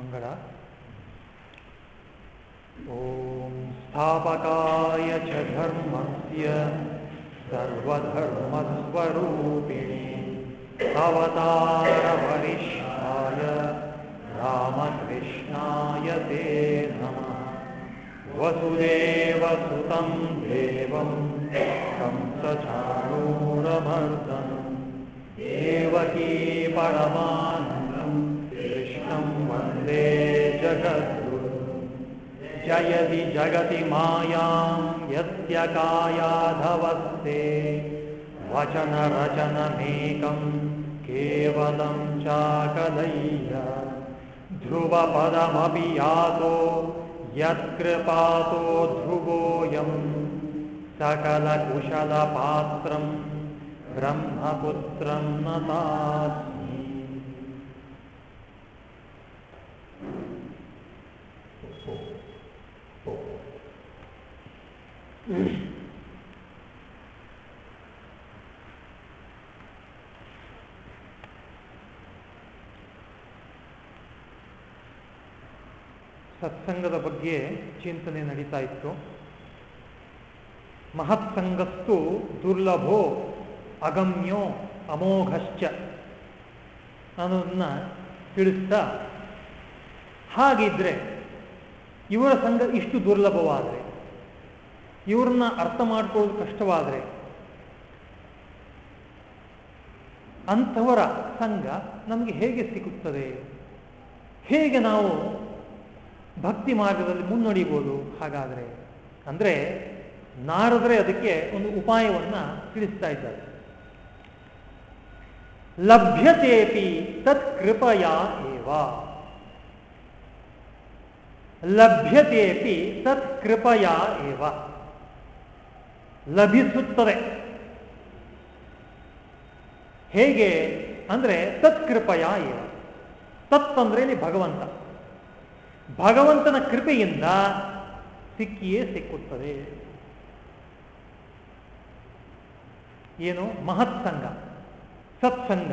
मङ्गल ॐ स्थापकाय च धर्मस्य सर्वधर्मस्वरूपिणे अवतारवरिष्ठाय रामकृष्णाय ते नमः। वसुदेवसुतं देवं तं सचारूरमर्दनं देवकी परमा जयति जगति मायां यस्य कायाधवस्ते वचनरचनमेकं केवलं चाकलय्य ध्रुवपदमपि यातो, यत्कृपातो ध्रुवोऽयं। सकलकुशलपात्रं ब्रह्मपुत्रं नतास्मि ಸತ್ಸಂಗದ ಬಗ್ಗೆ ಚಿಂತನೆ ನಡೀತಾ ಇತ್ತು. ಮಹತ್ಸಂಗಸ್ತು ದುರ್ಲಭೋ ಅಗಮ್ಯೋ ಅಮೋಘಶ್ಚ. ಅನ್ನೋದನ್ನ ತಿಳಿಸ್ತಾ, ಹಾಗಿದ್ರೆ ಇವರ ಸಂಘ ಇಷ್ಟು ದುರ್ಲಭವಾದರೆ ಇವ್ರನ್ನ ಅರ್ಥ ಮಾಡ್ಕೊಳ್ಳೋದು ಕಷ್ಟವಾದರೆ ಅಂಥವರ ಸಂಘ ನಮಗೆ ಹೇಗೆ ಸಿಗುತ್ತದೆ ಹೇಗೆ ನಾವು ಭಕ್ತಿ ಮಾರ್ಗದಲ್ಲಿ ಮುನ್ನಡೆಯಬಹುದು ಹಾಗಾದರೆ? ಅಂದರೆ ನಾರದ್ರೆ ಅದಕ್ಕೆ ಒಂದು ಉಪಾಯವನ್ನು ತಿಳಿಸ್ತಾ ಇದ್ದಾರೆ. ಲಭ್ಯತೆಪಿ ತತ್ ಕೃಪಯ ಏವ. ಲಭ್ಯತೆಪಿ ತತ್ ಕೃಪಯ ಏವ. ಲಭಿಸುತ್ತದೆ. ಹೇಗೆ ಅಂದರೆ ತತ್ಕೃಪಯ ಇವ ತತ್ ಅಂದ್ರೆ ಇಲ್ಲಿ ಭಗವಂತ. ಭಗವಂತನ ಕೃಪೆಯಿಂದ ಸಿಕ್ಕಿಯೇ ಸಿಕ್ಕುತ್ತದೆ. ಏನು? ಮಹತ್ಸಂಗ. ಸತ್ಸಂಗ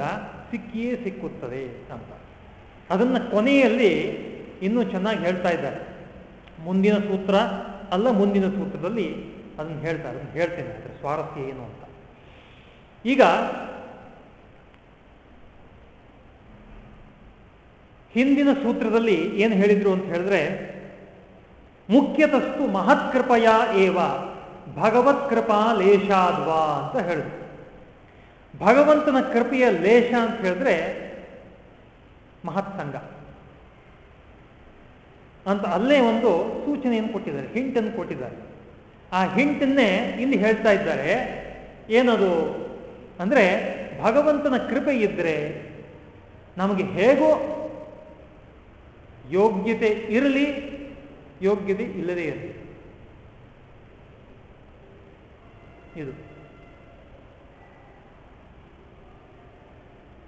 ಸಿಕ್ಕಿಯೇ ಸಿಕ್ಕುತ್ತದೆ ಅಂತ. ಅದನ್ನ ಕೊನೆಯಲ್ಲಿ ಇನ್ನೂ ಚೆನ್ನಾಗಿ ಹೇಳ್ತಾ ಇದ್ದಾರೆ. ಮುಂದಿನ ಸೂತ್ರ ಅಲ್ಲ ಮುಂದಿನ ಸೂತ್ರದಲ್ಲಿ ಅದನ್ನು ಹೇಳ್ತಾರೆ ಅದನ್ನು ಹೇಳ್ತೇನೆ, ಅದರ ಸ್ವಾರಸ್ಯ ಏನು ಅಂತ. ಈಗ ಹಿಂದಿನ ಸೂತ್ರದಲ್ಲಿ ಏನು ಹೇಳಿದ್ರು ಅಂತ ಹೇಳಿದ್ರೆ, ಮುಖ್ಯತಸ್ತು ಮಹತ್ಕೃಪಯ ಏವ, ಭಗವತ್ ಕೃಪಾ ಲೇಷಾದ್ವಾ ಅಂತ ಹೇಳಿದ್ರು. ಭಗವಂತನ ಕೃಪೆಯ ಲೇಷ ಅಂತ ಹೇಳಿದ್ರೆ ಮಹತ್ಸಂಗ. ಅಂತ ಅಲ್ಲೇ ಒಂದು ಸೂಚನೆಯನ್ನು ಕೊಟ್ಟಿದ್ದಾರೆ, ಹಿಂಟನ್ನು ಕೊಟ್ಟಿದ್ದಾರೆ. ಆ ಹಿಂಟನ್ನೇ ಇಲ್ಲಿ ಹೇಳ್ತಾ ಇದ್ದಾರೆ. ಏನದು? ಅಂದ್ರೆ ಭಗವಂತನ ಕೃಪೆ ಇದ್ದರೆ ನಮಗೆ ಹೇಗೋ ಯೋಗ್ಯತೆ ಇರಲಿ, ಯೋಗ್ಯತೆ ಇಲ್ಲದೇ ಇರಲಿ. ಇದು.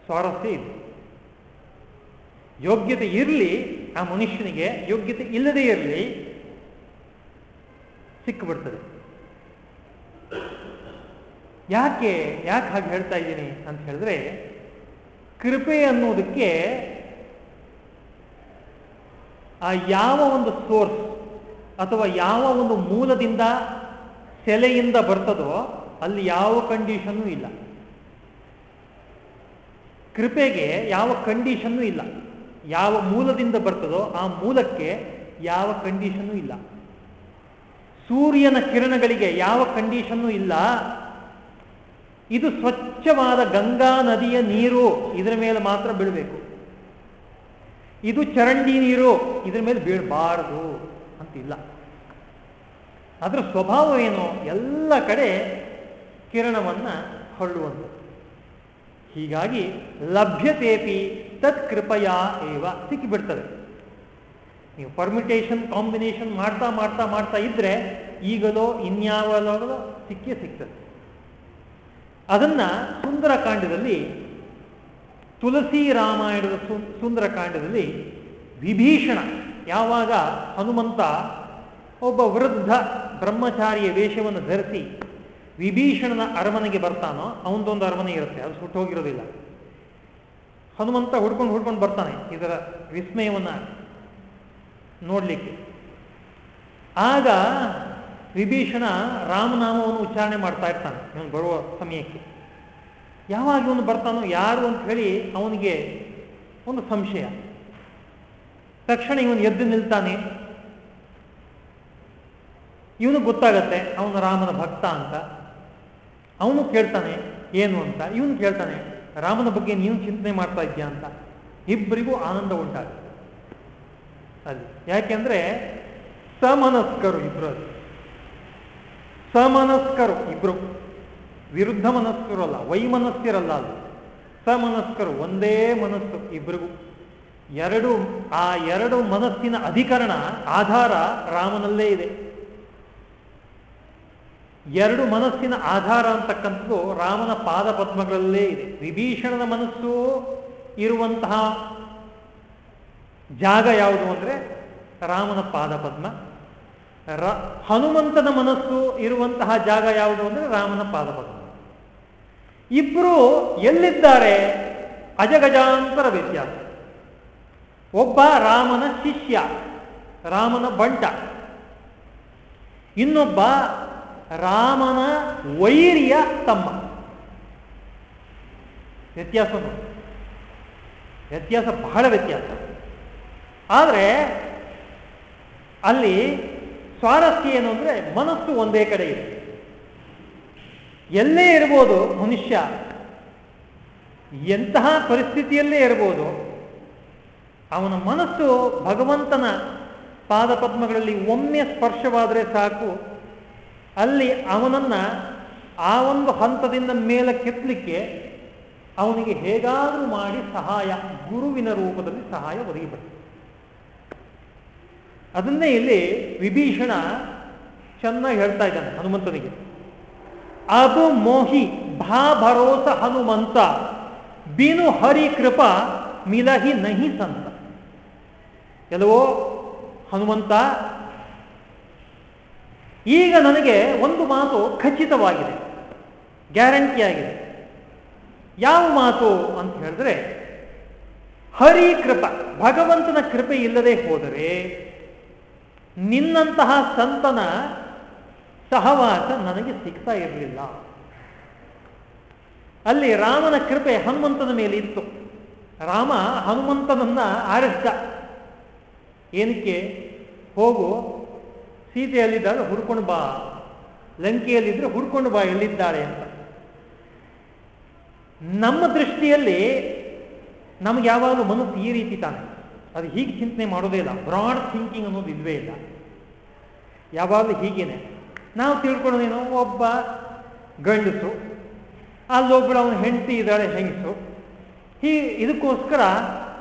ಸ್ವಾರಸ್ಯ ಇದು. ಯೋಗ್ಯತೆ ಇರಲಿ, ಆ ಮನುಷ್ಯನಿಗೆ ಯೋಗ್ಯತೆ ಇಲ್ಲದೇ ಇರಲಿ ಸಿಕ್ಕಿಬಿಡ್ತದೆ. ಯಾಕೆ ಯಾಕೆ ಹಾಗೆ ಹೇಳ್ತಾ ಇದ್ದೀನಿ ಅಂತ ಹೇಳಿದ್ರೆ, ಕೃಪೆ ಅನ್ನೋದಕ್ಕೆ ಆ ಯಾವ ಒಂದು ಸೋರ್ಸ್ ಅಥವಾ ಯಾವ ಒಂದು ಮೂಲದಿಂದ ಸೆಲೆಯಿಂದ ಬರ್ತದೋ ಅಲ್ಲಿ ಯಾವ ಕಂಡೀಷನ್ನು ಇಲ್ಲ. ಕೃಪೆಗೆ ಯಾವ ಕಂಡೀಷನ್ನು ಇಲ್ಲ. ಯಾವ ಮೂಲದಿಂದ ಬರ್ತದೋ ಆ ಮೂಲಕ್ಕೆ ಯಾವ ಕಂಡೀಷನ್ನು ಇಲ್ಲ. ಸೂರ್ಯನ ಕಿರಣಗಳಿಗೆ ಯಾವ ಕಂಡೀಷನ್ನು ಇಲ್ಲ. ಇದು ಸ್ವಚ್ಛವಾದ ಗಂಗಾ ನದಿಯ ನೀರು, ಇದರ ಮೇಲೆ ಮಾತ್ರ ಬೀಳಬೇಕು. ಇದು ಚರಂಡಿ ನೀರು, ಇದರ ಮೇಲೆ ಬೀಳಬಾರದು ಅಂತಿಲ್ಲ. ಅದರ ಸ್ವಭಾವ ಏನು? ಎಲ್ಲ ಕಡೆ ಕಿರಣವನ್ನು ಹೊಳ್ಳುವಂಥದ್ದು ಹೀಗಾಗಿ ಲಭ್ಯತೆಪಿ ತತ್ ಕೃಪಯಾ ಏವ ಸಿಕ್ಕಿಬಿಡ್ತದೆ. ನೀವು ಪರ್ಮಿಟೇಷನ್ ಕಾಂಬಿನೇಷನ್ ಮಾಡ್ತಾ ಮಾಡ್ತಾ ಮಾಡ್ತಾ ಇದ್ರೆ ಈಗಲೋ ಇನ್ಯಾವಲೋ ಸಿಕ್ಕೇ ಸಿಗ್ತದೆ. ಅದನ್ನ ಸುಂದರಕಾಂಡದಲ್ಲಿ ತುಳಸಿ ರಾಮಾಯಣದ ಸುಂದರಕಾಂಡದಲ್ಲಿ ವಿಭೀಷಣ, ಯಾವಾಗ ಹನುಮಂತ ಒಬ್ಬ ವೃದ್ಧ ಬ್ರಹ್ಮಚಾರಿಯ ವೇಷವನ್ನು ಧರಿಸಿ ವಿಭೀಷಣನ ಅರಮನೆಗೆ ಬರ್ತಾನೋ, ಅವನದೊಂದು ಅರಮನೆ ಇರುತ್ತೆ, ಅದು ಸುಟ್ಟೋಗಿರೋದಿಲ್ಲ ಹನುಮಂತ ಹುಡ್ಕೊಂಡು ಹುಡ್ಕೊಂಡು ಬರ್ತಾನೆ, ಇದರ ವಿಸ್ಮಯವನ್ನ ನೋಡ್ಲಿಕ್ಕೆ. ಆಗ ವಿಭೀಷಣ ರಾಮನಾಮವನ್ನು ಉಚ್ಚಾರಣೆ ಮಾಡ್ತಾ ಇರ್ತಾನೆ ಇವನು ಬರುವ ಸಮಯಕ್ಕೆ. ಯಾವಾಗ ಇವನು ಬರ್ತಾನೋ ಯಾರು ಅಂತ ಹೇಳಿ ಅವನಿಗೆ ಒಂದು ಸಂಶಯ. ತಕ್ಷಣ ಇವನು ಎದ್ದು ನಿಲ್ತಾನೆ. ಇವನು ಗೊತ್ತಾಗತ್ತೆ ಅವನು ರಾಮನ ಭಕ್ತ ಅಂತ. ಅವನು ಕೇಳ್ತಾನೆ, ಏನು ಅಂತ? ಇವನು ಕೇಳ್ತಾನೆ, ರಾಮನ ಬಗ್ಗೆ ನೀನು ಚಿಂತನೆ ಮಾಡ್ತಾ ಇದೆಯಾ ಅಂತ. ಇಬ್ಬರಿಗೂ ಆನಂದ ಉಂಟಾಗುತ್ತೆ. ಅಲ್ಲಿ. ಯಾಕೆಂದ್ರೆ ಸಮನಸ್ಕರು ಇಬ್ರು ಸಮನಸ್ಕರು ಇಬ್ರು. ವಿರುದ್ಧ ಮನಸ್ಕರು ಅಲ್ಲ ವೈಮನಸ್ಸಿರಲ್ಲ ಅದು ಸಮನಸ್ಕರು ಒಂದೇ ಮನಸ್ಸು ಇಬ್ಬರಿಗೂ ಎರಡು, ಆ ಎರಡು ಮನಸ್ಸಿನ ಅಧಿಕರಣ, ಆಧಾರ ರಾಮನಲ್ಲೇ ಇದೆ. ಎರಡು ಮನಸ್ಸಿನ ಆಧಾರ ಅಂತಕ್ಕಂಥದ್ದು ರಾಮನ ಪಾದ ಪದ್ಮಗಳಲ್ಲೇ ಇದೆ. ವಿಭೀಷಣನ ಮನಸ್ಸು ಇರುವಂತಹ ಜಾಗ ಯಾವುದು ಅಂದರೆ ರಾಮನ ಪಾದ ಪದ್ಮ. ರ ಹನುಮಂತನ ಮನಸ್ಸು ಇರುವಂತಹ ಜಾಗ ಯಾವುದು ಅಂದರೆ ರಾಮನ ಪಾದಪದ್ಮ ಇಬ್ಬರು ಎಲ್ಲಿದ್ದಾರೆ? ಅಜಗಜಾಂತರ ವ್ಯತ್ಯಾಸ ಒಬ್ಬ ರಾಮನ ಶಿಷ್ಯ, ರಾಮನ ಬಂಟ. ಇನ್ನೊಬ್ಬ ರಾಮನ ವೈರಿಯ ತಮ್ಮ. ವ್ಯತ್ಯಾಸ ವ್ಯತ್ಯಾಸ ಬಹಳ ವ್ಯತ್ಯಾಸ. ಆದರೆ ಅಲ್ಲಿ ಸ್ವಾರಸ್ಯ ಏನು ಅಂದರೆ ಮನಸ್ಸು ಒಂದೇ ಕಡೆ ಇದೆ. ಎಲ್ಲೇ ಇರ್ಬೋದು ಮನುಷ್ಯ, ಎಂತಹ ಪರಿಸ್ಥಿತಿಯಲ್ಲೇ ಇರ್ಬೋದು, ಅವನ ಮನಸ್ಸು ಭಗವಂತನ ಪಾದಪದ್ಮಗಳಲ್ಲಿ ಒಮ್ಮೆ ಸ್ಪರ್ಶವಾದರೆ ಸಾಕು, ಅಲ್ಲಿ ಅವನನ್ನ ಆ ಒಂದು ಹಂತದಿಂದ ಮೇಲೆ ಕೆತ್ತಲಿಕ್ಕೆ ಅವನಿಗೆ ಹೇಗಾದರೂ ಮಾಡಿ ಸಹಾಯ, ಗುರುವಿನ ರೂಪದಲ್ಲಿ ಸಹಾಯ ಒದಗಿಬರ್ತದೆ ಅದನ್ನೇ ಇಲ್ಲಿ ವಿಭೀಷಣ ಚೆನ್ನಾಗಿ ಹೇಳ್ತಾ ಇದ್ದಾನೆ ಹನುಮಂತನಿಗೆ. ಅದು ಮೋಹಿ ಭಾ ಭರೋಸ ಹನುಮಂತ, ಬಿನು ಹರಿ ಕೃಪ ಮಿಲಹಿ ನಹಿ ಸಂತ. ಎಲ್ಲವೋ ಹನುಮಂತ, ಈಗ ನನಗೆ ಒಂದು ಮಾತು ಖಚಿತವಾಗಿದೆ, ಗ್ಯಾರಂಟಿ ಆಗಿದೆ. ಯಾವ ಮಾತು ಅಂತ ಹೇಳಿದ್ರೆ, ಹರಿ ಕೃಪ, ಭಗವಂತನ ಕೃಪೆ ಇಲ್ಲದೆ ಹೋದರೆ ನಿನ್ನಂತಹ ಸಂತನ ಸಹವಾಸ ನನಗೆ ಸಿಗ್ತಾ ಇರಲಿಲ್ಲ. ಅಲ್ಲಿ ರಾಮನ ಕೃಪೆ ಹನುಮಂತನ ಮೇಲೆ ಇತ್ತು. ರಾಮ ಹನುಮಂತನನ್ನ ಆರಿಸ್ದ. ಏನಕ್ಕೆ? ಹೋಗು, ಸೀತೆಯಲ್ಲಿದ್ದಾಳೆ ಹುಡ್ಕೊಂಡು ಬಾ. ಲಂಕೆಯಲ್ಲಿದ್ರೆ ಹುಡ್ಕೊಂಡು ಬಾ, ಎಲ್ಲಿದ್ದಾಳೆ ಅಂತ. ನಮ್ಮ ದೃಷ್ಟಿಯಲ್ಲಿ ನಮ್ಗೆ ಯಾವಾಗಲೂ ಮನಸ್ಸು ಈ ರೀತಿ ತಾನೆ. ಅದು ಹೀಗೆ ಚಿಂತನೆ ಮಾಡೋದೇ ಇಲ್ಲ. ಬ್ರಾಡ್ ಥಿಂಕಿಂಗ್ ಅನ್ನೋದು ಇಲ್ವೇ ಇಲ್ಲ. ಯಾವಾಗಲೂ ಹೀಗೇನೆ. ನಾವು ತಿಳ್ಕೊಳ್ಳೋದೇನು ಒಬ್ಬ ಗಂಡಸು ಅಲ್ಲೊಬ್ಬಳು ಅವನ ಹೆಂಡತಿ ಇದ್ದಾಳೆ, ಹೆಂಗಸು. ಹೀ, ಇದಕ್ಕೋಸ್ಕರ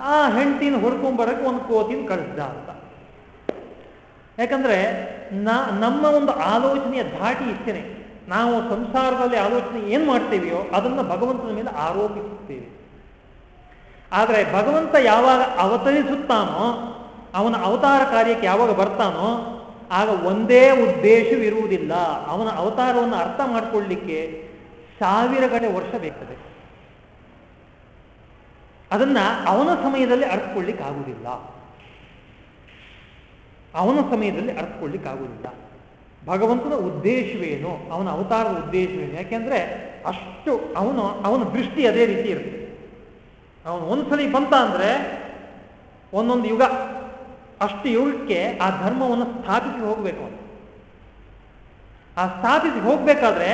ಆ ಹೆಂಡತಿನ ಹುಡ್ಕೊಂಬರಕ್ಕೆ ಒಂದು ಕೋತಿನ ಕಳಿಸ್ದ ಅಂತ. ಯಾಕಂದ್ರೆ ನಮ್ಮ ಒಂದು ಆಲೋಚನೆಯ ಧಾಟಿ ಇಷ್ಟೇನೆ. ನಾವು ಸಂಸಾರದಲ್ಲಿ ಆಲೋಚನೆ ಏನು ಮಾಡ್ತೀವಿಯೋ ಅದನ್ನು ಭಗವಂತನ ಮೇಲೆ ಆರೋಪಿಸುತ್ತೇವೆ. ಆದರೆ ಭಗವಂತ ಯಾವಾಗ ಅವತರಿಸುತ್ತಾನೋ, ಅವನ ಅವತಾರ ಕಾರ್ಯಕ್ಕೆ ಯಾವಾಗ ಬರ್ತಾನೋ ಆಗ ಒಂದೇ ಉದ್ದೇಶವಿರುವುದಿಲ್ಲ ಅವನ ಅವತಾರವನ್ನು ಅರ್ಥ ಮಾಡಿಕೊಳ್ಳಿಕ್ಕೆ ಸಾವಿರ ಕಡೆ ವರ್ಷ ಬೇಕದೆ. ಅದನ್ನ ಅವನ ಸಮಯದಲ್ಲಿ ಅರ್ಥಕೊಳ್ಳಿಕ್ ಆಗುವುದಿಲ್ಲ. ಅವನ ಸಮಯದಲ್ಲಿ ಅರ್ಥಕೊಳ್ಳಿಕ್ಕಾಗುವುದಿಲ್ಲ ಭಗವಂತನ ಉದ್ದೇಶವೇನು? ಅವನ ಅವತಾರದ ಉದ್ದೇಶವೇನು? ಯಾಕೆಂದ್ರೆ ಅಷ್ಟು ಅವನು, ಅವನ ದೃಷ್ಟಿ ಅದೇ ರೀತಿ ಇರುತ್ತೆ. ಅವನು ಒಂದ್ಸಲಿ ಬಂತ ಅಂದ್ರೆ ಒಂದೊಂದು ಯುಗ. ಅಷ್ಟು ಇವಳಕ್ಕೆ ಆ ಧರ್ಮವನ್ನು ಸ್ಥಾಪಿಸಿ ಹೋಗಬೇಕು ಅಂತ. ಆ ಸ್ಥಾಪಿಸಿ ಹೋಗ್ಬೇಕಾದ್ರೆ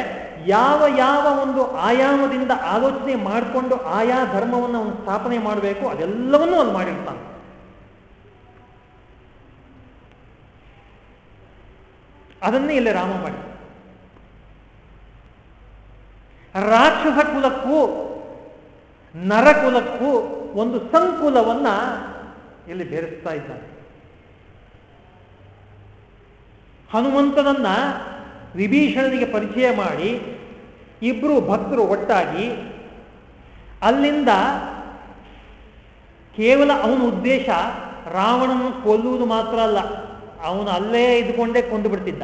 ಯಾವ ಯಾವ ಒಂದು ಆಯಾಮದಿಂದ ಆಲೋಚನೆ ಮಾಡಿಕೊಂಡು ಆಯಾ ಧರ್ಮವನ್ನು ಅವನು ಸ್ಥಾಪನೆ ಮಾಡಬೇಕು, ಅದೆಲ್ಲವನ್ನೂ ಅವನು ಮಾಡಿರ್ತಾನೆ. ಅದನ್ನೇ ಇಲ್ಲಿ ರಾಮ ಮಾಡಿ. ರಾಕ್ಷಸ ಕುಲಕ್ಕೂ ನರಕುಲಕ್ಕೂ ಒಂದು ಸಂಕುಲವನ್ನ ಇಲ್ಲಿ ಬೆರೆಸ್ತಾ ಇದ್ದಾನೆ. ಹನುಮಂತನನ್ನ ವಿಭೀಷಣನಿಗೆ ಪರಿಚಯ ಮಾಡಿ ಇಬ್ರು ಭಕ್ತರು ಒಟ್ಟಾಗಿ ಅಲ್ಲಿಂದ ಕೇವಲ ಅವನ ಉದ್ದೇಶ ರಾವಣನ ಕೊಲ್ಲುವುದು ಮಾತ್ರ ಅಲ್ಲ. ಅವನು ಅಲ್ಲೇ ಇದ್ಕೊಂಡೇ ಕೊಂದು ಬಿಡ್ತಿದ್ದ.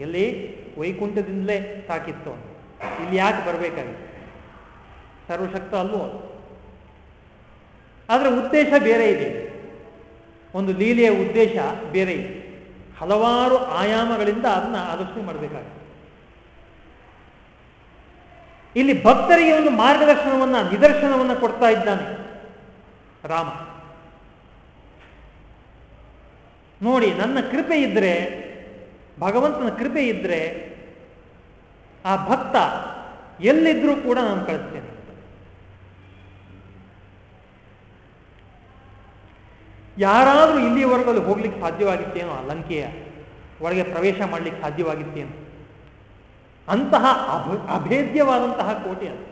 ಎಲ್ಲಿ? ವೈಕುಂಠದಿಂದಲೇ ಸಾಕಿತ್ತು ಇಲ್ಲಿ ಯಾಕೆ ಬರಬೇಕಾಗಿತ್ತು? ಸರ್ವಶಕ್ತ ಅಲ್ಲೂ ಆದರೆ ಉದ್ದೇಶ ಬೇರೆ ಇದೆ. ಒಂದು ಲೀಲೆಯ ಉದ್ದೇಶ ಬೇರೆ ಇದೆ. ಹಲವಾರು ಆಯಾಮಗಳಿಂದ ಅದನ್ನ ಆಲೋಚನೆ ಮಾಡಬೇಕಾಗುತ್ತೆ. ಇಲ್ಲಿ ಭಕ್ತರಿಗೆ ಒಂದು ಮಾರ್ಗದರ್ಶನವನ್ನ, ನಿದರ್ಶನವನ್ನ ಕೊಡ್ತಾ ಇದ್ದಾನೆ ರಾಮ. ನೋಡಿ, ನನ್ನ ಕೃಪೆ ಇದ್ರೆ, ಭಗವಂತನ ಕೃಪೆ ಇದ್ರೆ, ಆ ಭಕ್ತ ಎಲ್ಲಿದ್ರೂ ಕೂಡ ನಾನು ಕಳಿಸ್ತೇನೆ. ಯಾರಾದರೂ ಇಲ್ಲಿಯವರೆಗೂ ಹೋಗ್ಲಿಕ್ಕೆ ಸಾಧ್ಯವಾಗಿತ್ತೇನೋ ಆ ಲಂಕೆಯ ಒಳಗೆ ಪ್ರವೇಶ ಮಾಡಲಿಕ್ಕೆ ಸಾಧ್ಯವಾಗಿತ್ತೇನೋ. ಅಂತಹ ಅಭ, ಅಭೇದ್ಯವಾದಂತಹ ಕೋಟೆ ಅದು.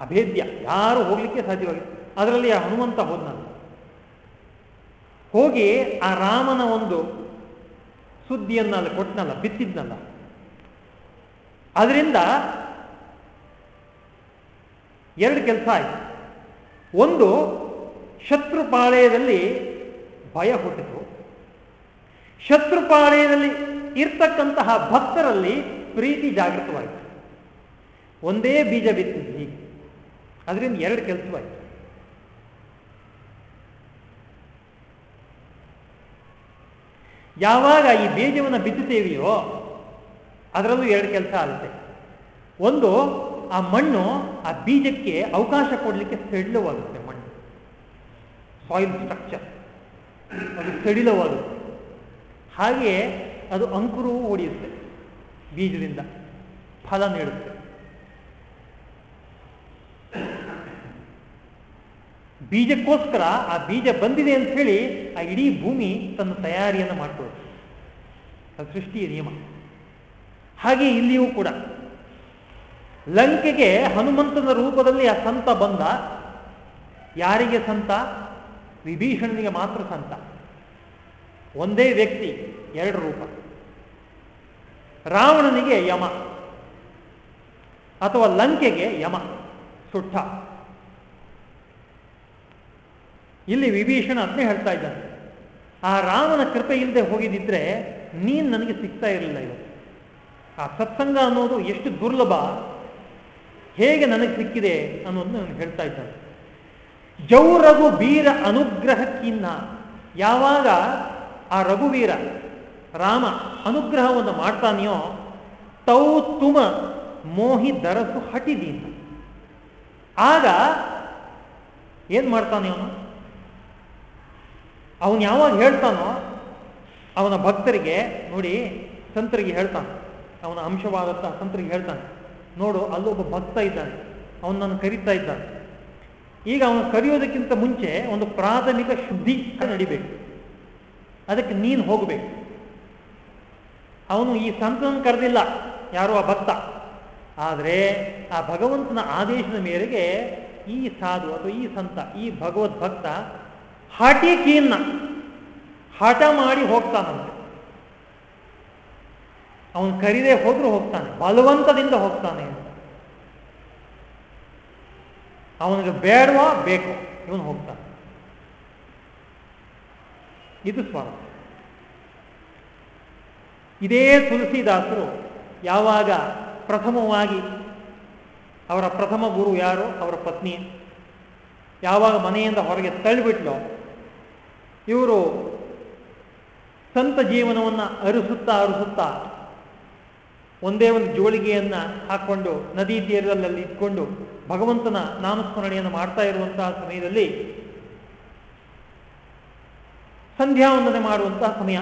ಅಭೇದ್ಯ, ಯಾರು ಹೋಗ್ಲಿಕ್ಕೆ ಸಾಧ್ಯವಾಗಿತ್ತು ಅದರಲ್ಲಿ ಆ ಹನುಮಂತ ಹೋದ್ನಲ್ಲ. ಹೋಗಿ ಆ ರಾಮನ ಒಂದು ಸುದ್ದಿಯನ್ನ ಕೊಟ್ಟನಲ್ಲ ಬಿತ್ತಿದ್ನಲ್ಲ. ಅದರಿಂದ ಎರಡು ಕೆಲಸ ಆಯ್ತು. ಒಂದು ಶತ್ರುಪಾಳಯದಲ್ಲಿ ಭಯ ಹುಟ್ಟಿತು. ಶತ್ರುಪಾಳಯದಲ್ಲಿ ಇರ್ತಕ್ಕಂತಹ ಭಕ್ತರಲ್ಲಿ ಪ್ರೀತಿ ಜಾಗೃತವಾಯಿತು. ಒಂದೇ ಬೀಜ ಬಿತ್ತಿದ್ವಿ ಅದರಿಂದ ಎರಡು ಕೆಲಸವಾಯಿತು. ಯಾವಾಗ ಈ ಬೀಜವನ್ನು ಬಿತ್ತುತ್ತೇವೆಯೋ ಅದರಲ್ಲೂ ಎರಡು ಕೆಲಸ ಆಗುತ್ತೆ. ಒಂದು, ಆ ಮಣ್ಣು ಆ ಬೀಜಕ್ಕೆ ಅವಕಾಶ ಕೊಡಲಿಕ್ಕೆ ಸಡಿಲವಾಗುತ್ತೆ ಸಾಯಿಲ್ ಸ್ಟ್ರಕ್ಚರ್ ಅದು ಸಡಿಲವಾದದ್ದು ಹಾಗೆಯೇ ಅದು ಅಂಕುರವೂ ಓಡಿಯುತ್ತೆ. ಬೀಜದಿಂದ ಫಲ ನೀಡುತ್ತೆ. ಬೀಜಕ್ಕೋಸ್ಕರ ಆ ಬೀಜ ಬಂದಿದೆ ಅಂತ ಹೇಳಿ ಆ ಇಡೀ ಭೂಮಿ ತನ್ನ ತಯಾರಿಯನ್ನು ಮಾಡ್ಕೊಳ್ಳುತ್ತೆ ಅದು ಸೃಷ್ಟಿಯ ನಿಯಮ. ಹಾಗೆ ಇಲ್ಲಿಯೂ ಕೂಡ. ಲಂಕೆಗೆ ಹನುಮಂತನ ರೂಪದಲ್ಲಿ ಆ ಸಂತ ಬಂದ. ಯಾರಿಗೆ ಸಂತ? ವಿಭೀಷಣನಿಗೆ ಮಾತ್ರ ಸಂತ. ಒಂದೇ ವ್ಯಕ್ತಿ, ಎರಡು ರೂಪ. ರಾವಣನಿಗೆ ಯಮ ಅಥವಾ ಲಂಕೆಗೆ ಯಮ, ಸುಟ್ಟ. ಇಲ್ಲಿ ವಿಭೀಷಣ ಅದನ್ನೇ ಹೇಳ್ತಾ ಇದ್ದಾನೆ. ಆ ರಾಮನ ಕೃಪೆ ಇಲ್ಲದೆ ಹೋಗಿದ್ದಿದ್ರೆ ನೀನು ನನಗೆ ಸಿಗ್ತಾ ಇರಲಿಲ್ಲ ಇವತ್ತು. ಆ ಸತ್ಸಂಗ ಅನ್ನೋದು ಎಷ್ಟು ದುರ್ಲಭ, ಹೇಗೆ ನನಗೆ ಸಿಕ್ಕಿದೆ ಅನ್ನೋದನ್ನ ನನಗೆ ಹೇಳ್ತಾ ಇದ್ದಾನೆ. ಜೌ ರಘು ಬೀರ ಅನುಗ್ರಹಕ್ಕಿನ್ನ. ಯಾವಾಗ ಆ ರಘುವೀರ ರಾಮ ಅನುಗ್ರಹವನ್ನು ಮಾಡ್ತಾನೆಯೋ, ತೌ ತುಮ ಮೋಹಿ ದರಸು ಹಟಿದೀನ. ಆಗ ಏನ್ ಮಾಡ್ತಾನೆ ಅವನು? ಅವನು ಯಾವಾಗ ಹೇಳ್ತಾನೋ, ಅವನ ಭಕ್ತರಿಗೆ ನೋಡಿ ಸಂತರಿಗೆ ಹೇಳ್ತಾನೆ. ಅವನ ಅಂಶವಾದಂತಹ ಸಂತರಿಗೆ ಹೇಳ್ತಾನೆ. ನೋಡು, ಅಲ್ಲೊಬ್ಬ ಭಕ್ತ ಇದ್ದಾನೆ. ಅವನು ನಾನು ಕರೀತಾ ಇದ್ದಾನೆ. ಈಗ ಅವನು ಕರೆಯೋದಕ್ಕಿಂತ ಮುಂಚೆ ಒಂದು ಪ್ರಾಥಮಿಕ ಶುದ್ಧಿ ನಡಿಬೇಕು. ಅದಕ್ಕೆ ನೀನು ಹೋಗಬೇಕು. ಅವನು ಈ ಸಂತನ ಕರೆದಿಲ್ಲ, ಯಾರೋ ಆ ಭಕ್ತ. ಆದರೆ ಆ ಭಗವಂತನ ಆದೇಶದ ಮೇರೆಗೆ ಈ ಸಾಧು ಅಥವಾ ಈ ಸಂತ, ಈ ಭಗವದ್ ಭಕ್ತ ಕೀನ್ನ, ಹಠ ಮಾಡಿ ಹೋಗ್ತಾನಂತೆ. ಅವನು ಕರೀದೇ ಹೋದ್ರೂ ಹೋಗ್ತಾನೆ, ಬಲವಂತದಿಂದ ಹೋಗ್ತಾನೆ ಅವನಿಗೆ ಬೇಡವಾ? ಬೇಕು. ಇವನು ಹೋಗ್ತಾನೆ. ಇದು ಸ್ವಾರಸ್ಯ. ಇದೇ ತುಳಸಿದಾಸರು ಯಾವಾಗ ಪ್ರಥಮವಾಗಿ ಅವರ ಪ್ರಥಮ ಗುರು ಯಾರು? ಅವರ ಪತ್ನಿ. ಯಾವಾಗ ಮನೆಯಿಂದ ಹೊರಗೆ ತಳ್ಳಿಬಿಟ್ಲೋ? ಇವರು ಸಂತ ಜೀವನವನ್ನು ಅರಿಸುತ್ತಾ ಅರಿಸುತ್ತಾ ಒಂದೇ ಒಂದು ಜೋಳಿಗೆಯನ್ನ ಹಾಕ್ಕೊಂಡು ನದಿ ತೀರದಲ್ಲಿ ಇಟ್ಕೊಂಡು ಭಗವಂತನ ನಾಮಸ್ಮರಣೆಯನ್ನು ಮಾಡ್ತಾ ಇರುವಂತಹ ಸಮಯದಲ್ಲಿ ಸಂಧ್ಯಾವಂದನೆ ಮಾಡುವಂತಹ ಸಮಯ.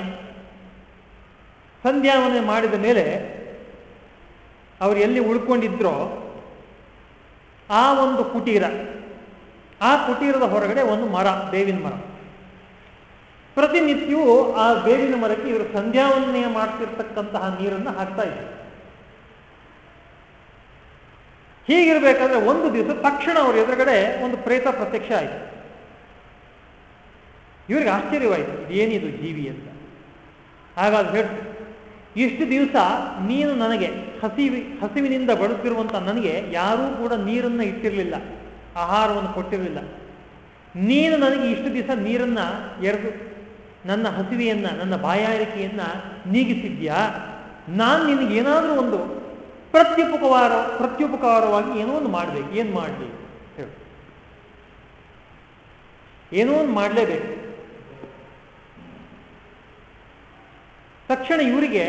ಸಂಧ್ಯಾವಂದನೆ ಮಾಡಿದ ಮೇಲೆ ಅವರು ಎಲ್ಲಿ ಉಳ್ಕೊಂಡಿದ್ರೋ ಆ ಒಂದು ಕುಟೀರ, ಆ ಕುಟೀರದ ಹೊರಗಡೆ ಒಂದು ಮರ, ಬೇವಿನ ಮರ. ಪ್ರತಿನಿತ್ಯವೂ ಆ ಬೇವಿನ ಮರಕ್ಕೆ ಇವರು ಸಂಧ್ಯಾವಂದನೆಯ ಮಾಡ್ತಿರ್ತಕ್ಕಂತಹ ನೀರನ್ನು ಹಾಕ್ತಾ ಇದ್ರು ಹೀಗಿರ್ಬೇಕಾದ್ರೆ ಒಂದು ದಿವಸ ತಕ್ಷಣ ಅವ್ರ ಎದುರುಗಡೆ ಒಂದು ಪ್ರೇತ ಪ್ರತ್ಯಕ್ಷ ಆಯಿತು. ಇವರಿಗೆ ಆಶ್ಚರ್ಯವಾಯಿತು ಏನಿದು ಜೀವಿ ಅಂತ. ಹಾಗಾದ್ರೆ ಹೇಳ್ತು ಇಷ್ಟು ದಿವಸ ನೀನು ನನಗೆ ಹಸಿವಿ, ಹಸಿವಿನಿಂದ ಬಳಸ್ತಿರುವಂತ ನನಗೆ ಯಾರೂ ಕೂಡ ನೀರನ್ನು ಇಟ್ಟಿರಲಿಲ್ಲ, ಆಹಾರವನ್ನು ಕೊಟ್ಟಿರಲಿಲ್ಲ. ನೀನು ನನಗೆ ಇಷ್ಟು ದಿವಸ ನೀರನ್ನ ಎರೆದು, ನನ್ನ ಹಸಿವೆಯನ್ನ, ನನ್ನ ಬಾಯಾರಿಕೆಯನ್ನ ನೀಗಿಸಿದ್ಯಾ? ನಾನು ನಿನಗೇನಾದರೂ ಒಂದು ಪ್ರತ್ಯುಪಕವಾರ ಪ್ರತ್ಯುಪಕಾರವಾಗಿ ಏನೋ ಒಂದು ಮಾಡಬೇಕು. ಏನು ಮಾಡ್ಲಿ? ಏನೋ ಒಂದು ಮಾಡಲೇಬೇಕು. ತಕ್ಷಣ ಇವರಿಗೆ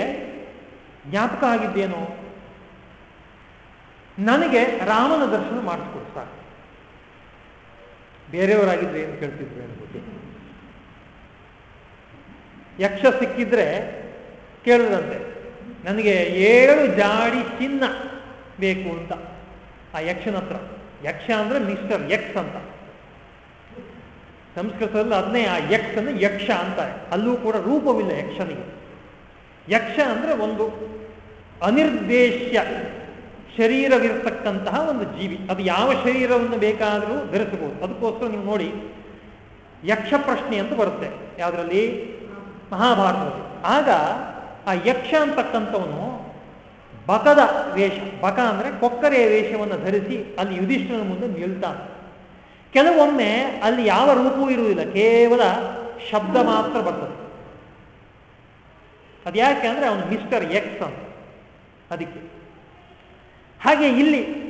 ಜ್ಞಾಪಕ ಆಗಿದ್ದೇನು? ನನಗೆ ರಾಮನ ದರ್ಶನ ಮಾಡಿಸ್ಕೊಡು ಸಾಕು. ಬೇರೆಯವರಾಗಿದ್ರೆ ಏನು ಕೇಳ್ತಿದ್ರು ಅನ್ಬೋದು ಯಕ್ಷ ಸಿಕ್ಕಿದ್ರೆ ಕೇಳಿದ್ರಂತೆ. ನನಗೆ ಏಳು ಜಾಡಿ ಚಿನ್ನ ಬೇಕು ಅಂತ. ಆ ಯಕ್ಷನ ಹತ್ರ ಯಕ್ಷ ಅಂದ್ರೆ ಮಿಸ್ಟರ್ ಯಕ್ಸ್ ಅಂತ. ಸಂಸ್ಕೃತದಲ್ಲಿ ಅದನ್ನೇ ಆ ಯಕ್ಷ ಅಂದ್ರೆ ಯಕ್ಷ ಅಂತಾರೆ. ಅಲ್ಲೂ ಕೂಡ ರೂಪವಿಲ್ಲ ಯಕ್ಷನಿಗೆ. ಯಕ್ಷ ಅಂದ್ರೆ ಒಂದು ಅನಿರ್ದೇಶ್ಯ ಶರೀರವಿರತಕ್ಕಂತಹ ಒಂದು ಜೀವಿ. ಅದು ಯಾವ ಶರೀರವನ್ನು ಬೇಕಾದರೂ ಧರಿಸಬಹುದು ಅದಕ್ಕೋಸ್ಕರ ನೀವು ನೋಡಿ, ಯಕ್ಷ ಪ್ರಶ್ನೆ ಅಂತ ಬರುತ್ತೆ. ಯಾವುದರಲ್ಲಿ? ಮಹಾಭಾರತದಲ್ಲಿ. ಆಗ ಆ ಯಕ್ಷ ಅಂತಕ್ಕಂಥವನು ಬಕದ ವೇಷ ಬಕ ಅಂದ್ರೆ ಕೊಕ್ಕರೆಯ ವೇಷವನ್ನು ಧರಿಸಿ ಅಲ್ಲಿ ಯುಧಿಷ್ಠನ ಮುಂದೆ ನಿಲ್ತಾನೆ. ಕೆಲವೊಮ್ಮೆ ಅಲ್ಲಿ ಯಾವ ರೂಪವೂ ಇರುವುದಿಲ್ಲ, ಕೇವಲ ಶಬ್ದ ಮಾತ್ರ ಬರ್ತದೆ. ಅದ್ಯಾಕೆ ಅಂದ್ರೆ ಅವನು ಮಿಸ್ಟರ್ ಎಕ್ಸ್ ಅಂತ. ಅದಕ್ಕೆ. ಹಾಗೆ ಇಲ್ಲಿ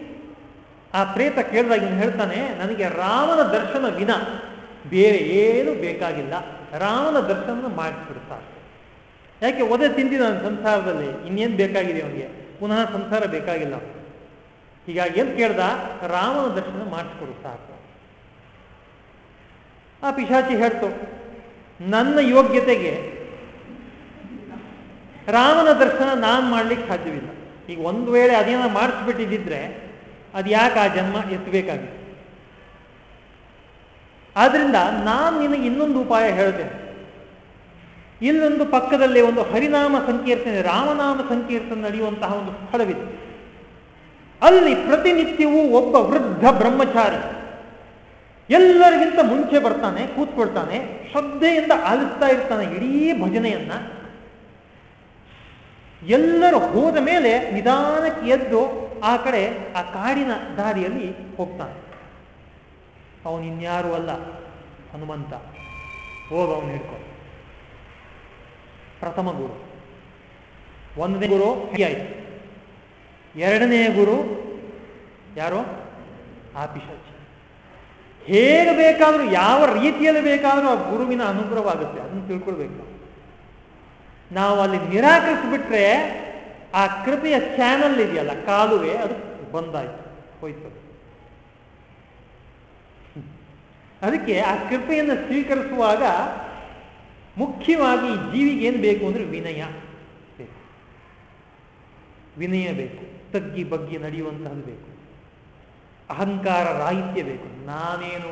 ಆ ಪ್ರೇತ ಕೇಳಿದಾಗ ಇವನು ಹೇಳ್ತಾನೆ, ನನಗೆ ರಾಮನ ದರ್ಶನ ವಿನ, ಬೇರೆ ಏನು ಬೇಕಾಗಿಲ್ಲ, ರಾಮನ ದರ್ಶನ ಮಾಡಿಸ್ಬಿಡ್ತಾರೆ. ಯಾಕೆ ಒದೆ ತಿಂದಿದ ಸಂಸಾರದಲ್ಲಿ ಇನ್ನೇನು ಬೇಕಾಗಿದೆ ಅವನಿಗೆ? ಪುನಃ ಸಂಸಾರ ಬೇಕಾಗಿಲ್ಲ. ಹೀಗಾಗಿ ಏನು ಕೇಳ್ದ, ರಾಮನ ದರ್ಶನ ಮಾಡಿಸ್ಕೊಡು ಸಾಕು. ಆ ಪಿಶಾಚಿ ಹೇಳ್ತು, ನನ್ನ ಯೋಗ್ಯತೆಗೆ ರಾಮನ ದರ್ಶನ ನಾನು ಮಾಡ್ಲಿಕ್ಕೆ ಸಾಧ್ಯವಿಲ್ಲ. ಈಗ ಒಂದು ವೇಳೆ ಅದೇನ ಮಾಡಿಸ್ಬಿಟ್ಟಿದ್ದಿದ್ರೆ ಅದು ಯಾಕೆ ಆ ಜನ್ಮ ಎತ್ತಬೇಕಾಗಿತ್ತು ಆದ್ರಿಂದ ನಾನು ನಿನಗೆ ಇನ್ನೊಂದು ಉಪಾಯ ಹೇಳ್ತೇನೆ. ಇಲ್ಲೊಂದು ಪಕ್ಕದಲ್ಲಿ ಒಂದು ಹರಿನಾಮ ಸಂಕೀರ್ತನೆ, ರಾಮನಾಮ ಸಂಕೀರ್ತನೆ ನಡೆಯುವಂತಹ ಒಂದು ಸ್ಥಳವಿದೆ. ಅಲ್ಲಿ ಪ್ರತಿನಿತ್ಯವೂ ಒಬ್ಬ ವೃದ್ಧ ಬ್ರಹ್ಮಚಾರಿ ಎಲ್ಲರಿಗಿಂತ ಮುಂಚೆ ಬರ್ತಾನೆ, ಕೂತ್ಕೊಳ್ತಾನೆ, ಶ್ರದ್ಧೆಯಿಂದ ಆಲಿಸ್ತಾ ಇರ್ತಾನೆ ಇಡೀ ಭಜನೆಯನ್ನ. ಎಲ್ಲರೂ ಹೋದ ಮೇಲೆ ನಿಧಾನಕ್ಕೆ ಎದ್ದು ಆ ಕಡೆ ಆ ಕಾಡಿನ ದಾರಿಯಲ್ಲಿ ಹೋಗ್ತಾನೆ. ಅವನು ಇನ್ಯಾರು ಅಲ್ಲ, ಹನುಮಂತ. ಹೋಗ, ಅವನು ಹಿಡ್ಕೊ. ಪ್ರಥಮ ಗುರು. ಒಂದನೇ ಗುರು ಆಯಿತು ಎರಡನೇ ಗುರು ಯಾರೋ? ಆ ಪಿಶಾಚಿ. ಹೇಗೆ ಬೇಕಾದರೂ, ಯಾವ ರೀತಿಯಲ್ಲಿ ಬೇಕಾದರೂ ಆ ಗುರುವಿನ ಅನುಗ್ರಹವಾಗುತ್ತೆ, ಅದನ್ನು ತಿಳ್ಕೊಳ್ಬೇಕು. ನಾವು ಅಲ್ಲಿ ನಿರಾಕರಿಸಿಬಿಟ್ರೆ ಆ ಕೃಪೆಯ ಚಾನಲ್ ಇದೆಯಲ್ಲ, ಕಾಲುವೆ, ಅದು ಬಂದಾಯ್ತು ಹೋಯ್ತು ಅದಕ್ಕೆ ಆ ಕೃಪೆಯನ್ನು ಸ್ವೀಕರಿಸುವಾಗ ಮುಖ್ಯವಾಗಿ ಜೀವಿಗೆ ಏನು ಬೇಕು ಅಂದ್ರೆ ವಿನಯ ಬೇಕು. ವಿನಯ ಬೇಕು, ತಗ್ಗಿ ಬಗ್ಗಿ ನಡೆಯುವಂತಹದ್ದು ಬೇಕು. ಅಹಂಕಾರ ರಾಹಿತ್ಯ ಬೇಕು. ನಾನೇನು,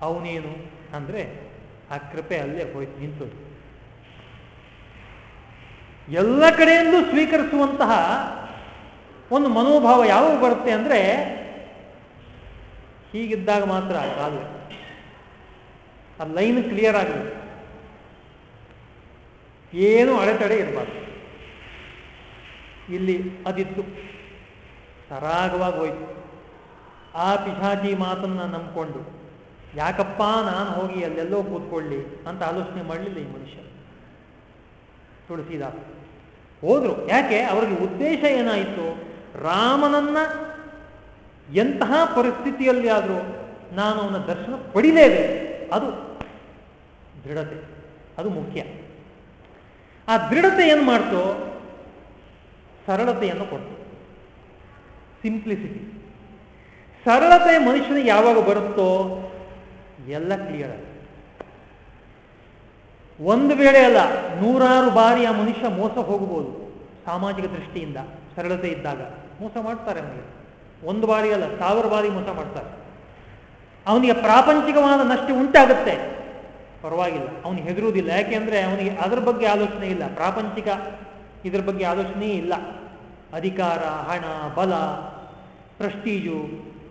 ಅವನೇನು ಅಂದ್ರೆ ಆ ಕೃಪೆ ಅಲ್ಲೇ ಹೋಯ್ತು ನಿಂತದ್ದು ಎಲ್ಲ ಕಡೆಯಲ್ಲೂ ಸ್ವೀಕರಿಸುವಂತಹ ಒಂದು ಮನೋಭಾವ ಯಾವಾಗ ಬರುತ್ತೆ ಅಂದ್ರೆ ಹೀಗಿದ್ದಾಗ ಮಾತ್ರ ಕಾಲ. ಆ ಲೈನ್ ಕ್ಲಿಯರ್ ಆಗಬೇಕು ಏನು ಅಡೆತಡೆ ಇರಬಾರ್ದು. ಇಲ್ಲಿ ಅದಿತ್ತು. ಸರಾಗವಾಗಿ ಹೋಯ್ತು. ಆ ಪಿಶಾಚಿ ಮಾತನ್ನ ನಂಬಿಕೊಂಡು, ಯಾಕಪ್ಪ ನಾನು ಹೋಗಿ ಅಲ್ಲೆಲ್ಲೋ ಕೂತ್ಕೊಳ್ಳಿ ಅಂತ ಆಲೋಚನೆ ಮಾಡಲಿಲ್ಲ ಈ ಮನುಷ್ಯ. ತುಳಸಿದಾಸ, ಹೋದ್ರು. ಯಾಕೆ? ಅವರಿಗೆ ಉದ್ದೇಶ ಏನಾಯಿತು? ರಾಮನನ್ನ ಎಂತಹ ಪರಿಸ್ಥಿತಿಯಲ್ಲಿ ಆದರೂ ನಾನು ಅವನ ದರ್ಶನ ಪಡಿಲೇಬೇಕು. ಅದು ದೃಢತೆ. ಅದು ಮುಖ್ಯ. ಆ ದೃಢತೆ ಏನು ಮಾಡ್ತು, ಸರಳತೆಯನ್ನು ಕೊಡ್ತು. ಸಿಂಪ್ಲಿಸಿಟಿ ಸರಳತೆ ಮನುಷ್ಯನಿಗೆ ಯಾವಾಗ ಬರುತ್ತೋ, ಎಲ್ಲ ಕ್ಲಿಯರ್ ಆಗುತ್ತೆ. ಒಂದು ವೇಳೆ ಅಲ್ಲ, ನೂರಾರು ಬಾರಿ ಆ ಮನುಷ್ಯ ಮೋಸ ಹೋಗಬಹುದು, ಸಾಮಾಜಿಕ ದೃಷ್ಟಿಯಿಂದ, ಸರಳತೆ ಇದ್ದಾಗ. ಮೋಸ ಮಾಡ್ತಾರೆ ಅವನಿಗೆ. ಒಂದು ಬಾರಿ ಅಲ್ಲ, ಸಾವಿರ ಬಾರಿ ಮೋಸ ಮಾಡ್ತಾರೆ. ಅವನಿಗೆ ಪ್ರಾಪಂಚಿಕವಾದ ನಷ್ಟ ಉಂಟಾಗುತ್ತೆ. ಪರವಾಗಿಲ್ಲ. ಅವನು ಹೆದರುವುದಿಲ್ಲ. ಯಾಕೆಂದ್ರೆ ಅವನಿಗೆ ಅದರ ಬಗ್ಗೆ ಆಲೋಚನೆ ಇಲ್ಲ. ಪ್ರಾಪಂಚಿಕ ಇದರ ಬಗ್ಗೆ ಆಲೋಚನೆ ಇಲ್ಲ. ಅಧಿಕಾರ, ಹಣ, ಬಲ ಪ್ರಸ್ಟೀಜು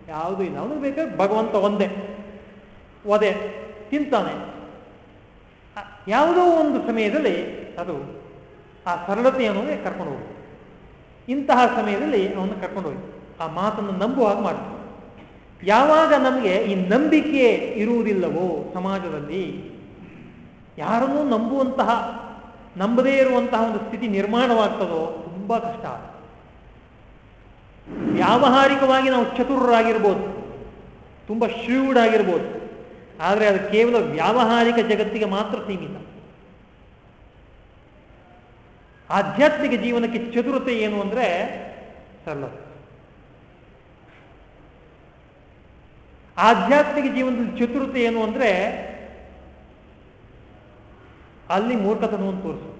ಯಾವುದೂ ಇಲ್ಲ. ಅವನಿಗೆ ಬೇಕಾದ್ರೆ ಭಗವಂತ ಒಂದೇ. ಒದೆ. ತಿಂತಾನೆ. ಯಾವುದೋ ಒಂದು ಸಮಯದಲ್ಲಿ ಅದು ಆ ಸರಳತೆ ಅನ್ನೋದೇ ಕರ್ಕೊಂಡು ಹೋಗುತ್ತೆ ಇಂತಹ ಸಮಯದಲ್ಲಿ ಅವನು ಕರ್ಕೊಂಡು ಹೋಗಿ ಆ ಮಾತನ್ನು ನಂಬುವಾಗ ಮಾಡ್ತಾನೆ. ಯಾವಾಗ ನಮಗೆ ಈ ನಂಬಿಕೆ ಇರುವುದಿಲ್ಲವೋ ಸಮಾಜದಲ್ಲಿ ಯಾರನ್ನೂ ನಂಬುವಂತಹ, ನಂಬದೇ ಇರುವಂತಹ ಒಂದು ಸ್ಥಿತಿ ನಿರ್ಮಾಣವಾಗ್ತದೋ ತುಂಬಾ ಕಷ್ಟ ವ್ಯಾವಹಾರಿಕವಾಗಿ ನಾವು ಚತುರರಾಗಿರ್ಬೋದು, ತುಂಬ ಶ್ರೀವುಡ್ ಆಗಿರ್ಬೋದು ಆದರೆ ಅದು ಕೇವಲ ವ್ಯಾವಹಾರಿಕ ಜಗತ್ತಿಗೆ ಮಾತ್ರ ಸೀಮಿತ. ಆಧ್ಯಾತ್ಮಿಕ ಜೀವನಕ್ಕೆ ಚತುರತೆ ಏನು ಅಂದ್ರೆ ಸಲ್ಲ ಆಧ್ಯಾತ್ಮಿಕ ಜೀವನದಲ್ಲಿ ಚತುರತೆ ಏನು ಅಂದ್ರೆ ಅಲ್ಲಿ ಮೂರ್ಖತನವನ್ನು ತೋರಿಸು.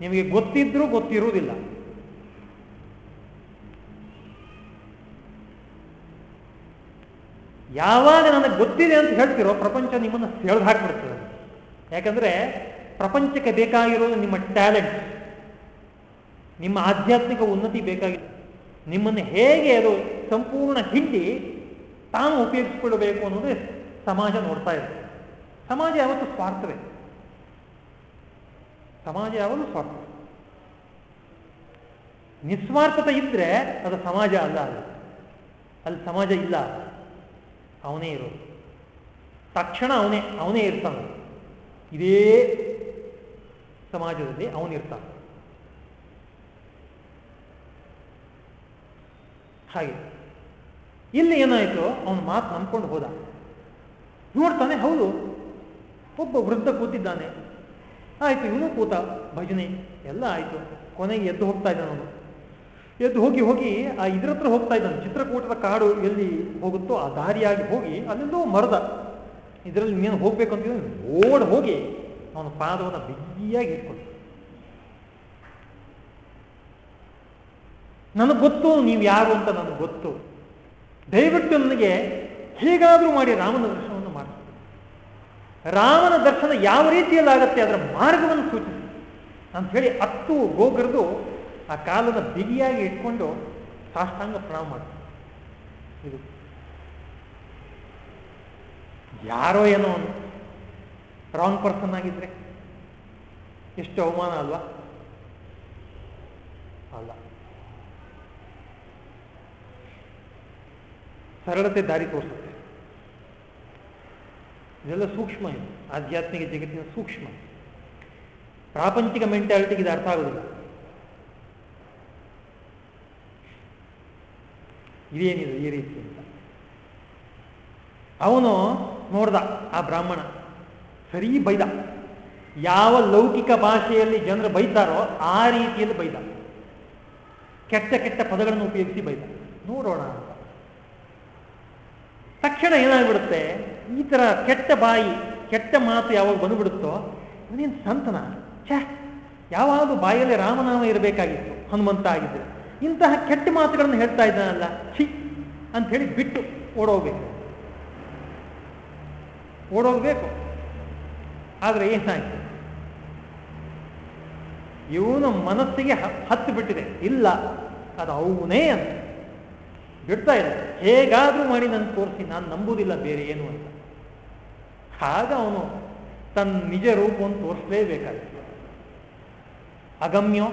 ನಿಮಗೆ ಗೊತ್ತಿದ್ರೂ ಗೊತ್ತಿರುವುದಿಲ್ಲ. ಯಾವಾಗ ನನಗೆ ಗೊತ್ತಿದೆ ಅಂತ ಹೇಳ್ತಿರೋ, ಪ್ರಪಂಚ ನಿಮ್ಮನ್ನು ಸೆಳೆದು ಹಾಕ್ಬಿಡ್ತದೆ. ಯಾಕಂದ್ರೆ ಪ್ರಪಂಚಕ್ಕೆ ಬೇಕಾಗಿರೋದು ನಿಮ್ಮ ಟ್ಯಾಲೆಂಟ್. ನಿಮ್ಮ ಆಧ್ಯಾತ್ಮಿಕ ಉನ್ನತಿ ಬೇಕಾಗಿದೆ ನಿಮ್ಮನ್ನು ಹೇಗೆ ಅದು ಸಂಪೂರ್ಣ ಹಿಂಡಿ ತಾನು ಉಪಯೋಗಿಸಿಕೊಳ್ಳಬೇಕು ಅನ್ನೋದೇ ಸಮಾಜ ನೋಡ್ತಾ ಇದೆ ಸಮಾಜ ಯಾವತ್ತು ಸ್ವಾರ್ಥವೇ? ಸಮಾಜ ಯಾವತ್ತು ಸ್ವಾರ್ಥ? ನಿಸ್ವಾರ್ಥತೆ ಇದ್ರೆ ಅದು ಸಮಾಜ ಅಲ್ಲ ಅದು ಅಲ್ಲಿ ಸಮಾಜ ಇಲ್ಲ. ಅವನೇ ಇರೋದು. ತಕ್ಷಣ ಅವನೇ ಅವನೇ ಇರ್ತಾನೆ. ಇದೇ ಸಮಾಜದಲ್ಲಿ ಅವನಿರ್ತಾನೆ ಹಾಗೆ. ಇಲ್ಲಿ ಏನಾಯಿತು? ಅವನ ಮಾತು ನಂಬ್ಕೊಂಡು ಹೋದ. ನೋಡ್ತಾನೆ, ಹೌದು. ಒಬ್ಬ ವೃದ್ಧ ಕೂತಿದ್ದಾನೆ. ಆಯಿತು, ಇವನು ಕೂತ, ಭಜನೆ, ಎಲ್ಲ ಆಯಿತು. ಕೊನೆಗೆ ಎದ್ದು ಹೋಗ್ತಾ ಇದ್ದಾನವನು ಎದ್ದು ಹೋಗಿ ಹೋಗಿ ಆ ಇದ್ರ ಹತ್ರ ಹೋಗ್ತಾ ಇದ್ದಾನೆ. ಚಿತ್ರಕೂಟದ ಕಾಡು ಎಲ್ಲಿ ಹೋಗುತ್ತೋ ಆ ದಾರಿಯಾಗಿ ಹೋಗಿ ಅಲ್ಲಿಂದೋ ಮರದ. ಇದರಲ್ಲಿ ನೀನು ಹೋಗ್ಬೇಕು ಅಂತ ಓಡ್ ಹೋಗಿ ಅವನ ಪಾದವನ್ನು ಬಿಗಿಯಾಗಿ ಇಟ್ಕೊಂಡು. ನನಗೆ ಗೊತ್ತು, ನೀವು ಯಾರು ಅಂತ ನನಗೆ ಗೊತ್ತು. ದಯವಿಟ್ಟು ನನಗೆ ಹೇಗಾದರೂ ಮಾಡಿ ರಾಮನ ಮಾಡಿ ರಾಮನ ದರ್ಶನ ಯಾವ ರೀತಿಯಲ್ಲಿ ಆಗುತ್ತೆ ಅದರ ಮಾರ್ಗವನ್ನು ಸೂಚಿಸಿ ಅಂತ ಹೇಳಿ ಹತ್ತು ಗೋಗರದು ಆ ಕಾಲದ ಬಿಗಿಯಾಗಿ ಇಟ್ಕೊಂಡು ಸಾಷ್ಟಾಂಗ ಪ್ರಣಾಮ ಮಾಡ್ತಾರೆ. ಇದು ಯಾರೋ ಏನೋ ರಾಂಗ್ ಪರ್ಸನ್ ಆಗಿದ್ರೆ ಎಷ್ಟು ಅವಮಾನ ಅಲ್ವಾ? ಅಲ್ಲ. ಸರಳತೆ ದಾರಿ ತೋರಿಸುತ್ತೆ. ಇದೆಲ್ಲ ಸೂಕ್ಷ್ಮ ಇದು. ಆಧ್ಯಾತ್ಮಿಕ ಜಗತ್ತಿನ ಸೂಕ್ಷ್ಮ. ಪ್ರಾಪಂಚಿಕ ಮೆಂಟಾಲಿಟಿಗೆ ಇದು ಅರ್ಥ ಆಗುದಿಲ್ಲ. ಇದೇನಿದೆ ಈ ರೀತಿ ಅಂತ. ಅವನು ನೋಡ್ದ ಆ ಬ್ರಾಹ್ಮಣ, ಸರಿ ಬೈದ. ಯಾವ ಲೌಕಿಕ ಭಾಷೆಯಲ್ಲಿ ಜನರು ಬೈತಾರೋ ಆ ರೀತಿಯಲ್ಲಿ ಬೈದ. ಕೆಟ್ಟ ಕೆಟ್ಟ ಪದಗಳನ್ನು ಉಪಯೋಗಿಸಿ ಬೈದ. ನೋಡೋಣ ಅಂತ. ತಕ್ಷಣ ಏನಾಗ್ಬಿಡುತ್ತೆ? ಈ ತರ ಕೆಟ್ಟ ಬಾಯಿ, ಕೆಟ್ಟ ಮಾತು ಯಾವಾಗ ಬಂದುಬಿಡುತ್ತೋ ಅವನೇನು ಸಂತನ? ಛೇ ಯಾವಾಗ ಬಾಯಲ್ಲಿ ರಾಮನಾಮ ಇರಬೇಕಾಗಿತ್ತು, ಹನುಮಂತ ಆಗಿದ್ರೆ. ಇಂತಹ ಕೆಟ್ಟ ಮಾತುಗಳನ್ನು ಹೇಳ್ತಾ ಇದ್ದಾನಲ್ಲ, ಛಿ ಅಂತ ಹೇಳಿ ಬಿಟ್ಟು ಓಡೋಗ್ಬೇಕು. ಓಡೋಗ್ಬೇಕು. ಆದರೆ ಏನಾಯ್ತು? ಇವನು ಮನಸ್ಸಿಗೆ ಹತ್ತು ಬಿಟ್ಟಿದೆ. ಇಲ್ಲ, ಅದು ಅವನೇ ಅಂತ. ಬಿಡ್ತಾ ಇಲ್ಲ ಹೇಗಾದ್ರೂ ಮಾಡಿ ನನ್ನ ತೋರಿಸಿ ನಾನು ನಂಬುವುದಿಲ್ಲ ಬೇರೆ ಏನು ಅಂತ. ಆಗ ಅವನು ತನ್ನ ನಿಜ ರೂಪವನ್ನು ತೋರಿಸಲೇಬೇಕಾಗುತ್ತೆ. ಅಗಮ್ಯೋ,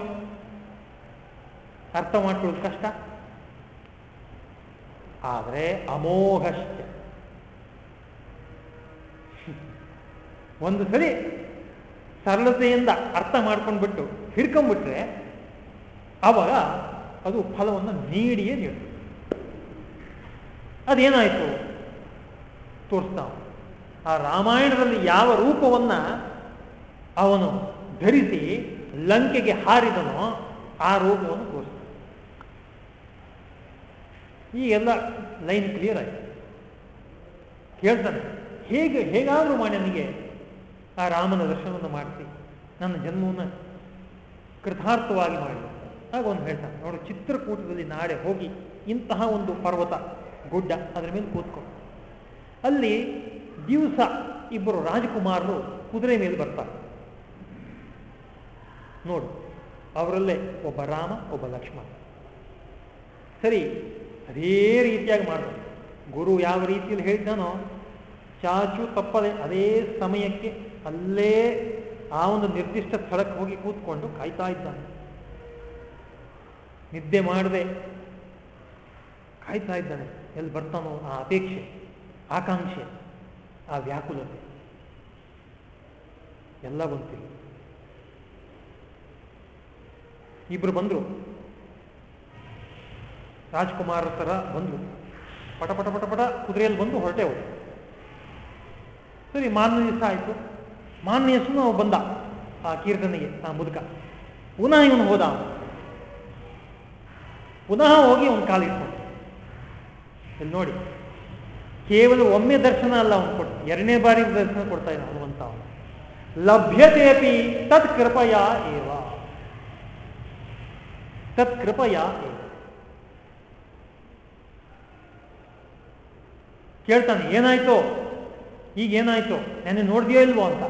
ಅರ್ಥ ಮಾಡ್ಕೊಳ್ಳೋದು ಕಷ್ಟ. ಆದರೆ ಅಮೋಘಶ್ಚ. ಒಂದು ಸರಿ ಸರಳತೆಯಿಂದ ಅರ್ಥ ಮಾಡ್ಕೊಂಡ್ಬಿಟ್ಟು ಹಿಡ್ಕೊಂಡ್ಬಿಟ್ರೆ ಅವಾಗ ಅದು ಫಲವನ್ನು ನೀಡಿಯೇ ನೀಡುತ್ತೆ ಅದೇನಾಯಿತು? ತೋರಿಸ್ತಾವ. ಆ ರಾಮಾಯಣದಲ್ಲಿ ಯಾವ ರೂಪವನ್ನ ಅವನು ಧರಿಸಿ ಲಂಕೆಗೆ ಹಾರಿದನೋ ಆ ರೂಪವನ್ನು ತೋರಿಸ್ತಾನೆ ಈ ಎಲ್ಲ ಲೈನ್ ಕ್ಲಿಯರ್ ಆಯ್ತು. ಕೇಳ್ತಾನೆ ಹೇಗೆ, ಹೇಗಾದರೂ ಮಾಡಿ ನನಗೆ ಆ ರಾಮನ ದರ್ಶನವನ್ನು ಮಾಡಿಸಿ, ನನ್ನ ಜನ್ಮವನ್ನು ಕೃತಾರ್ಥವಾಗಿ ಮಾಡಿ. ಹಾಗೊಂದು ಒಂದು ಹೇಳ್ತಾನೆ, ನೋಡು, ಚಿತ್ರಕೂಟದಲ್ಲಿ ನಾಳೆ ಹೋಗಿ ಇಂತಹ ಒಂದು ಪರ್ವತ ಗುಡ್ಡ ಅದರ ಮೇಲೆ ಕೂತ್ಕೊ. ಅಲ್ಲಿ ದಿವಸ ಇಬ್ಬರು ರಾಜಕುಮಾರರು ಕುದುರೆ ಮೇಲೆ ಬರ್ತಾರೆ. ನೋಡು, ಅವರಲ್ಲೇ ಒಬ್ಬ ರಾಮ, ಒಬ್ಬ ಲಕ್ಷ್ಮಣ. ಸರಿ, ಅದೇ ರೀತಿಯಾಗಿ ಮಾಡ್ತಾರೆ. ಗುರು ಯಾವ ರೀತಿಯಲ್ಲಿ ಹೇಳ್ತಾನೋ ಚಾಚು ತಪ್ಪದೆ ಅದೇ ಸಮಯಕ್ಕೆ ಅಲ್ಲೇ ಆ ಒಂದು ನಿರ್ದಿಷ್ಟ ಸ್ಥಳಕ್ಕೆ ಹೋಗಿ ಕೂತ್ಕೊಂಡು ಕಾಯ್ತಾ ಇದ್ದಾನೆ. ನಿದ್ದೆ ಮಾಡದೆ ಕಾಯ್ತಾ ಇದ್ದಾನೆ. ಎಲ್ಲಿ ಬರ್ತಾನೋ ಆ ಅಪೇಕ್ಷೆ, ಆಕಾಂಕ್ಷೆ, ಆ ವ್ಯಾಕುಲತೆ. ಎಲ್ಲ ಗೊತ್ತಿಲ್ಲ ಇಬ್ರು ಬಂದರು. ರಾಜ್ಕುಮಾರ್ ತರ ಬಂದರು. ಪಟ ಪಟ ಪಟ ಪಟ ಕುದುರೆಯಲ್ಲಿ ಬಂದು ಹೊರಟೆವು ಸರಿ ಮಾನ್ಯ ದಿವಸ ಆಯಿತು. ಮಾನ್ಯ ದಿವಸ ಬಂದ. ಆ ಕೀರ್ತನೆಗೆ, ಆ ಮುದುಕ. ಪುನಃ ಇವನು ಹೋದ. ಪುನಃ ಹೋಗಿ ಅವನು ಕಾಲಿಟ್ಕೊಂಡು. ಇಲ್ಲಿ ನೋಡಿ. ಕೇವಲ ಒಮ್ಮೆ ದರ್ಶನ ಅಲ್ಲ ಅವನು ಕೊಟ್ಟು, ಎರಡನೇ ಬಾರಿ ದರ್ಶನ ಕೊಡ್ತಾ ಇದ್ದ ಹನುಮಂತ ಅವನು ಲಭ್ಯತೆಪಿ ತತ್ ಕೃಪಯ ಏವ. ತತ್ ಕೃಪಯ ಕೇಳ್ತಾನೆ, ಏನಾಯ್ತೋ? ಈಗ ಏನಾಯ್ತೋ? ನೆನ್ನೆ ನೋಡ್ದಿಯೋ ಇಲ್ವೋ ಅಂತ.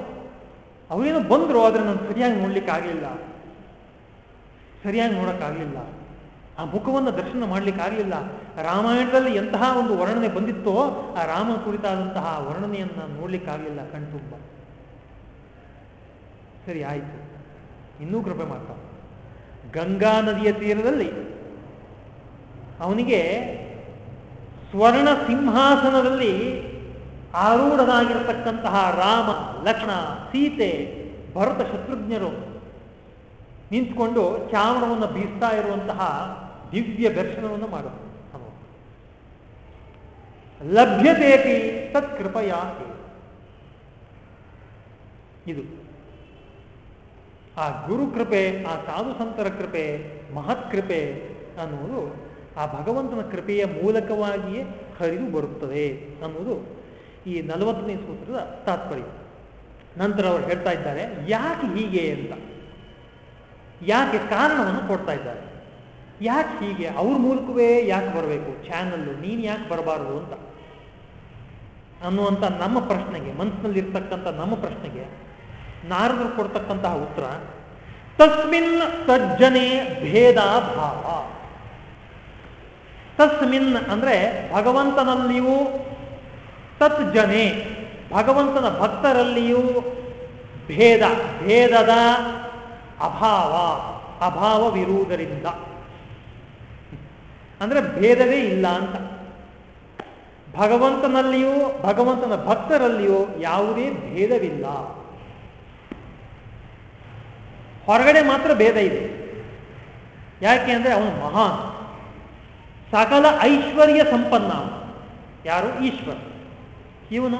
ಅವರೇನೋ ಬಂದ್ರು, ಆದ್ರೆ ನಾನು ಸರಿಯಾಗಿ ನೋಡ್ಲಿಕ್ಕೆ ಆಗಲಿಲ್ಲ. ಸರಿಯಾಗಿ ನೋಡೋಕ್ಕಾಗಲಿಲ್ಲ. ಆ ಮುಖವನ್ನು ದರ್ಶನ ಮಾಡ್ಲಿಕ್ಕೆ ಆಗಲಿಲ್ಲ. ರಾಮಾಯಣದಲ್ಲಿ ಎಂತಹ ಒಂದು ವರ್ಣನೆ ಬಂದಿತ್ತೋ ಆ ರಾಮ ಕುರಿತಾದಂತಹ ವರ್ಣನೆಯನ್ನು ನೋಡ್ಲಿಕ್ಕಾಗಲಿಲ್ಲ ಕಣ್ತುಂಬ. ಸರಿ, ಆಯಿತು. ಇನ್ನೂ ಕೃಪೆ ಮಾಡ್ತಾನೆ ಗಂಗಾ ನದಿಯ ತೀರದಲ್ಲಿ ಅವನಿಗೆ ಸ್ವರ್ಣ ಸಿಂಹಾಸನದಲ್ಲಿ ಆರೂಢನಾಗಿರತಕ್ಕಂತಹ ರಾಮ, ಲಕ್ಷ್ಮಣ, ಸೀತೆ, ಭರತ ಶತ್ರುಘ್ನರು ನಿಂತ್ಕೊಂಡು ಚಾವಣವನ್ನು ಬೀಸ್ತಾ ಇರುವಂತಹ ದಿವ್ಯ ದರ್ಶನವನ್ನು ಮಾಡುತ್ತೆ ಲಭ್ಯತೆಪಿ ತತ್ಕೃಪಯ ಇದು. ಆ ಗುರು ಕೃಪೆ, ಆ ಸಾಧು ಸಂತರ ಕೃಪೆ, ಮಹತ್ ಕೃಪೆ ಅನ್ನುವುದು ಆ ಭಗವಂತನ ಕೃಪೆಯ ಮೂಲಕವಾಗಿಯೇ ಹರಿದು ಬರುತ್ತದೆ ಅನ್ನುವುದು ಈ ನಲವತ್ತನೇ ಸೂತ್ರದ ತಾತ್ಪರ್ಯ. ನಂತರ ಅವರು ಹೇಳ್ತಾ ಇದ್ದಾರೆ, ಯಾಕೆ ಹೀಗೆ ಅಂತ. ಯಾಕೆ ಕಾರಣವನ್ನು ಕೊಡ್ತಾ ಇದ್ದಾರೆ. ಯಾಕೆ ಹೀಗೆ? ಅವ್ರ ಮೂಲಕವೇ ಯಾಕೆ ಬರಬೇಕು? ಚಾನಲ್ಲು, ನೀನು ಯಾಕೆ ಬರಬಾರದು ಅಂತ. ಅನ್ನುವಂಥ ನಮ್ಮ ಪ್ರಶ್ನೆಗೆ ಮನಸ್ಸಿನಲ್ಲಿರ್ತಕ್ಕಂಥ ನಮ್ಮ ಪ್ರಶ್ನೆಗೆ ನಾರದರು ಕೊಡ್ತಕ್ಕಂತಹ ಉತ್ತರ, ತಸ್ಮಿನ್ ಸಜ್ಜನೆ ಭೇದ ಭಾವ ತಸ್ಮಿನ್ ಅಂದ್ರೆ ಭಗವಂತನಲ್ಲಿಯೂ ತತ್ಜನೆ, ಭಗವಂತನ ಭಕ್ತರಲ್ಲಿಯೂ ಭೇದ, ಭೇದದ ಅಭಾವ, ಅಭಾವವಿರುವುದರಿಂದ. ಅಂದ್ರೆ ಭೇದವೇ ಇಲ್ಲ ಅಂತ. ಭಗವಂತನಲ್ಲಿಯೂ, ಭಗವಂತನ ಭಕ್ತರಲ್ಲಿಯೂ ಯಾವುದೇ ಭೇದವಿಲ್ಲ. ಹೊರಗಡೆ ಮಾತ್ರ ಭೇದ ಇದೆ. ಯಾಕೆ ಅಂದರೆ ಅವನು ಮಹಾನ್. ಸಕಲ ಐಶ್ವರ್ಯ ಸಂಪನ್ನ ಯಾರು? ಈಶ್ವರ. ಇವನು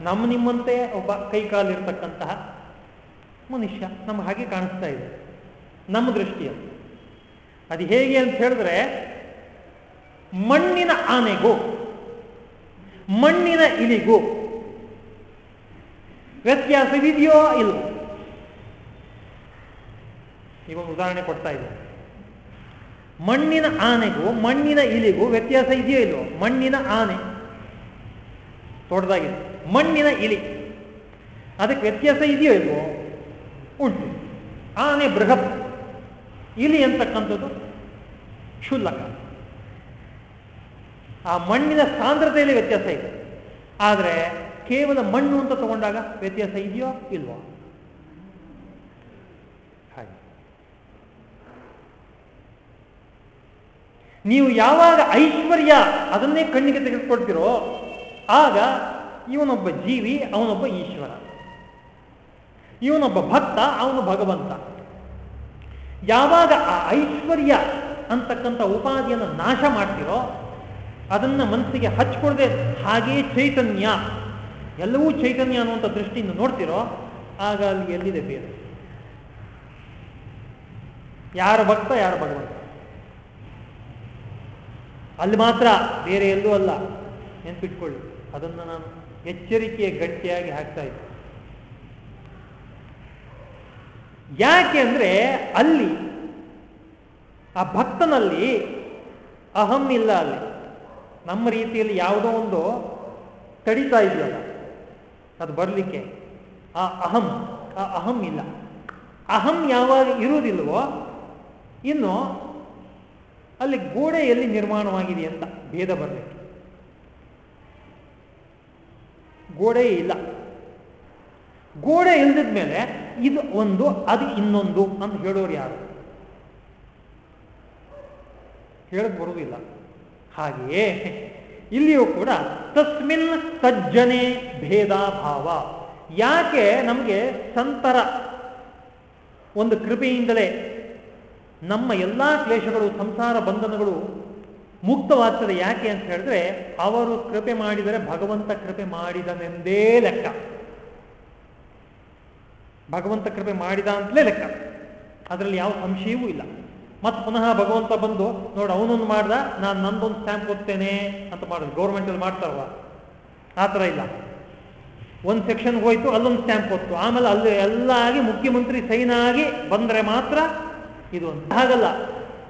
ನಮ್ಮ ನಿಮ್ಮಂತೆ ಒಬ್ಬ ಕೈಕಾಲಿರ್ತಕ್ಕಂತಹ ಮನುಷ್ಯ ನಮ್ಗೆ ಹಾಗೆ ಕಾಣಿಸ್ತಾ ಇದೆ. ನಮ್ಮ ದೃಷ್ಟಿಯಲ್ಲಿ. ಅದು ಹೇಗೆ ಅಂತ ಹೇಳಿದ್ರೆ ಮಣ್ಣಿನ ಆನೆಗೂ, ಮಣ್ಣಿನ ಇಲಿಗೂ. ವ್ಯತ್ಯಾಸವಿದೆಯೋ ಇಲ್ವೋ ಇವಾಗ ಉದಾಹರಣೆ ಕೊಡ್ತಾ ಇದೆ. ಮಣ್ಣಿನ ಆನೆಗೂ, ಮಣ್ಣಿನ ಇಲಿಗೂ ವ್ಯತ್ಯಾಸ ಇದೆಯೋ ಇಲ್ವೋ ಮಣ್ಣಿನ ಆನೆ. ದೊಡ್ಡದಾಗಿದೆ. ಮಣ್ಣಿನ ಇಲಿ. ಅದಕ್ಕೆ ವ್ಯತ್ಯಾಸ ಇದೆಯೋ ಇಲ್ವೋ ಉಂಟು. ಆನೆ ಬೃಹತ್. ಇಲಿ ಅಂತಕ್ಕಂಥದ್ದು ಕ್ಷುಲ್ಲಕ. ಆ ಮಣ್ಣಿನ ಸಾಂದ್ರತೆಯಲ್ಲಿ ವ್ಯತ್ಯಾಸ ಇದೆ. ಆದರೆ ಕೇವಲ ಮಣ್ಣು ಅಂತ ತಗೊಂಡಾಗ ವ್ಯತ್ಯಾಸ ಇದೆಯೋ ಇಲ್ವೋ? ಹಾಗೆ. ನೀವು ಯಾವಾಗ ಐಶ್ವರ್ಯ ಅದನ್ನೇ ಕಣ್ಣಿಗೆ ತೆಗೆದುಕೊಳ್ತಿರೋ, ಆಗ ಇವನೊಬ್ಬ ಜೀವಿ, ಅವನೊಬ್ಬ ಈಶ್ವರ. ಇವನೊಬ್ಬ ಭಕ್ತ, ಅವನು ಭಗವಂತ. ಯಾವಾಗ ಆ ಐಶ್ವರ್ಯ ಅಂತಕ್ಕಂಥ ಉಪಾಧಿಯನ್ನು ನಾಶ ಮಾಡ್ತಿರೋ ಅದನ್ನ ಮನಸ್ಸಿಗೆ ಹಚ್ಕೊಳ್ದೆ ಹಾಗೆಯೇ ಚೈತನ್ಯ. ಎಲ್ಲವೂ ಚೈತನ್ಯ ಅನ್ನುವಂಥ ದೃಷ್ಟಿಯಿಂದ ನೋಡ್ತಿರೋ, ಆಗ ಅಲ್ಲಿ ಎಲ್ಲಿದೆ ಬೇರೆ ಯಾರ ಭಕ್ತ, ಯಾರ ಭಗವಂತ? ಅಲ್ಲಿ ಮಾತ್ರ ಬೇರೆ ಎಲ್ಲೂ ಅಲ್ಲ. ನೆನ್ಪಿಟ್ಕೊಳ್ಳಿ. ಅದನ್ನು ನಾನು ಎಚ್ಚರಿಕೆಯ ಗಟ್ಟಿಯಾಗಿ ಹಾಕ್ತಾ ಇದ್ದೆ. ಯಾಕೆ ಅಂದ್ರೆ ಅಲ್ಲಿ, ಆ ಭಕ್ತನಲ್ಲಿ ಅಹಂ ಇಲ್ಲ ಅಲ್ಲಿ. ನಮ್ಮ ರೀತಿಯಲ್ಲಿ ಯಾವುದೋ ಒಂದು ತಡಿತಾ ಇದೆಯಲ್ಲ, ಅದು ಬರಲಿಕ್ಕೆ ಆ ಅಹಂ ಆ ಅಹಂ ಇಲ್ಲ. ಅಹಂ ಯಾವಾಗ ಇರುವುದಿಲ್ವೋ ಇನ್ನು ಅಲ್ಲಿ ಗೋಡೆ ಎಲ್ಲಿ ನಿರ್ಮಾಣವಾಗಿದೆ ಅಂತ ಭೇದ ಬರಬೇಕು ಗೋಡೆ ಇಲ್ಲ. ಗೋಡೆ ಇಲ್ದಿದ ಮೇಲೆ ಇದು ಒಂದು, ಅದು ಇನ್ನೊಂದು ಅಂತ ಹೇಳೋರು ಯಾರು? ಹೇಳಕ್ ಬರುವುದಿಲ್ಲ. ಹಾಗೆಯೇ ಇಲ್ಲಿಯೂ ಕೂಡ ತಸ್ಮಿನ್ ತಜ್ಜನೆ ಭೇದ ಭಾವ ಯಾಕೆ ನಮಗೆ ಸಂತರ ಒಂದು ಕೃಪೆಯಿಂದಲೇ ನಮ್ಮ ಎಲ್ಲ ಕ್ಲೇಶಗಳು, ಸಂಸಾರ ಬಂಧನಗಳು ಮುಕ್ತವಾಗ್ತದೆ ಯಾಕೆ ಅಂತ ಹೇಳಿದ್ರೆ ಅವರು ಕೃಪೆ ಮಾಡಿದರೆ ಭಗವಂತ ಕೃಪೆ ಮಾಡಿದನೆಂದೇ ಲೆಕ್ಕ. ಭಗವಂತ ಕೃಪೆ ಮಾಡಿದ ಅಂತಲೇ ಲೆಕ್ಕ. ಅದರಲ್ಲಿ ಯಾವ ಸಂಶಯವೂ ಇಲ್ಲ. ಮತ್ತೆ ಪುನಃ ಭಗವಂತ ಬಂದು, ನೋಡಿ ಅವನೊಂದು ಮಾಡ್ದ, ನಾನು ನಂದೊಂದು ಸ್ಟ್ಯಾಂಪ್ ಕೊಡ್ತೇನೆ ಅಂತ ಮಾಡಿದ್ರು ಗೌರ್ಮೆಂಟಲ್ಲಿ ಮಾಡ್ತಾರಲ್ಲ, ಆ ಥರ ಇಲ್ಲ. ಒಂದು ಸೆಕ್ಷನ್ಗೆ ಹೋಯ್ತು, ಅಲ್ಲೊಂದು ಸ್ಟ್ಯಾಂಪ್ ಹೊತ್ತು ಆಮೇಲೆ ಅಲ್ಲಿ ಎಲ್ಲ ಆಗಿ ಮುಖ್ಯಮಂತ್ರಿ ಸೈನ್ ಆಗಿ ಬಂದರೆ ಮಾತ್ರ ಇದು ಅಂತ ಹಾಗಲ್ಲ.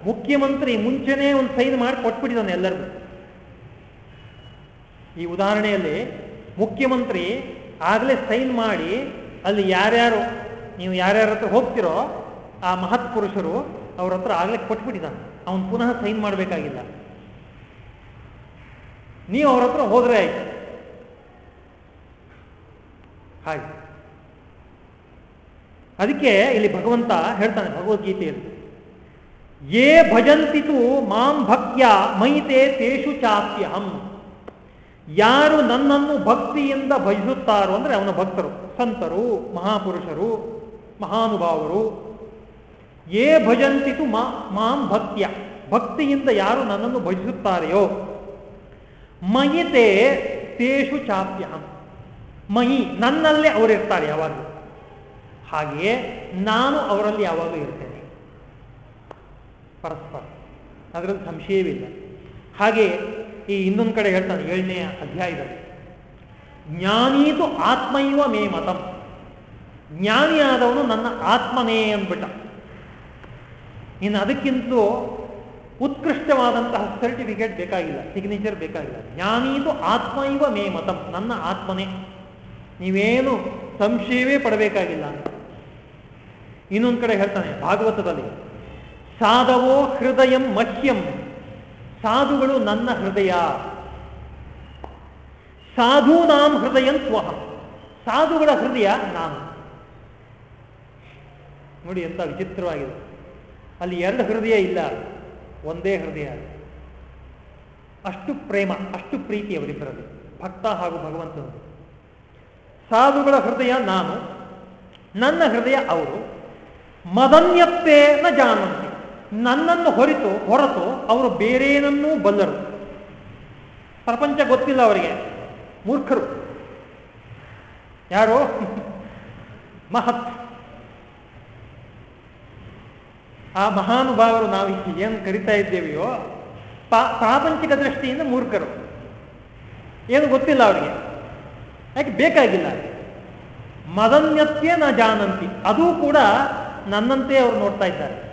ಮುಖ್ಯಮಂತ್ರಿ ಮುಂಚೆನೇ ಒಂದು ಸೈನ್ ಮಾಡಿ ಕೊಟ್ಬಿಟ್ಟಿದ್ದಾನೆ ಎಲ್ಲರಿಗೂ ಈ ಉದಾಹರಣೆಯಲ್ಲಿ ಮುಖ್ಯಮಂತ್ರಿ ಆಗಲೇ ಸೈನ್ ಮಾಡಿ, ಅಲ್ಲಿ ಯಾರ್ಯಾರು, ನೀವು ಯಾರ್ಯಾರ ಹತ್ರ ಹೋಗ್ತಿರೋ, ಆ ಮಹತ್ ಪುರುಷರು ಅವ್ರ ಹತ್ರ ಆಗಲೇ ಕೊಟ್ಬಿಟ್ಟಿದ್ದಾನೆ ಅವನು ಪುನಃ ಸೈನ್ ಮಾಡಬೇಕಾಗಿಲ್ಲ. ನೀವು ಅವ್ರ ಹತ್ರ ಹೋದ್ರೆ ಆಯ್ತು. ಹಾಗೆ. ಅದಕ್ಕೆ ಇಲ್ಲಿ ಭಗವಂತ ಹೇಳ್ತಾನೆ ಭಗವದ್ಗೀತೆಯಲ್ಲಿ. ಯೇ ಭಜಂತಿತು ಮಾಂ ಭಕ್ತ್ಯ ಮೈತೆ ತೇಷು ಚಾಪ್ಯಹಂ. ಯಾರು ನನ್ನನ್ನು ಭಕ್ತಿಯಿಂದ ಭಜಿಸುತ್ತಾರೋ ಅಂದ್ರೆ ಅವನ ಭಕ್ತರು, ಸಂತರು, ಮಹಾಪುರುಷರು, ಮಹಾನುಭಾವರು ಯೇ ಭಜಂತಿತು ಮಾ, ಮಾಂ ಭಕ್ತ್ಯ. ಭಕ್ತಿಯಿಂದ ಯಾರು ನನ್ನನ್ನು ಭಜಿಸುತ್ತಾರೆಯೋ? ಮಯಿತೆ ತೇಷು ಚಾಪ್ಯಹಂ. ಮಹಿ ನನ್ನಲ್ಲೇ ಅವರಿರ್ತಾರೆ ಯಾವಾಗಲೂ. ಹಾಗೆಯೇ ನಾನು ಅವರಲ್ಲಿ ಯಾವಾಗಲೂ ಇರ್ತೇನೆ. ಪರಸ್ಪರ. ಅದರಲ್ಲಿ ಸಂಶಯವಿಲ್ಲ. ಹಾಗೆ ಈ ಇನ್ನೊಂದು ಕಡೆ ಹೇಳ್ತಾನೆ ಏಳನೇ ಅಧ್ಯಾಯದಲ್ಲಿ. ಜ್ಞಾನೀತು ಆತ್ಮೈವ ಮೇ ಮತಂ. ಜ್ಞಾನಿಯಾದವನು ನನ್ನ ಆತ್ಮನೇ ಅಂದ್ಬಿಟ್ಟ. ಇನ್ನು ಅದಕ್ಕಿಂತ ಉತ್ಕೃಷ್ಟವಾದಂತಹ ಸರ್ಟಿಫಿಕೇಟ್ ಬೇಕಾಗಿಲ್ಲ, ಸಿಗ್ನೇಚರ್ ಬೇಕಾಗಿಲ್ಲ. ಜ್ಞಾನೀತು ಆತ್ಮೈವ ಮೇ ಮತಂ, ನನ್ನ ಆತ್ಮನೇ. ನೀವೇನು ಸಂಶಯವೇ ಪಡಬೇಕಾಗಿಲ್ಲ ಇನ್ನೊಂದು ಕಡೆ ಹೇಳ್ತಾನೆ, ಭಾಗವತದಲ್ಲಿ, ಸಾಧವೋ ಹೃದಯಂ ಮಹ್ಯಂ, ಸಾಧುಗಳು ನನ್ನ ಹೃದಯ. ಸಾಧುನಾಂ ಹೃದಯ ಸ್ವಹ ಸಾಧುಗಳ ಹೃದಯ ನಾನು. ನೋಡಿ ಎಂತ ವಿಚಿತ್ರವಾಗಿದೆ. ಅಲ್ಲಿ ಎರಡು ಹೃದಯ ಇಲ್ಲ, ಒಂದೇ ಹೃದಯ. ಅಷ್ಟು ಪ್ರೇಮ, ಅಷ್ಟು ಪ್ರೀತಿ ಅವರಿಬ್ಬರಲ್ಲಿ ಭಕ್ತ ಹಾಗೂ ಭಗವಂತನದು. ಸಾಧುಗಳ ಹೃದಯ ನಾನು, ನನ್ನ ಹೃದಯ ಅವರು. ಮದನ್ಯತ್ತೇನ ಜಾನಂತಿ. ನನ್ನನ್ನು ಹೊರಿತು, ಹೊರತು ಅವರು ಬೇರೇನನ್ನೂ ಬಲ್ಲರು. ಪ್ರಪಂಚ ಗೊತ್ತಿಲ್ಲ ಅವರಿಗೆ, ಮೂರ್ಖರು. ಯಾರು? ಮಹತ್. ಆ ಮಹಾನುಭಾವರು ನಾವು ಏನು ಕರಿತಾ ಇದ್ದೇವೆಯೋ ಪ್ರಾಪಂಚಿಕ ದೃಷ್ಟಿಯಿಂದ ಮೂರ್ಖರು. ಏನು ಗೊತ್ತಿಲ್ಲ ಅವರಿಗೆ. ಯಾಕೆ ಬೇಕಾಗಿಲ್ಲ? ಮದನ್ಯತ್ಯ ನ ಜಾನಂತಿ. ಅದು ಕೂಡ ನನ್ನಂತೆ ಅವರು ನೋಡ್ತಾ ಇದ್ದಾರೆ.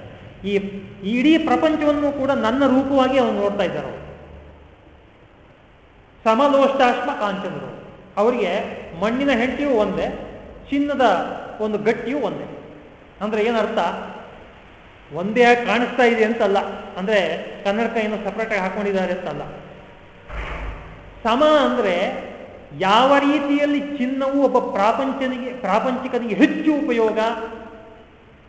ಈ ಇಡೀ ಪ್ರಪಂಚವನ್ನು ಕೂಡ ನನ್ನ ರೂಪವಾಗಿ ಅವರು ನೋಡ್ತಾ ಇದ್ದಾರೆ ಅವರು. ಸಮಲೋಷ್ಟಾಶ್ಮ ಕಾಂಚನರು ಅವರಿಗೆ ಮಣ್ಣಿನ ಹೆಂಟಿಯೂ ಒಂದೇ, ಚಿನ್ನದ ಒಂದು ಗಟ್ಟಿಯೂ ಒಂದೇ. ಅಂದ್ರೆ ಏನರ್ಥ? ಒಂದೇ ಆಗಿ ಕಾಣಿಸ್ತಾ ಇದೆ ಅಂತಲ್ಲ. ಅಂದ್ರೆ ಕನ್ನಡಕ ಏನು ಸಪ್ರೇಟಾಗಿ ಹಾಕೊಂಡಿದ್ದಾರೆ ಅಂತಲ್ಲ. ಸಮ ಅಂದ್ರೆ ಯಾವ ರೀತಿಯಲ್ಲಿ ಚಿನ್ನವು ಒಬ್ಬ ಪ್ರಾಪಂಚನಿಗೆ, ಪ್ರಾಪಂಚಿಕನಿಗೆ ಹೆಚ್ಚು ಉಪಯೋಗ?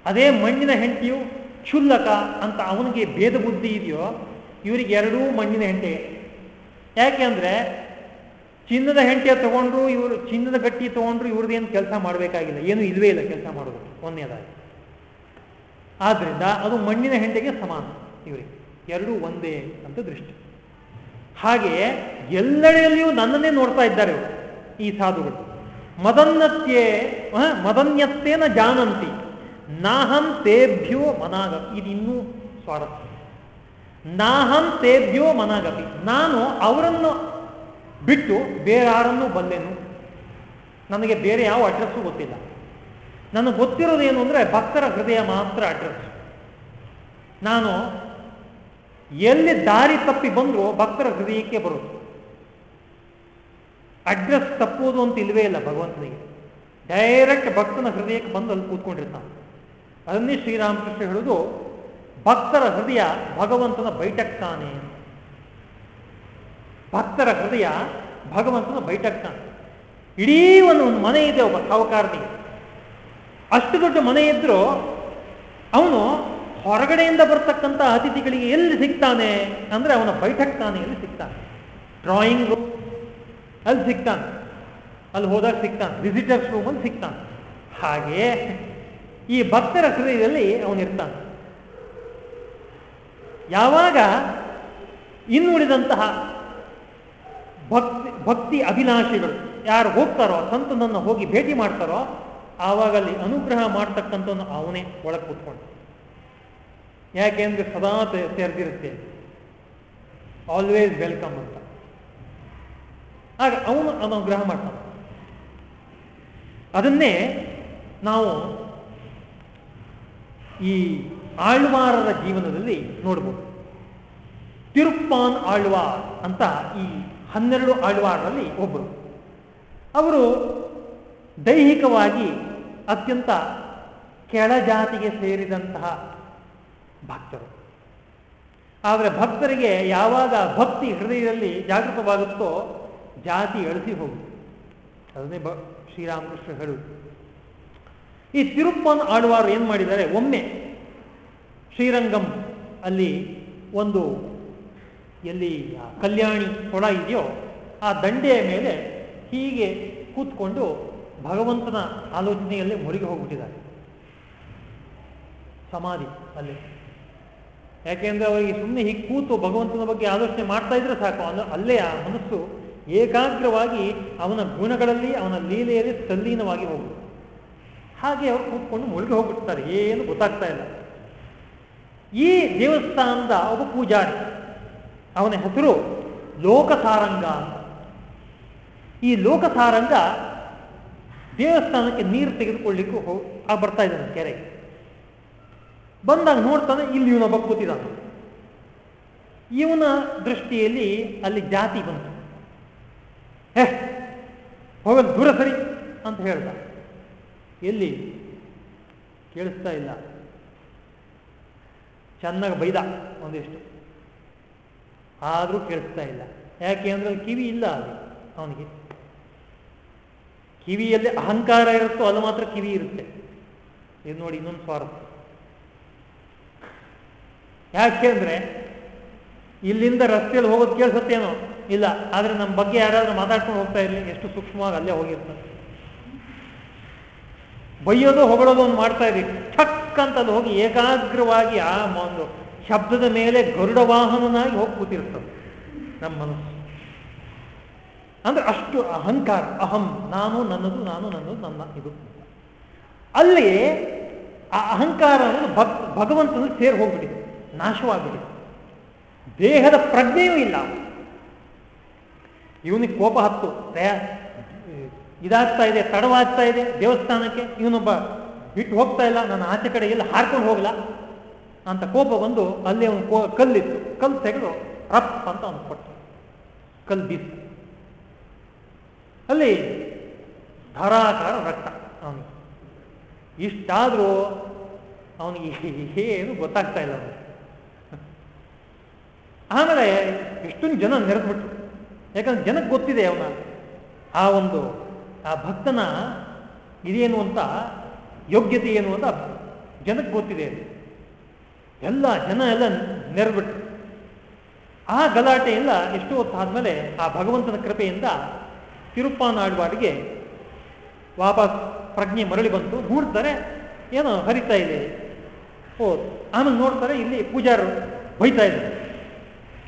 ಅದೇ ಮಣ್ಣಿನ ಹೆಂಡತಿಯು ಕ್ಷುಲ್ಲಕ ಅಂತ ಅವನಿಗೆ ಭೇದ ಬುದ್ಧಿ ಇದೆಯೋ, ಇವರಿಗೆ ಎರಡೂ ಮಣ್ಣಿನ ಹೆಂಟೆ. ಯಾಕೆ ಅಂದ್ರೆ ಚಿನ್ನದ ಹೆಂಟೆ ತಗೊಂಡ್ರು, ಇವರು ಚಿನ್ನದ ಗಟ್ಟಿ ತಗೊಂಡ್ರು ಇವ್ರದ್ದೇನು ಕೆಲಸ ಮಾಡಬೇಕಾಗಿಲ್ಲ. ಏನು ಇಲ್ವೇ ಇಲ್ಲ ಕೆಲಸ ಮಾಡೋದು ಒಂದನೇದಾಗಿ. ಆದ್ರಿಂದ ಅದು ಮಣ್ಣಿನ ಹೆಂಡೆಗೆ ಸಮಾನ. ಇವರಿಗೆ ಎರಡೂ ಒಂದೇ ಅಂತ ದೃಷ್ಟಿ. ಹಾಗೆಯೇ ಎಲ್ಲೆಡೆಯಲ್ಲಿಯೂ ನನ್ನನ್ನೇ ನೋಡ್ತಾ ಇದ್ದಾರೆ ಈ ಸಾಧುಗಳು. ಮದನ್ನತ್ಯೇ ಮದನ್ಯತ್ತೇನ ಜಾನಂತಿ. ನಾಹಂ ತೇಭ್ಯೋ ಮನಾಗತಿ. ಇದು ಇನ್ನೂ ಸ್ವಾರಸ್ಯ ನಾಹಂ ತೇಭ್ಯೋ ಮನಾಗತಿ. ನಾನು ಅವರನ್ನು ಬಿಟ್ಟು ಬೇರಾರನ್ನು ಬಲ್ಲೆನು ನನಗೆ ಬೇರೆ ಯಾವ ಅಡ್ರೆಸ್ಸು ಗೊತ್ತಿಲ್ಲ. ನನಗೆ ಏನು ಅಂದರೆ ಭಕ್ತರ ಹೃದಯ ಮಾತ್ರ ಅಡ್ರೆಸ್ ನಾನು ಎಲ್ಲಿ ದಾರಿ ತಪ್ಪಿ ಬಂದರೂ ಭಕ್ತರ ಹೃದಯಕ್ಕೆ ಬರೋದು. ಅಡ್ರೆಸ್ ತಪ್ಪುವುದು ಅಂತ ಇಲ್ವೇ ಇಲ್ಲ ಭಗವಂತನಿಗೆ. ಡೈರೆಕ್ಟ್ ಭಕ್ತನ ಹೃದಯಕ್ಕೆ ಬಂದು ಅಲ್ಲಿ ಕೂತ್ಕೊಂಡಿರ್ತಾನೆ. ಅದನ್ನೇ ಶ್ರೀರಾಮಕೃಷ್ಣ ಹೇಳುದು, ಭಕ್ತರ ಹೃದಯ ಭಗವಂತನ ಬೈಟಕ್ತಾನೆ ಭಕ್ತರ ಹೃದಯ ಭಗವಂತನ ಬೈಟಕ್ತಾನೆ ಇಡೀ ಒಂದು ಒಂದು ಮನೆ ಇದೆ ಒಬ್ಬ ಸಾಹುಕಾರನಿಗೆ. ಅಷ್ಟು ದೊಡ್ಡ ಮನೆ ಇದ್ರೂ ಅವನು ಹೊರಗಡೆಯಿಂದ ಬರ್ತಕ್ಕಂಥ ಅತಿಥಿಗಳಿಗೆ ಎಲ್ಲಿ ಸಿಗ್ತಾನೆ ಅಂದ್ರೆ ಅವನ ಬೈಠಕ್ತಾನೆಯಲ್ಲಿ ಸಿಗ್ತಾನೆ? ಡ್ರಾಯಿಂಗ್ ರೂಮ್ ಅಲ್ಲಿ ಸಿಗ್ತಾನೆ. ಅಲ್ಲಿ ಹೋದಾಗ ಸಿಗ್ತಾನೆ. ವಿಸಿಟರ್ಸ್ ರೂಮಲ್ಲಿ ಸಿಗ್ತಾನೆ. ಹಾಗೆ ಈ ಭಕ್ತರ ಹೃದಯದಲ್ಲಿ ಅವನಿರ್ತಾನೆ ಯಾವಾಗ ಇನ್ನುಳಿದಂತಹ ಭಕ್ತಿ ಭಕ್ತಿ ಅಭಿಲಾಷಿಗಳು ಯಾರು ಹೋಗ್ತಾರೋ, ಸಂತನನ್ನು ಹೋಗಿ ಭೇಟಿ ಮಾಡ್ತಾರೋ ಆವಾಗ ಅಲ್ಲಿ ಅನುಗ್ರಹ ಮಾಡ್ತಕ್ಕಂಥ ಅವನೇ ಒಳಗೆ ಕೂತ್ಕೊಂಡು ಯಾಕೆಂದ್ರೆ ಸದಾ ತೆರೆದಿರುತ್ತೆ. ಆಲ್ವೇಸ್ ವೆಲ್ಕಮ್ ಅಂತ. ಆಗ ಅವನು ಅನುಗ್ರಹ ಮಾಡ್ತಾನೆ. ಅದನ್ನೇ ನಾವು ಈ ಆಳ್ವಾರರ ಜೀವನದಲ್ಲಿ ನೋಡ್ಬೋದು. ತಿರುಪ್ಪಾನ್ ಆಳ್ವಾರ್ ಅಂತ ಈ ಹನ್ನೆರಡು ಆಳ್ವಾರರಲ್ಲಿ ಒಬ್ಬರು ಅವರು ದೈಹಿಕವಾಗಿ ಅತ್ಯಂತ ಕೆಳಜಾತಿಗೆ ಸೇರಿದಂತಹ ಭಕ್ತರು. ಆದರೆ ಭಕ್ತರಿಗೆ ಯಾವಾಗ ಭಕ್ತಿ ಹೃದಯದಲ್ಲಿ ಜಾಗೃತವಾಗುತ್ತೋ ಜಾತಿ ಅಳಿಸಿ ಹೋಗುತ್ತೆ ಅದನ್ನೇ ಬ ಶ್ರೀರಾಮಕೃಷ್ಣ ಹೇಳುವುದು. ಈ ತಿರುಪ್ಪನ್ ಆಳ್ವಾರು ಏನು ಮಾಡಿದ್ದಾರೆ? ಒಮ್ಮೆ ಶ್ರೀರಂಗಂ ಅಲ್ಲಿ ಒಂದು ಎಲ್ಲಿ ಕಲ್ಯಾಣಿ ಕೊಳ ಇದೆಯೋ, ಆ ದಂಡೆಯ ಮೇಲೆ ಹೀಗೆ ಕೂತ್ಕೊಂಡು ಭಗವಂತನ ಆಲೋಚನೆಯಲ್ಲೇ ಮುರುಗಿ ಹೋಗ್ಬಿಟ್ಟಿದ್ದಾರೆ. ಸಮಾಧಿ ಅಲ್ಲಿ. ಯಾಕೆಂದ್ರೆ ಅವರಿಗೆ ಸುಮ್ಮನೆ ಹೀಗೆ ಕೂತು ಭಗವಂತನ ಬಗ್ಗೆ ಆಲೋಚನೆ ಮಾಡ್ತಾ ಇದ್ರೆ ಸಾಕು. ಅಲ್ಲೇ ಆ ಮನಸ್ಸು ಏಕಾಗ್ರವಾಗಿ ಅವನ ಗುಣಗಳಲ್ಲಿ, ಅವನ ಲೀಲೆಯಲ್ಲಿ ತಲ್ಲೀನವಾಗಿ ಹೋಗುದು ಹಾಗೆ ಅವರು ಕೂತ್ಕೊಂಡು ಮುಳುಗಿ ಹೋಗ್ಬಿಡ್ತಾರೆ. ಏನು ಗೊತ್ತಾಗ್ತಾ ಇಲ್ಲ. ಈ ದೇವಸ್ಥಾನದ ಒಬ್ಬ ಪೂಜಾರಿ, ಅವನ ಹೆಸರು ಲೋಕಸಾರಂಗ ಅಂತ. ಈ ಲೋಕಸಾರಂಗ ದೇವಸ್ಥಾನಕ್ಕೆ ನೀರು ತೆಗೆದುಕೊಳ್ಳಿಕ್ಕೂ ಹೋ ಬರ್ತಾ ಇದ್ದಾನೆ ಕೆರೆ. ಬಂದಾಗ ನೋಡ್ತಾನೆ ಇಲ್ಲಿ ಇವನೊಬ್ಬ ಕೂತಿದ್ದಾನೆ. ಇವನ ದೃಷ್ಟಿಯಲ್ಲಿ ಅಲ್ಲಿ ಜಾತಿ ಬಂತು. ಹೇ, ಹೋಗಲ್ ದೂರ ಸರಿ ಅಂತ ಹೇಳ್ದ. ಎಲ್ಲಿ? ಕೇಳಿಸ್ತಾ ಇಲ್ಲ. ಚೆನ್ನಾಗಿ ಬೈದ ಒಂದಿಷ್ಟು. ಆದರೂ ಕೇಳಿಸ್ತಾ ಇಲ್ಲ. ಯಾಕೆ ಅಂದ್ರೆ ಕಿವಿ ಇಲ್ಲ ಅಲ್ಲಿ ಅವನಿಗೆ. ಕಿವಿಯಲ್ಲಿ ಅಹಂಕಾರ ಇರುತ್ತೋ ಅದು ಮಾತ್ರ ಕಿವಿ ಇರುತ್ತೆ. ಇದು ನೋಡಿ ಇನ್ನೊಂದು ಸ್ವಾರಸ್ಯ ಯಾಕೆ ಅಂದ್ರೆ, ಇಲ್ಲಿಂದ ರಸ್ತೆಯಲ್ಲಿ ಹೋಗೋದು ಕೇಳಿಸುತ್ತೇನೋ? ಇಲ್ಲ, ಆದ್ರೆ ನಮ್ಮ ಬಗ್ಗೆ ಯಾರಾದ್ರೂ ಮಾತಾಡ್ಕೊಂಡು ಹೋಗ್ತಾ ಇರಲಿ, ಎಷ್ಟು ಸೂಕ್ಷ್ಮವಾಗಿ ಅಲ್ಲೇ ಹೋಗಿರ್ತಾರೆ. ಬೈಯೋದು ಹೊಗಳೋದು ಒಂದು ಮಾಡ್ತಾ ಇರಿ ಠಕ್ ಅಂತ ಅದು ಹೋಗಿ ಏಕಾಗ್ರವಾಗಿ ಆ ಒಂದು ಶಬ್ದದ ಮೇಲೆ ಗರುಡ ವಾಹನನಾಗಿ ಹೋಗಿ ಕೂತಿರ್ತದೆ ನಮ್ಮ ಮನಸ್ಸು. ಅಂದ್ರೆ ಅಷ್ಟು ಅಹಂಕಾರ, ಅಹಂ, ನಾನು ನನ್ನದು ನಾನು ನನ್ನದು, ನನ್ನ ಇದು. ಅಲ್ಲಿ ಆ ಅಹಂಕಾರವನ್ನು ಭಕ್ ಭಗವಂತನ ಸೇರಿ ಹೋಗ್ಬಿಟ್ಟಿದೆ, ನಾಶವಾಗ್ಬಿಟ್ಟಿದೆ. ದೇಹದ ಪ್ರಜ್ಞೆಯೂ ಇಲ್ಲ ಇವನಿಗೆ ಕೋಪ ಹತ್ತು ಇದಾಗ್ತಾ ಇದೆ, ತಡವಾಗ್ತಾ ಇದೆ, ದೇವಸ್ಥಾನಕ್ಕೆ ಇವನೊಬ್ಬ ಬಿಟ್ಟು ಹೋಗ್ತಾ ಇಲ್ಲ, ನನ್ನ ಆಚೆ ಕಡೆ ಎಲ್ಲ ಹಾರ್ಕೊಂಡು ಹೋಗಲ್ಲ ಅಂತ ಕೋಪ ಬಂದು ಅಲ್ಲಿ ಅವನು ಕಲ್ಲಿತ್ತು. ಕಲ್ಲು ತೆಗೆದು ರಪ್ ಅಂತ ಅವನು ಕೊಟ್ಟ ಕಲ್ಲು ಬೀಸ್ ಅಲ್ಲಿ ಧಾರಾಕಾರ ರಕ್ತ. ಅವನಿಗೆ ಇಷ್ಟಾದರೂ ಅವನಿಗೆ ಏನು ಗೊತ್ತಾಗ್ತಾ ಇಲ್ಲ ಅವನಿಗೆ. ಆಮೇಲೆ ಎಷ್ಟೊಂದು ಜನ ನೆರೆದ್ಬಿಟ್ರು. ಯಾಕಂದ್ರೆ ಜನಕ್ಕೆ ಗೊತ್ತಿದೆ ಅವನ ಆ ಒಂದು ಆ ಭಕ್ತನ ಇದೇನು ಅಂತ ಯೋಗ್ಯತೆ ಏನು ಅಂತ ಜನಕ್ಕೆ ಗೊತ್ತಿದೆ ಎಲ್ಲ ಜನ ಎಲ್ಲ ನೆರೆದ್ಬಿಟ್ರು. ಆ ಗಲಾಟೆಯಿಂದ ಎಷ್ಟು ಹೊತ್ತಾದ್ಮೇಲೆ ಆ ಭಗವಂತನ ಕೃಪೆಯಿಂದ ತಿರುಪಾನಾಡ್ವಾಡಿಗೆ ವಾಪಸ್ ಪ್ರಜ್ಞೆ ಮರಳಿ ಬಂತು. ನೋಡ್ತಾರೆ, ಏನೋ ಹರಿತಾ ಇದೆ. ಓ, ಆಮೇಲೆ ನೋಡ್ತಾರೆ, ಇಲ್ಲಿ ಪೂಜಾರರು ಬೈತಾ ಇದ್ದಾರೆ.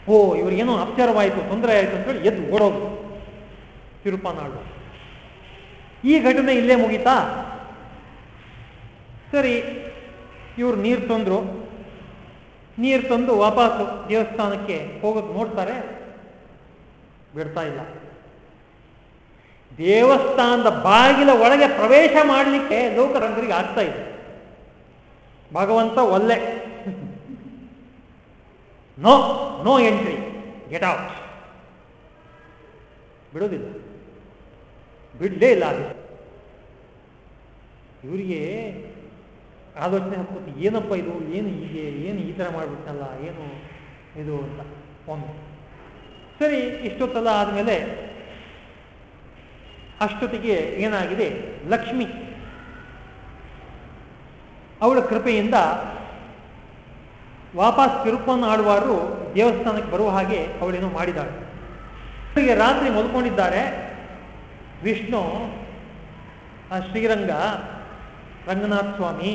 ಓ ಇವ್ರಿಗೇನೋ ಅಪಚಾರವಾಯಿತು, ತೊಂದರೆ ಆಯಿತು ಅಂತೇಳಿ ಎದ್ದು ಓಡೋದು ತಿರುಪನಾಡು ಈ ಘಟನೆ ಇಲ್ಲೇ ಮುಗೀತಾ? ಸರಿ, ಇವ್ರು ನೀರು ತಂದರು. ನೀರು ತಂದು ವಾಪಸ್ ದೇವಸ್ಥಾನಕ್ಕೆ ಹೋಗೋದು ನೋಡ್ತಾರೆ. ಬಿಡ್ತಾ ಇಲ್ಲ. ದೇವಸ್ಥಾನದ ಬಾಗಿಲ ಒಳಗೆ ಪ್ರವೇಶ ಮಾಡಲಿಕ್ಕೆ ಲೋಕರಂಗರಿಗೆ ಆಗ್ತಾ ಇದೆ. ಭಗವಂತ ಒಲ್ಲೆ. No no entry. Get out. ಬಿಡೋದಿಲ್ಲ ಬಿಡಲೇ ಇಲ್ಲ ಅದು. ಇವರಿಗೆ ಆಲೋಚನೆ ಹಾಕೋತಿ ಏನಪ್ಪ ಇದು? ಏನು ಹೀಗೆ? ಏನು ಈ ಥರ ಮಾಡಿಬಿಟ್ಟಲ್ಲ? ಏನು ಇದು ಅಂತ. ಒಂದು. ಸರಿ, ಇಷ್ಟೊತ್ತಲ್ಲ ಆದಮೇಲೆ ಅಷ್ಟೊತ್ತಿಗೆ ಏನಾಗಿದೆ? ಲಕ್ಷ್ಮಿ. ಅವಳ ಕೃಪೆಯಿಂದ ವಾಪಸ್ ತಿರುಪನ್ನು ಆಡುವಾರು ದೇವಸ್ಥಾನಕ್ಕೆ ಬರುವ ಹಾಗೆ ಅವಳೇನು ಮಾಡಿದಾಳೆ. ಅವರಿಗೆ ರಾತ್ರಿ ಮಲ್ಕೊಂಡಿದ್ದಾರೆ. ವಿಷ್ಣು, ಆ ಶ್ರೀರಂಗ, ರಂಗನಾಥ ಸ್ವಾಮಿ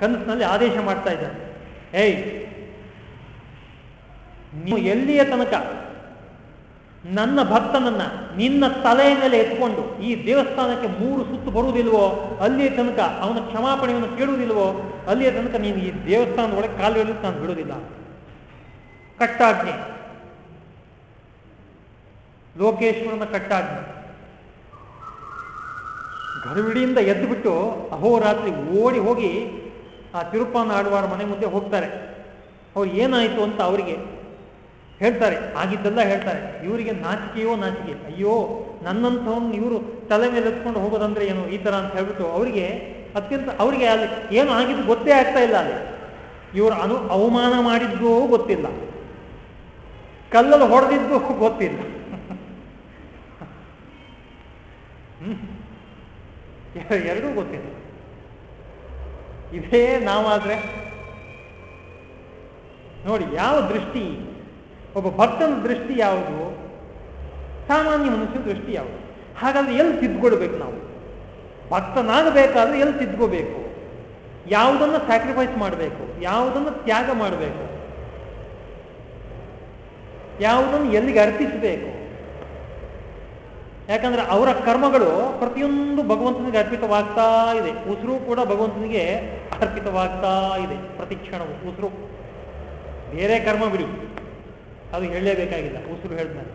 ಕನಸಿನಲ್ಲಿ ಆದೇಶ ಮಾಡ್ತಾ ಇದ್ದಾರೆ. ಏಯ್, ನೀವು ಎಲ್ಲಿಯ ತನಕ ನನ್ನ ಭಕ್ತನನ್ನ ನಿನ್ನ ತಲೆಯ ಮೇಲೆ ಎತ್ಕೊಂಡು ಈ ದೇವಸ್ಥಾನಕ್ಕೆ ಮೂರು ಸುತ್ತು ಬರುವುದಿಲ್ವೋ ಅಲ್ಲಿಯ ತನಕ ಅವನ ಕ್ಷಮಾಪಣೆಯನ್ನು ಕೇಳುವುದಿಲ್ವೋ ಅಲ್ಲಿಯ ತನಕ ನೀನು ಈ ದೇವಸ್ಥಾನದ ಒಳಗೆ ಕಾಲು ನಾನು ಬಿಡುವುದಿಲ್ಲ ಕಟ್ಟಾಜ್ಞೆ. ಲೋಕೇಶ್ವರನ ಕಟ್ಟಾಜ್ಞೆ. ಗರುಡಿಯಿಂದ ಎದ್ದು ಬಿಟ್ಟು ಅಹೋರಾತ್ರಿ ಓಡಿ ಹೋಗಿ ಆ ತಿರುಪಾನ ಆಡುವಾರ ಮನೆ ಮುಂದೆ ಹೋಗ್ತಾರೆ. ಅವ್ರು ಏನಾಯಿತು ಅಂತ ಅವರಿಗೆ ಹೇಳ್ತಾರೆ. ಆಗಿದ್ದೆಲ್ಲ ಹೇಳ್ತಾರೆ. ಇವರಿಗೆ ನಾಚಿಕೆಯೋ ನಾಚಿಕೆ. ಅಯ್ಯೋ ನನ್ನಂಥವನ್ನ ಇವರು ತಲೆ ಮೇಲೆ ಎತ್ಕೊಂಡು ಹೋಗೋದಂದ್ರೆ ಏನು? ಈ ತರ ಅಂತ ಹೇಳ್ಬಿಟ್ಟು ಅವರಿಗೆ ಅತ್ಯಂತ ಅವರಿಗೆ ಅಲ್ಲಿ ಏನು ಆಗಿದ್ದು ಗೊತ್ತೇ ಆಗ್ತಾ ಇಲ್ಲ ಅಲ್ಲಿ. ಇವರು ಅನು ಅವಮಾನ ಮಾಡಿದ್ದು ಗೊತ್ತಿಲ್ಲ. ಕಲ್ಲಲ್ಲಿ ಹೊಡೆದಿದ್ದು ಗೊತ್ತಿಲ್ಲ. ಎರಡೂ ಗೊತ್ತಿಲ್ಲ. ಇದೇ ನಾವಾದ್ರೆ. ನೋಡಿ, ಯಾವ ದೃಷ್ಟಿ? ಒಬ್ಬ ಭಕ್ತನ ದೃಷ್ಟಿ ಯಾವುದು? ಸಾಮಾನ್ಯ ಮನುಷ್ಯನ ದೃಷ್ಟಿ ಯಾವುದು? ಹಾಗಾದ್ರೆ ಎಲ್ಲಿ ತಿದ್ಕೊಳ್ಬೇಕು ನಾವು? ಭಕ್ತನಾಗಬೇಕಾದ್ರೆ ಎಲ್ಲಿ ತಿದ್ಕೋಬೇಕು ಯಾವುದನ್ನು ಸ್ಯಾಕ್ರಿಫೈಸ್ ಮಾಡಬೇಕು? ಯಾವುದನ್ನು ತ್ಯಾಗ ಮಾಡಬೇಕು? ಯಾವುದನ್ನು ಎಲ್ಲಿಗೆ ಅರ್ಪಿಸಬೇಕು? ಯಾಕಂದ್ರೆ ಅವರ ಕರ್ಮಗಳು ಪ್ರತಿಯೊಂದು ಭಗವಂತನಿಗೆ ಅರ್ಪಿತವಾಗ್ತಾ ಇದೆ. ಉಸಿರು ಕೂಡ ಭಗವಂತನಿಗೆ ಅರ್ಪಿತವಾಗ್ತಾ ಇದೆ. ಪ್ರತಿ ಕ್ಷಣವು ಉಸಿರು. ಬೇರೆ ಕರ್ಮ ಬಿಡಿ. ಅದು ಹೇಳಲೇಬೇಕಾಗಿಲ್ಲ. ಉಸಿರು ಹೇಳಿದ್ಮೇಲೆ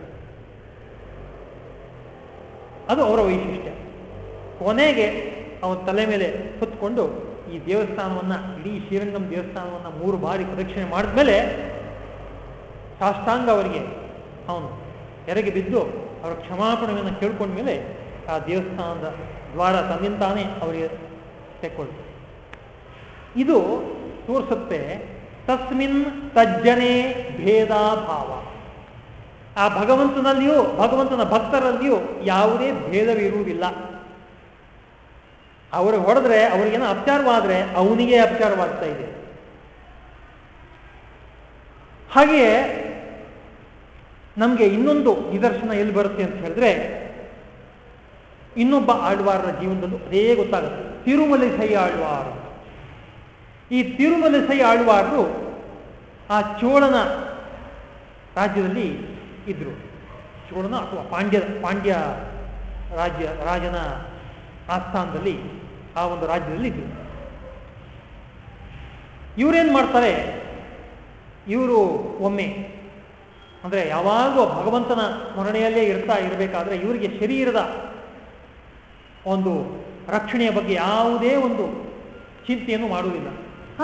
ಅದು ಅವರ ವೈಶಿಷ್ಟ್ಯ. ಕೊನೆಗೆ ಅವನ ತಲೆ ಮೇಲೆ ಹೊತ್ಕೊಂಡು ಈ ದೇವಸ್ಥಾನವನ್ನ, ಇಡೀ ಶ್ರೀರಂಗಂ ದೇವಸ್ಥಾನವನ್ನ ಮೂರು ಬಾರಿ ಪ್ರದಕ್ಷಿಣೆ ಮಾಡಿದ್ಮೇಲೆ ಸಾಷ್ಟಾಂಗ ಅವರಿಗೆ ಅವನು ಎರಗಿ ಬಿದ್ದು ಅವರ ಕ್ಷಮಾಪಣೆಯನ್ನು ಕೇಳ್ಕೊಂಡ್ಮೇಲೆ ಆ ದೇವಸ್ಥಾನದ ದ್ವಾರ ತಂದಿಂತಾನೆ ಅವರಿಗೆ ತೆಕ್ಕೊಳ್ತು ಇದು ತೋರಿಸುತ್ತೆ ತಸ್ಮಿನ್ ತಜ್ಜನೆ ಭೇದಾಭಾವ. ಆ ಭಗವಂತನಲ್ಲಿಯೂ, ಭಗವಂತನ ಭಕ್ತರಲ್ಲಿಯೂ ಯಾವುದೇ ಭೇದವಿರುವುದಿಲ್ಲ. ಅವರು ಹೊಡೆದ್ರೆ ಅವ್ರಿಗೇನೋ ಅಪಚಾರವಾದ್ರೆ ಅವನಿಗೆ ಅಪಚಾರವಾಗ್ತಾ ಇದೆ. ಹಾಗೆಯೇ ನಮಗೆ ಇನ್ನೊಂದು ನಿದರ್ಶನ ಎಲ್ಲಿ ಬರುತ್ತೆ ಅಂತ ಹೇಳಿದ್ರೆ, ಇನ್ನೊಬ್ಬ ಆಳ್ವಾರರ ಜೀವನದಲ್ಲೂ ಅದೇ ಗೊತ್ತಾಗುತ್ತೆ. ತಿರುಮಲೈ ಆಳ್ವಾರ. ಈ ತಿರುಮಲಸೈ ಆಳ್ವಾರರು ಆ ಚೋಳನ ರಾಜ್ಯದಲ್ಲಿ ಇದ್ರು. ಚೋಳನ ಅಥವಾ ಪಾಂಡ್ಯ ಪಾಂಡ್ಯ ರಾಜ್ಯ, ರಾಜನ ಆಸ್ಥಾನದಲ್ಲಿ ಆ ಒಂದು ರಾಜ್ಯದಲ್ಲಿ ಇದ್ರು. ಇವರೇನ್ ಮಾಡ್ತಾರೆ? ಇವರು ಒಮ್ಮೆ, ಅಂದರೆ ಯಾವಾಗಲೂ ಭಗವಂತನ ಸ್ಮರಣೆಯಲ್ಲೇ ಇರ್ತಾ ಇರಬೇಕಾದ್ರೆ ಇವರಿಗೆ ಶರೀರದ ಒಂದು ರಕ್ಷಣೆಯ ಬಗ್ಗೆ ಯಾವುದೇ ಒಂದು ಚಿಂತೆಯನ್ನು ಮಾಡುವುದಿಲ್ಲ.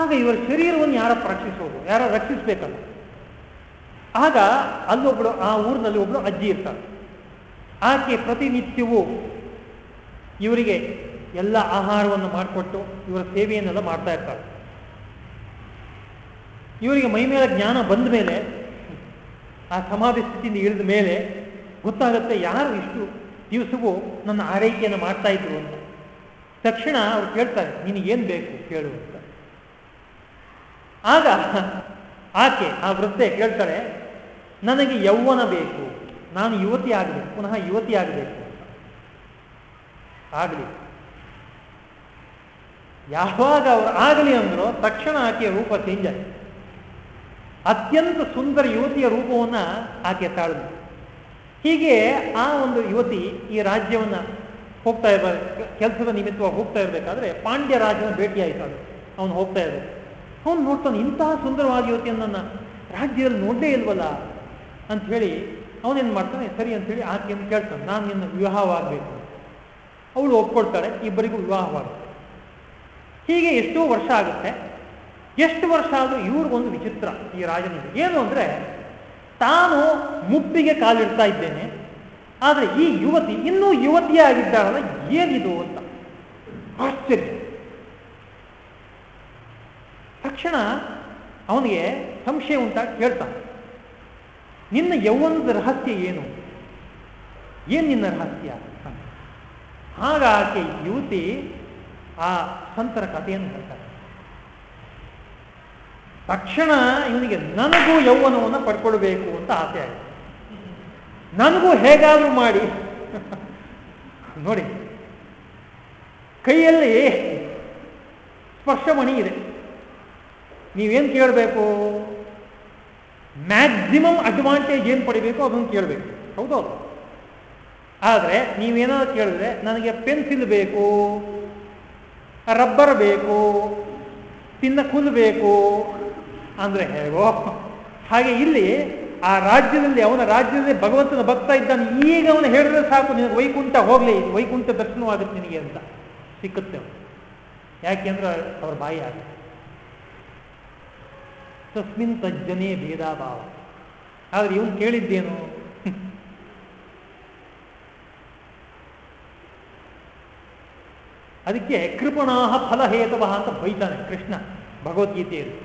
ಆಗ ಇವರ ಶರೀರವನ್ನು ಯಾರ ರಕ್ಷಿಸೋದು ಯಾರ ರಕ್ಷಿಸಬೇಕಲ್ಲ. ಆಗ ಅಲ್ಲೊಬ್ಳು ಆ ಊರಿನಲ್ಲಿ ಒಬ್ಳು ಅಜ್ಜಿ ಇರ್ತಾರೆ. ಆಕೆ ಪ್ರತಿನಿತ್ಯವೂ ಇವರಿಗೆ ಎಲ್ಲ ಆಹಾರವನ್ನು ಮಾಡಿಕೊಟ್ಟು ಇವರ ಸೇವೆಯನ್ನೆಲ್ಲ ಮಾಡ್ತಾ ಇರ್ತಾರೆ. ಇವರಿಗೆ ಮೈ ಮೇಲೆ ಜ್ಞಾನ ಬಂದ ಮೇಲೆ, ಆ ಸಮಾಧಿ ಸ್ಥಿತಿಯಿಂದ ಇಳಿದ ಮೇಲೆ ಗೊತ್ತಾಗುತ್ತೆ ಯಾರು ಇಷ್ಟು ದಿವಸವೂ ನನ್ನ ಆರೈಕೆಯನ್ನು ಮಾಡ್ತಾ ಇದ್ರು ಅಂತ. ತಕ್ಷಣ ಅವ್ರು ಕೇಳ್ತಾರೆ, ನಿನಗೇನು ಬೇಕು? ಕೇಳು ಅಂತ. ಆಗ ಆಕೆ, ಆ ವೃದ್ಧೆ ಕೇಳ್ತಾಳೆ ನನಗೆ ಯೌವನ ಬೇಕು, ನಾನು ಯುವತಿ ಆಗಬೇಕು, ಪುನಃ ಯುವತಿ ಆಗಬೇಕು ಆಗಲಿ. ಯಾವಾಗ ಅವರು ಆಗಲಿ ಅಂದ್ರು ತಕ್ಷಣ ಆಕೆಯ ರೂಪ ಚೇಂಜ್ ಅತ್ಯಂತ ಸುಂದರ ಯುವತಿಯ ರೂಪವನ್ನ ಆಕೆ ತಾಳಿದ್ರು ಹೀಗೆ ಆ ಒಂದು ಯುವತಿ ಈ ರಾಜ್ಯವನ್ನ ಹೋಗ್ತಾ ಇರ್ಬೇಕು ಕೆಲಸದ ನಿಮಿತ್ತವಾಗಿ ಹೋಗ್ತಾ ಇರಬೇಕಾದ್ರೆ ಪಾಂಡ್ಯ ರಾಜನ ಭೇಟಿಯಾಯಿತು ಅದು. ಅವನು ಹೋಗ್ತಾ ಇರ್ಬೇಕು. ಅವನು ನೋಡ್ತಾನೆ, ಇಂತಹ ಸುಂದರವಾದ ಯುವತಿಯನ್ನು ನನ್ನ ರಾಜ್ಯದಲ್ಲಿ ನೋಡಲೇ ಇಲ್ವಲ್ಲ ಅಂತ ಹೇಳಿ ಅವನೇನು ಮಾಡ್ತಾನೆ, ಸರಿ ಅಂತ ಹೇಳಿ ಆಕೆಯನ್ನು ಕೇಳ್ತಾನೆ, ನಾನು ನಿನ್ನ ವಿವಾಹವಾಗಬೇಕು. ಅವಳು ಒಪ್ಕೊಳ್ತಾಳೆ, ಇಬ್ಬರಿಗೂ ವಿವಾಹವಾಗುತ್ತೆ. ಹೀಗೆ ಎಷ್ಟೋ ವರ್ಷ ಆಗುತ್ತೆ. ಎಷ್ಟು ವರ್ಷ ಆದರೂ ಇವ್ರಿಗೊಂದು ವಿಚಿತ್ರ ಈ ರಾಜನಿಗೆ. ಏನು ಅಂದರೆ, ತಾನು ಮುಪ್ಪಿಗೆ ಕಾಲಿಡ್ತಾ ಇದ್ದೇನೆ, ಆದರೆ ಈ ಯುವತಿ ಇನ್ನೂ ಯುವತಿಯೇ ಆಗಿದ್ದಾಳಲ್ಲ ಏನಿದು ಅಂತ. ಆಶ್ಚರ್ಯ. ತಕ್ಷಣ ಅವನಿಗೆ ಸಂಶಯ ಉಂಟಾಗಿ ಕೇಳ್ತಾನೆ ನಿನ್ನ ಯೌವನದ ರಹಸ್ಯ ಏನು? ಏನು ನಿನ್ನ ರಹಸ್ಯ? ಆಗ ಆಕೆ ಯುವತಿ ಆ ಸಂತರ ಕಥೆಯನ್ನು ಹೇಳ್ತಾರೆ ತಕ್ಷಣ ಇವನಿಗೆ, ನನಗೂ ಯೌವನವನ್ನು ಪಡ್ಕೊಳ್ಬೇಕು ಅಂತ ಆಸೆ ಆಯಿತು. ನನಗೂ ಹೇಗಾದ್ರೂ ಮಾಡಿ. ನೋಡಿ, ಕೈಯಲ್ಲಿ ಸ್ಪರ್ಶಮಣಿ ಇದೆ. ನೀವೇನು ಕೇಳಬೇಕು? ಮ್ಯಾಕ್ಸಿಮಮ್ ಅಡ್ವಾಂಟೇಜ್ ಏನು ಪಡಿಬೇಕು ಅದನ್ನು ಕೇಳಬೇಕು. ಹೌದೌದು ಆದರೆ ನೀವೇನಾದ್ರು ಕೇಳಿದ್ರೆ ನನಗೆ ಪೆನ್ಸಿಲ್ ಬೇಕು ರಬ್ಬರ್ ಬೇಕು ತಿನ್ನ ಕುಲ್ ಬೇಕು ಅಂದ್ರೆ ಹೇಗೋ? ಹಾಗೆ ಇಲ್ಲಿ ಆ ರಾಜ್ಯದಲ್ಲಿ, ಅವನ ರಾಜ್ಯದಲ್ಲಿ ಭಗವಂತನ ಭಕ್ತ ಇದ್ದಾನೆ. ಈಗ ಅವನು ಹೇಳಿದ್ರೆ ಸಾಕು, ನಿನಗೆ ವೈಕುಂಠ ಹೋಗಲಿ, ವೈಕುಂಠ ದರ್ಶನವಾಗುತ್ತೆ ನಿನಗೆ ಅಂತ ಸಿಕ್ಕುತ್ತೆ ಯಾಕೆಂದ್ರೆ ಅವ್ರ ಬಾಯಿ ಆಗುತ್ತೆ ತಸ್ಮಿನ್ ತಜ್ಜನೇ ಭೇದಾಭಾವ ಆದ್ರೆ ಇವನು ಕೇಳಿದ್ದೇನು? ಅದಕ್ಕೆ ಕೃಪಣಾಹ ಫಲಹೇತವ ಅಂತ ಬೈತಾನೆ ಕೃಷ್ಣ ಭಗವದ್ಗೀತೆಯಲ್ಲಿ.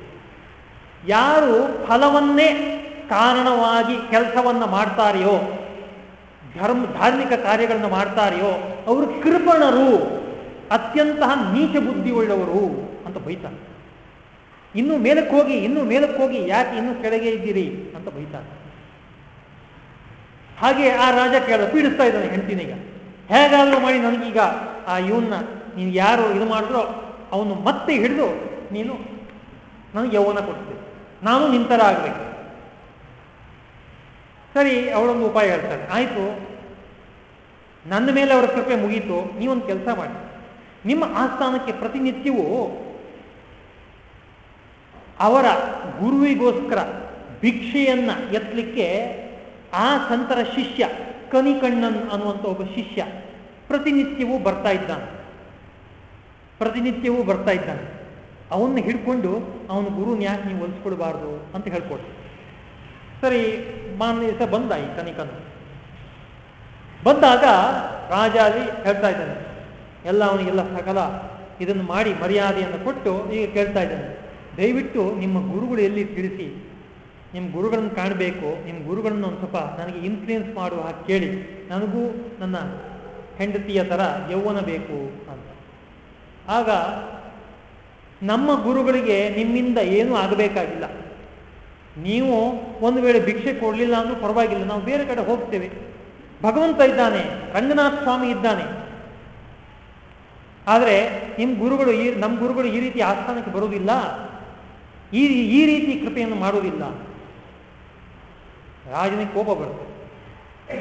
ಯಾರು ಫಲವನ್ನೇ ಕಾರಣವಾಗಿ ಕೆಲಸವನ್ನ ಮಾಡ್ತಾರೆಯೋ, ಧರ್ಮ, ಧಾರ್ಮಿಕ ಕಾರ್ಯಗಳನ್ನು ಮಾಡ್ತಾರೆಯೋ, ಅವರು ಕೃಪಣರು, ಅತ್ಯಂತ ನೀಚ ಬುದ್ಧಿ ಉಳ್ಳವರು ಅಂತ ಬೈತಾನೆ. ಇನ್ನು ಮೇಲಕ್ಕೆ ಹೋಗಿ, ಇನ್ನು ಮೇಲಕ್ಕೆ ಹೋಗಿ ಯಾಕೆ ಇನ್ನು ಕೆಳಗೆ ಇದ್ದೀರಿ ಅಂತ ಬೈತಾರೆ. ಹಾಗೆ ಆ ರಾಜ ಕೇಳ, ಪೀಡಿಸ್ತಾ ಇದ್ದಾನೆ ಹೆಂಡತಿನೀಗ. ಹೇಗಾದರೂ ಮಾಡಿ ನನಗೀಗ ಆ ಇವನ್ನ ನೀನು ಯಾರು ಇದು ಮಾಡಿದ್ರೋ ಅವನು ಮತ್ತೆ ಹಿಡಿದು ನೀನು ನನಗೆ ಯೌವನ ಕೊಡ್ತೀನಿ ನಾನು ನಿಂತರ ಆಗಬೇಕು. ಸರಿ, ಅವಳೊಂದು ಉಪಾಯ ಹೇಳ್ತಾರೆ ಆಯಿತು, ನನ್ನ ಮೇಲೆ ಅವರ ಕೃಪೆ ಮುಗೀತು, ನೀವೊಂದು ಕೆಲಸ ಮಾಡಿ. ನಿಮ್ಮ ಆಸ್ಥಾನಕ್ಕೆ ಪ್ರತಿನಿತ್ಯವೂ ಅವರ ಗುರುವಿಗೋಸ್ಕರ ಭಿಕ್ಷೆಯನ್ನ ಎತ್ತಲಿಕ್ಕೆ ಆ ಸಂತರ ಶಿಷ್ಯ ಕನಿಕಣ್ಣನ್ ಅನ್ನುವಂಥ ಒಬ್ಬ ಶಿಷ್ಯ ಪ್ರತಿನಿತ್ಯವೂ ಬರ್ತಾ ಇದ್ದಾನೆ. ಪ್ರತಿನಿತ್ಯವೂ ಬರ್ತಾ ಇದ್ದಾನೆ. ಅವನ್ನ ಹಿಡ್ಕೊಂಡು ಅವನ ಗುರುನ ಯಾಕೆ ನೀವು ಹೊಲಿಸ್ಕೊಡ್ಬಾರ್ದು ಅಂತ ಹೇಳ್ಕೊಡ್ತು ಸರಿ, ಮಾನ್ಯ ದಿವಸ ಬಂದ ಈ ಕನಿಕನ್ ಬಂದಾಗ ರಾಜಾದಿ ಹೇಳ್ತಾ ಇದ್ದಾನೆ. ಎಲ್ಲ ಅವನಿಗೆಲ್ಲ ಸಕಲ ಇದನ್ನು ಮಾಡಿ ಮರ್ಯಾದೆಯನ್ನು ಕೊಟ್ಟು ಈಗ ಕೇಳ್ತಾ ಇದ್ದಾನೆ. ದಯವಿಟ್ಟು ನಿಮ್ಮ ಗುರುಗಳು ಎಲ್ಲಿ ತಿಳಿಸಿ ನಿಮ್ಮ ಗುರುಗಳನ್ನು ಕಾಣಬೇಕು ನಿಮ್ಮ ಗುರುಗಳನ್ನು ಒಂದು ಸ್ವಲ್ಪ ನನಗೆ ಇನ್ಫ್ಲೂಯೆನ್ಸ್ ಮಾಡುವ ಹಾಗೆ ಕೇಳಿ. ನನಗೂ ನನ್ನ ಹೆಂಡತಿಯ ಥರ ಯೌವನ ಬೇಕು ಅಂತ. ಆಗ ನಮ್ಮ ಗುರುಗಳಿಗೆ ನಿಮ್ಮಿಂದ ಏನೂ ಆಗಬೇಕಾಗಿಲ್ಲ. ನೀವು ಒಂದು ವೇಳೆ ಭಿಕ್ಷೆ ಕೊಡಲಿಲ್ಲ ಅಂದ್ರೂ ಪರವಾಗಿಲ್ಲ, ನಾವು ಬೇರೆ ಕಡೆ ಹೋಗ್ತೇವೆ. ಭಗವಂತ ಇದ್ದಾನೆ, ರಂಗನಾಥ ಸ್ವಾಮಿ ಇದ್ದಾನೆ. ಆದರೆ ನಿಮ್ಮ ಗುರುಗಳು ಈ ನಮ್ಮ ಗುರುಗಳು ಈ ರೀತಿ ಆಸ್ಥಾನಕ್ಕೆ ಬರುವುದಿಲ್ಲ. ಈ ಈ ರೀತಿ ಕೃಪೆಯನ್ನು ಮಾಡುವುದಿಲ್ಲ. ರಾಜನಿಗೆ ಕೋಪ ಬರುತ್ತೆ.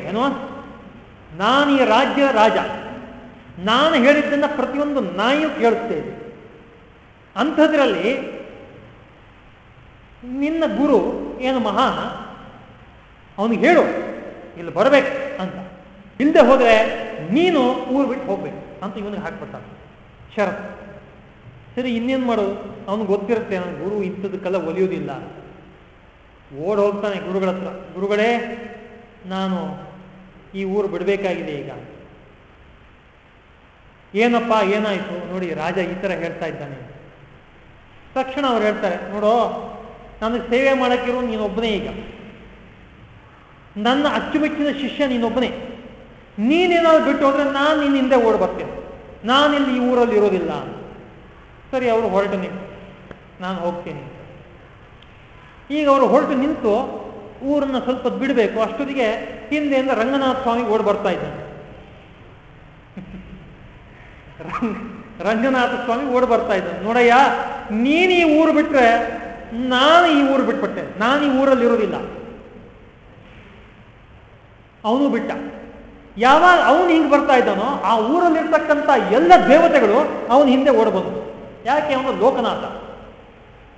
ಏನೋ? ನಾನು ಈ ರಾಜ್ಯ ರಾಜ. ನಾನು ಹೇಳಿದ್ದನ್ನ ಪ್ರತಿಯೊಂದು ನಾಯಿಯು ಕೇಳುತ್ತೇನೆ ಅಂಥದ್ರಲ್ಲಿ ನಿನ್ನ ಗುರು ಏನು ಮಹಾ ಅವನಿಗೆ ಹೇಳು, ಇಲ್ಲಿ ಬರಬೇಕು ಅಂತ. ಇಲ್ಲದೆ ಹೋದರೆ ನೀನು ಊರು ಬಿಟ್ಟು ಹೋಗ್ಬೇಕು ಅಂತ ಇವನಿಗೆ ಹಾಕ್ಬಿಡ್ತಾನೆ ಶರತ್. ಸರಿ, ಇನ್ನೇನು ಮಾಡೋದು? ಅವನಿಗೆ ಗೊತ್ತಿರುತ್ತೆ, ನನ್ಗೆ ಗುರು ಇಂಥದಕ್ಕೆಲ್ಲ ಒಲಿಯೋದಿಲ್ಲ. ಓಡ್ ಹೋಗ್ತಾನೆ ಗುರುಗಳ ಹತ್ರ. ಗುರುಗಳೇ, ನಾನು ಈ ಊರು ಬಿಡಬೇಕಾಗಿದೆ ಈಗ. ಏನಪ್ಪ, ಏನಾಯ್ತು? ನೋಡಿ, ರಾಜ ಈ ಥರ ಹೇಳ್ತಾ ಇದ್ದಾನೆ. ತಕ್ಷಣ ಅವ್ರು ಹೇಳ್ತಾರೆ, ನೋಡೋ ನನಗೆ ಸೇವೆ ಮಾಡೋಕ್ಕಿರೋ ನೀನೊಬ್ಬನೇ ಈಗ. ನನ್ನ ಅಚ್ಚುಮೆಚ್ಚಿನ ಶಿಷ್ಯ ನೀನೊಬ್ಬನೇ. ನೀನೇನಾದ್ರು ಬಿಟ್ಟು ಹೋದ್ರೆ ನಾನು ನಿನ್ನ ಹಿಂದೆ ಓಡ್ ಬರ್ತೇನೆ. ನಾನಿಲ್ಲಿ ಈ ಊರಲ್ಲಿ ಇರೋದಿಲ್ಲ ಸರಿ, ಅವರು ಹೊರಟು ನಿಂತು. ನಾನು ಹೋಗ್ತೀನಿ ಈಗ ಅವರು ಹೊರಟು ನಿಂತು ಊರನ್ನ ಸ್ವಲ್ಪ ಬಿಡಬೇಕು. ಅಷ್ಟೊತ್ತಿಗೆ ಹಿಂದೆಯಿಂದ ರಂಗನಾಥ ಸ್ವಾಮಿ ಓಡ್ ಬರ್ತಾ ಇದ್ದಾನೆ. ರಂಗನಾಥ ಸ್ವಾಮಿ ಓಡ್ ಬರ್ತಾ ಇದ್ದಾನೆ. ನೋಡಯ್ಯ, ನೀನು ಈ ಊರು ಬಿಟ್ರೆ ನಾನು ಈ ಊರು ಬಿಟ್ಬಿಟ್ಟೆ. ನಾನು ಈ ಊರಲ್ಲಿ ಇರೋದಿಲ್ಲ ಅವನು ಬಿಟ್ಟ. ಯಾವಾಗ ಅವನು ಹಿಂಗೆ ಬರ್ತಾ ಇದ್ದಾನೋ, ಆ ಊರಲ್ಲಿರ್ತಕ್ಕಂಥ ಎಲ್ಲ ದೇವತೆಗಳು ಅವನ ಹಿಂದೆ ಓಡಬಂದು ಯಾಕೆ ಅವನು ಲೋಕನಾಥ?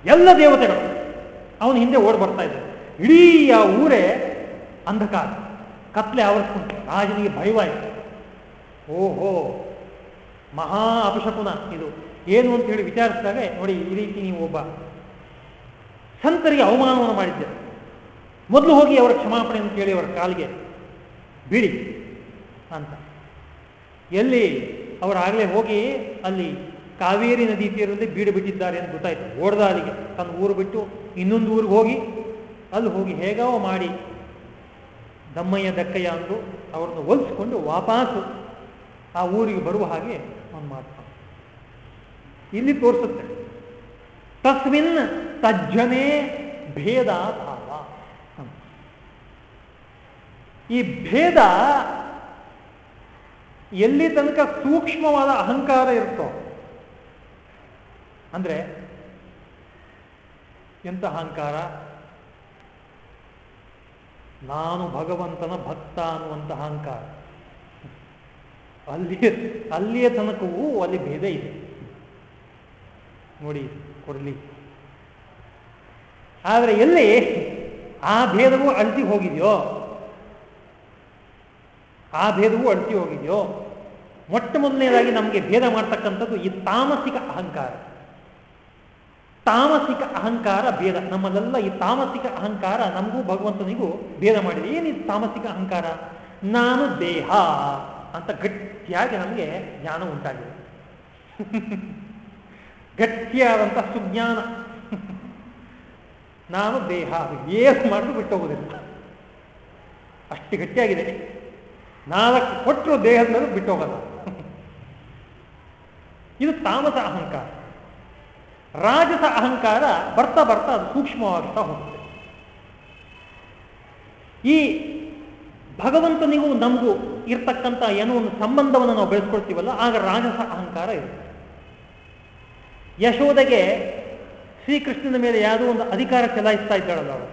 ಎಲ್ಲ ದೇವತೆಗಳು. ಅವನ ಹಿಂದೆ ಓಡ್ ಬರ್ತಾ ಇದ್ದಾರೆ ಇಡೀ ಆ ಊರೇ ಅಂಧಕಾರ. ಕತ್ಲೆ ಆವರಿಸ್ಕೊಂಡು ರಾಜನಿಗೆ ಭಯವಾಯಿತು. ಓಹೋ, ಮಹಾ ಅಪಶಕುನ ಇದು. ಏನು ಅಂತ ಹೇಳಿ ವಿಚಾರಿಸಿದಾಗ, ನೋಡಿ, ಈ ರೀತಿ ನೀವು ಒಬ್ಬ ಸಂತರಿಗೆ ಅವಮಾನವನ್ನು ಮಾಡಿದ್ದೆ. ಮೊದಲು ಹೋಗಿ ಅವರ ಕ್ಷಮಾಪಣೆ ಅಂತ ಕೇಳಿ ಅವರ ಕಾಲಿಗೆ ಬಿಡಿ ಅಂತ. ಎಲ್ಲಿ? ಅವರಾಗಲೇ ಹೋಗಿ ಅಲ್ಲಿ ಕಾವೇರಿ ನದಿ ತೀರದಲ್ಲಿ ಬೀಡು ಬಿಟ್ಟಿದ್ದಾರೆ ಅಂತ ಗೊತ್ತಾಯ್ತು. ಓಡ್ದ ಅಲ್ಲಿಗೆ ತನ್ನ ಊರು ಬಿಟ್ಟು ಇನ್ನೊಂದು ಊರಿಗೆ ಹೋಗಿ ಅಲ್ಲಿ ಹೋಗಿ ಹೇಗೋ ಮಾಡಿ ದಮ್ಮಯ್ಯ, ದಕ್ಕಯ್ಯ ಅಂದು ಅವ್ರನ್ನ ಒಲಿಸ್ಕೊಂಡು ವಾಪಸ್ಸು ಆ ಊರಿಗೆ ಬರುವ ಹಾಗೆ ಅವನು ಮಾಡ್ತಾನೆ. ಇಲ್ಲಿ ತೋರಿಸುತ್ತೆ. ತಸ್ಮಿನ್ ತಜ್ಜನೇ ಭೇದ ಭಾವ ಈ ಭೇದ ಎಲ್ಲಿ ತನಕ ಸೂಕ್ಷ್ಮವಾದ ಅಹಂಕಾರ ಇರುತ್ತೋ ಅಂದ್ರೆ ಎಂಥ ಅಹಂಕಾರ? ನಾನು ಭಗವಂತನ ಭಕ್ತ ಅನ್ನುವಂಥ ಅಹಂಕಾರ. ಅಲ್ಲಿಯ ಅಲ್ಲಿಯ ತನಕವೂ ಅಲ್ಲಿ ಭೇದ ಇದೆ. ನೋಡಿ, ಕೊಡಲಿ. ಆದರೆ ಎಲ್ಲಿ ಆ ಭೇದವೂ ಅಳ್ತಿ ಹೋಗಿದೆಯೋ, ಆ ಭೇದವು ಅಳ್ತಿ ಹೋಗಿದೆಯೋ, ಮೊಟ್ಟ ಮೊದಲನೇದಾಗಿ ನಮಗೆ ಭೇದ ಮಾಡ್ತಕ್ಕಂಥದ್ದು ಈ ತಾಮಸಿಕ ಅಹಂಕಾರ. ತಾಮಸಿಕ ಅಹಂಕಾರ ಭೇದ. ನಮ್ಮಲ್ಲೆಲ್ಲ ಈ ತಾಮಸಿಕ ಅಹಂಕಾರ, ನಮಗೂ ಭಗವಂತನಿಗೂ ಭೇದ ಮಾಡಿದೆ. ಈ ತಾಮಸಿಕ ಅಹಂಕಾರ? ನಾನು ದೇಹ ಅಂತ ಗಟ್ಟಿಯಾಗಿ ನಮಗೆ ಜ್ಞಾನ ಉಂಟಾಗಿದೆ. ಗಟ್ಟಿಯಾದಂಥ ಸುಜ್ಞಾನ. ನಾನು ದೇಹ ಏನು ಮಾಡಿದ್ರು ಬಿಟ್ಟು ಅಷ್ಟು ಗಟ್ಟಿಯಾಗಿದೆ. ನಾಲ್ಕು ಕೊಟ್ಟರು ದೇಹದ ಮೇಲೆ ಬಿಟ್ಟು ಇದು ತಾಮಸ ಅಹಂಕಾರ. ರಾಜಸ ಅಹಂಕಾರ ಬರ್ತಾ ಬರ್ತಾ ಅದು ಸೂಕ್ಷ್ಮವಾಗ್ತಾ ಹೋಗುತ್ತೆ. ಈ ಭಗವಂತನಿಗೂ ನಮಗೂ ಇರ್ತಕ್ಕಂಥ ಏನೋ ಒಂದು ಸಂಬಂಧವನ್ನು ನಾವು ಬೆಳೆಸ್ಕೊಳ್ತೀವಲ್ಲ, ಆಗ ರಾಜಸ ಅಹಂಕಾರ ಇರುತ್ತೆ. ಯಶೋದೆಗೆ ಶ್ರೀಕೃಷ್ಣನ ಮೇಲೆ ಯಾವುದೋ ಒಂದು ಅಧಿಕಾರ ಚಲಾಯಿಸ್ತಾ ಇದ್ದಾಳಲ್ಲ ಅವಳು.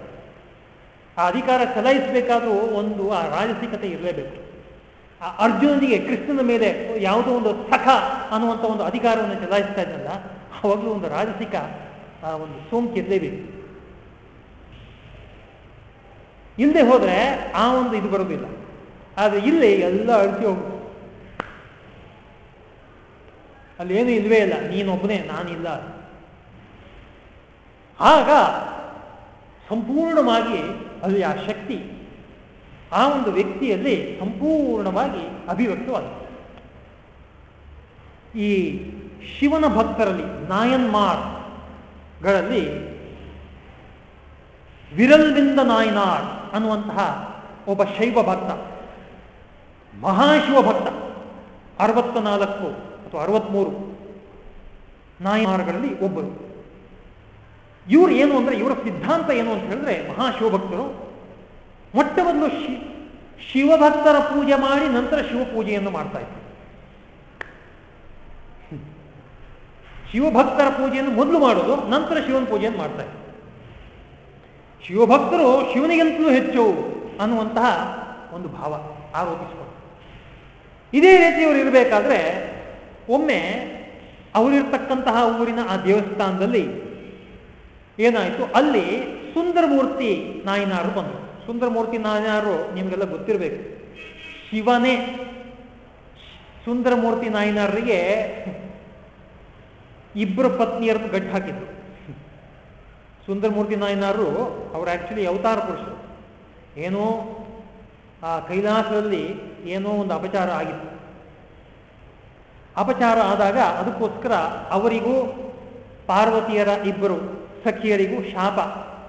ಆ ಅಧಿಕಾರ ಚಲಾಯಿಸಬೇಕಾದ್ರೂ ಒಂದು ಆ ರಾಜಸಿಕತೆ ಇರಲೇಬೇಕು. ಆ ಅರ್ಜುನನಿಗೆ ಕೃಷ್ಣನ ಮೇಲೆ ಯಾವುದೋ ಒಂದು ಸಖ ಅನ್ನುವಂಥ ಒಂದು ಅಧಿಕಾರವನ್ನು ಚಲಾಯಿಸ್ತಾ ಇದ್ದಲ್ಲ ಅವಾಗಲೂ ಒಂದು ರಾಜಸಿಕ, ಆ, ಒಂದು ಸೋಂಕು ಇರಲೇಬೇಕು. ಇಲ್ಲದೆ ಹೋದ್ರೆ ಆ ಒಂದು ಇದು ಬರೋದಿಲ್ಲ. ಆದರೆ ಇಲ್ಲಿ ಎಲ್ಲ ಅಳಿಸಿ ಹೋಗುತ್ತೆ ಅಲ್ಲೇನು ಇಲ್ವೇ ಇಲ್ಲ. ನೀನೊಬ್ಬನೇ, ನಾನಿಲ್ಲ. ಆಗ ಸಂಪೂರ್ಣವಾಗಿ ಅಲ್ಲಿ ಆ ಶಕ್ತಿ, ಆ ಒಂದು ವ್ಯಕ್ತಿಯಲ್ಲಿ ಸಂಪೂರ್ಣವಾಗಿ ಅಭಿವ್ಯಕ್ತವಾಗುತ್ತೆ. ಈ ಶಿವನ ಭಕ್ತರಲ್ಲಿ ನಾಯನ್ಮಾರ್ಗಳಲ್ಲಿ ವಿರಲ್ವಿಂದ ನಾಯನಾರ್ ಅನ್ನುವಂತಹ ಒಬ್ಬ ಶೈವ ಭಕ್ತ, ಮಹಾಶಿವ ಭಕ್ತ ಅರವತ್ತ ನಾಲ್ಕು ಅಥವಾ ಅರವತ್ಮೂರು ನಾಯನಾರ್ಗಳಲ್ಲಿ ಒಬ್ಬರು. ಇವರು ಏನು ಅಂದ್ರೆ, ಇವರ ಸಿದ್ಧಾಂತ ಏನು ಅಂತ ಹೇಳಿದ್ರೆ ಮಹಾಶಿವಭಕ್ತರು ಮೊಟ್ಟ ಮೊದಲು ಶಿವಭಕ್ತರ ಪೂಜೆ ಮಾಡಿ ನಂತರ ಶಿವ ಪೂಜೆಯನ್ನು ಮಾಡ್ತಾ ಇದ್ರು. ಶಿವಭಕ್ತರ ಪೂಜೆಯನ್ನು ಮೊದಲು ಮಾಡೋದು, ನಂತರ ಶಿವನ ಪೂಜೆಯನ್ನು ಮಾಡ್ತಾರೆ. ಶಿವಭಕ್ತರು ಶಿವನಿಗಿಂತಲೂ ಹೆಚ್ಚು ಅನ್ನುವಂತಹ ಒಂದು ಭಾವ ಆರೋಪಿಸಿಕೊಂಡು. ಇದೇ ರೀತಿ ಇವರು ಇರಬೇಕಾದ್ರೆ, ಒಮ್ಮೆ ಅವರಿರ್ತಕ್ಕಂತಹ ಊರಿನ ಆ ದೇವಸ್ಥಾನದಲ್ಲಿ ಏನಾಯಿತು? ಅಲ್ಲಿ ಸುಂದರಮೂರ್ತಿ ನಾಯಿನಾರು ಬಂದರು. ಸುಂದರಮೂರ್ತಿ ನಾಯಿನಾರು ನಿಮಗೆಲ್ಲ ಗೊತ್ತಿರಬೇಕು. ಶಿವನೇ. ಸುಂದರಮೂರ್ತಿ ನಾಯನಾರರಿಗೆ ಇಬ್ಬರು ಪತ್ನಿಯರನ್ನು ಗಟ್ಟಿ ಹಾಕಿದ್ರು. ಸುಂದರಮೂರ್ತಿ ನಾಯನಾರು ಅವರು ಆ್ಯಕ್ಚುಲಿ ಅವತಾರ ಪುರುಷರು. ಏನೋ ಆ ಕೈಲಾಸದಲ್ಲಿ ಏನೋ ಒಂದು ಅಪಚಾರ ಆಗಿತ್ತು. ಅಪಚಾರ ಆದಾಗ ಅದಕ್ಕೋಸ್ಕರ ಅವರಿಗೂ ಪಾರ್ವತಿಯರ ಇಬ್ಬರು ಸಖಿಯರಿಗೂ ಶಾಪ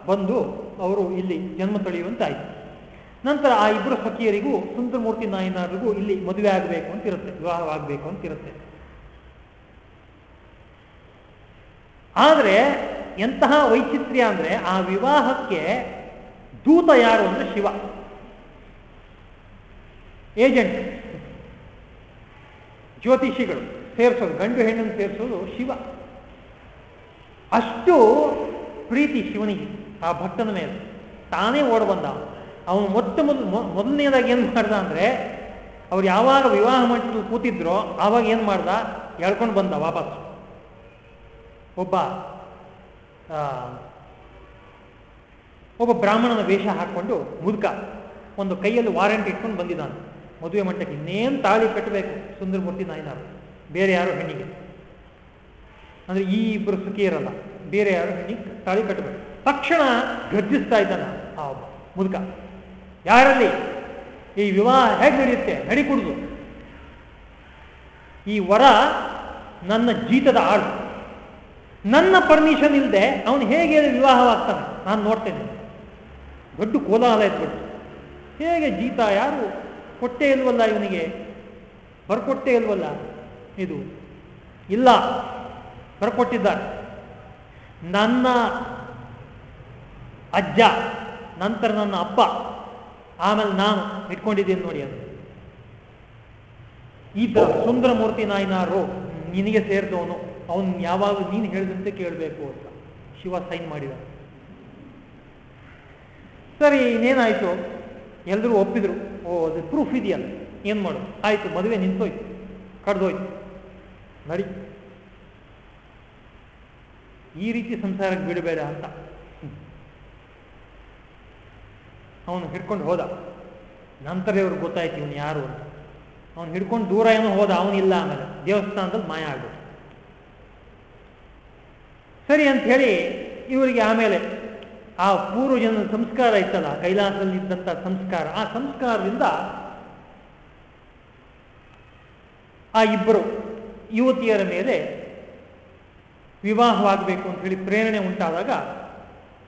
ಬಂದು ಅವರು ಇಲ್ಲಿ ಜನ್ಮ ತಳೆಯುವಂತಾಯಿತು. ನಂತರ ಆ ಇಬ್ಬರು ಸಖಿಯರಿಗೂ ಸುಂದರಮೂರ್ತಿ ನಾಯನರಿಗೂ ಇಲ್ಲಿ ಮದುವೆ ಆಗಬೇಕು ಅಂತಿರುತ್ತೆ ವಿವಾಹವಾಗಬೇಕು ಅಂತಿರುತ್ತೆ ಆದರೆ ಎಂತಹ ವೈಚಿತ್ರ್ಯ ಅಂದರೆ ಆ ವಿವಾಹಕ್ಕೆ ದೂತ ಯಾರು ಅಂದರೆ ಶಿವ. ಏಜೆಂಟ್, ಜ್ಯೋತಿಷಿಗಳು ಸೇರಿಸೋದು, ಗಂಡು ಹೆಣ್ಣನ್ನು ಸೇರಿಸೋದು ಶಿವ. ಅಷ್ಟು ಪ್ರೀತಿ ಶಿವನಿಗೆ ಆ ಭಕ್ತನ ಮೇಲೆ. ತಾನೇ ಓಡ ಬಂದ. ಅವನು ಮೊತ್ತ ಮೊದಲು ಮೊದಲನೇದಾಗಿ ಏನು ಮಾಡ್ದ ಅಂದರೆ, ಅವ್ರು ಯಾವಾಗ ವಿವಾಹ ಮಾಡಿ ಕೂತಿದ್ರೋ, ಆವಾಗ ಏನು ಮಾಡ್ದ? ಎಳ್ಕೊಂಡು ಬಂದ ವಾಪಸ್ ಒಬ್ಬ ಒಬ್ಬ ಬ್ರಾಹ್ಮಣನ ವೇಷ ಹಾಕ್ಕೊಂಡು ಮುದುಕ ಒಂದು ಕೈಯಲ್ಲಿ ವಾರಂಟ್ ಇಟ್ಕೊಂಡು ಬಂದಿದ್ದಾನೆ. ಮದುವೆ ಮಂಟಕ್ಕೆ ಇನ್ನೇನು ತಾಳಿ ಕಟ್ಟಬೇಕು, ಸುಂದರಮೂರ್ತಿ ನಾಯಿನಾರು, ಬೇರೆ ಯಾರು ಹೆಣ್ಣಿಗೆ? ಅಂದ್ರೆ ಈ ಇಬ್ಬರು ಸುಖಿಯರಲ್ಲ, ಬೇರೆ ಯಾರು ಹೆಣ್ಣಿಗೆ ತಾಳಿ ಕಟ್ಟಬೇಕು. ತಕ್ಷಣ ಗರ್ಜಿಸ್ತಾ ಇದ್ದಾನ ಆ ಒಬ್ಬ ಮುದುಕ. ಯಾರಲ್ಲಿ? ಈ ವಿವಾಹ ಹೇಗೆ ನಡೆಯುತ್ತೆ? ನಡಿ ಕುಡಿದು. ಈ ವರ ನನ್ನ ಜೀತದ ಆಳು. ನನ್ನ ಪರ್ಮಿಷನ್ ಇಲ್ಲದೆ ಅವನು ಹೇಗೆ ವಿವಾಹವಾಗ್ತಾನೆ? ನಾನು ನೋಡ್ತೇನೆ. ದೊಡ್ಡ ಕೋಲಾಹಲ ಇದ್ಬಿಟ್ಟು ಹೇಗೆ ಜೀತ ಯಾರು? ಕೊಟ್ಟೆ ಇಲ್ವಲ್ಲ ಇವನಿಗೆ? ಬರ್ಕೊಟ್ಟೆ ಇಲ್ವಲ್ಲ? ಇದು ಇಲ್ಲ. ಬರ್ಕೊಟ್ಟಿದ್ದಾರೆ. ನನ್ನ ಅಜ್ಜ, ನಂತರ ನನ್ನ ಅಪ್ಪ, ಆಮೇಲೆ ನಾನು ಇಟ್ಕೊಂಡಿದ್ದೀನಿ ನೋಡಿ ಅದು. ಈತ ಸುಂದರ ಸುಂದರಮೂರ್ತಿ ನಾಯಿನಾರು ನಿನಗೆ ಸೇರಿದವನು. ಅವನು ಯಾವಾಗ ನೀನು ಹೇಳಿದಂತೆ ಕೇಳಬೇಕು ಅಂತ ಶಿವ ಸೈನ್ ಮಾಡಿದ. ಸರಿ, ಇನ್ನೇನಾಯ್ತು? ಎಲ್ಲರೂ ಒಪ್ಪಿದ್ರು. ಓ, ಅದು ಪ್ರೂಫ್ ಇದೆಯಲ್ಲ. ಏನು ಮಾಡು? ಆಯಿತು, ಮದುವೆ ನಿಂತೋಯ್ತು. ಕಡ್ದೋಯ್ತು. ನಡಿ. ಈ ರೀತಿ ಸಂಸಾರಕ್ಕೆ ಬಿಡಬೇಡ ಅಂತ. ಅವನು ಹಿಡ್ಕೊಂಡು ಹೋದ. ನಂತರ ಇವ್ರಿಗೆ ಗೊತ್ತಾಯ್ತು, ಇವನು ಯಾರು ಅಂತ. ಅವನು ಹಿಡ್ಕೊಂಡು ದೂರ ಏನೋ ಹೋದ, ಅವನಿಲ್ಲ ಆಮೇಲೆ. ದೇವಸ್ಥಾನದಲ್ಲಿ ಮಾಯ ಆಗ್ಬಿಟ್ಟು ಸರಿ ಅಂತ ಹೇಳಿ ಇವರಿಗೆ ಆಮೇಲೆ ಆ ಪೂರ್ವಜನ ಸಂಸ್ಕಾರ ಇತ್ತಲ್ಲ ಕೈಲಾಸದಲ್ಲಿ ಇದ್ದಂಥ ಸಂಸ್ಕಾರ, ಆ ಸಂಸ್ಕಾರದಿಂದ ಆ ಇಬ್ಬರು ಯುವತಿಯರ ಮೇಲೆ ವಿವಾಹವಾಗಬೇಕು ಅಂತ ಹೇಳಿ ಪ್ರೇರಣೆ ಉಂಟಾದಾಗ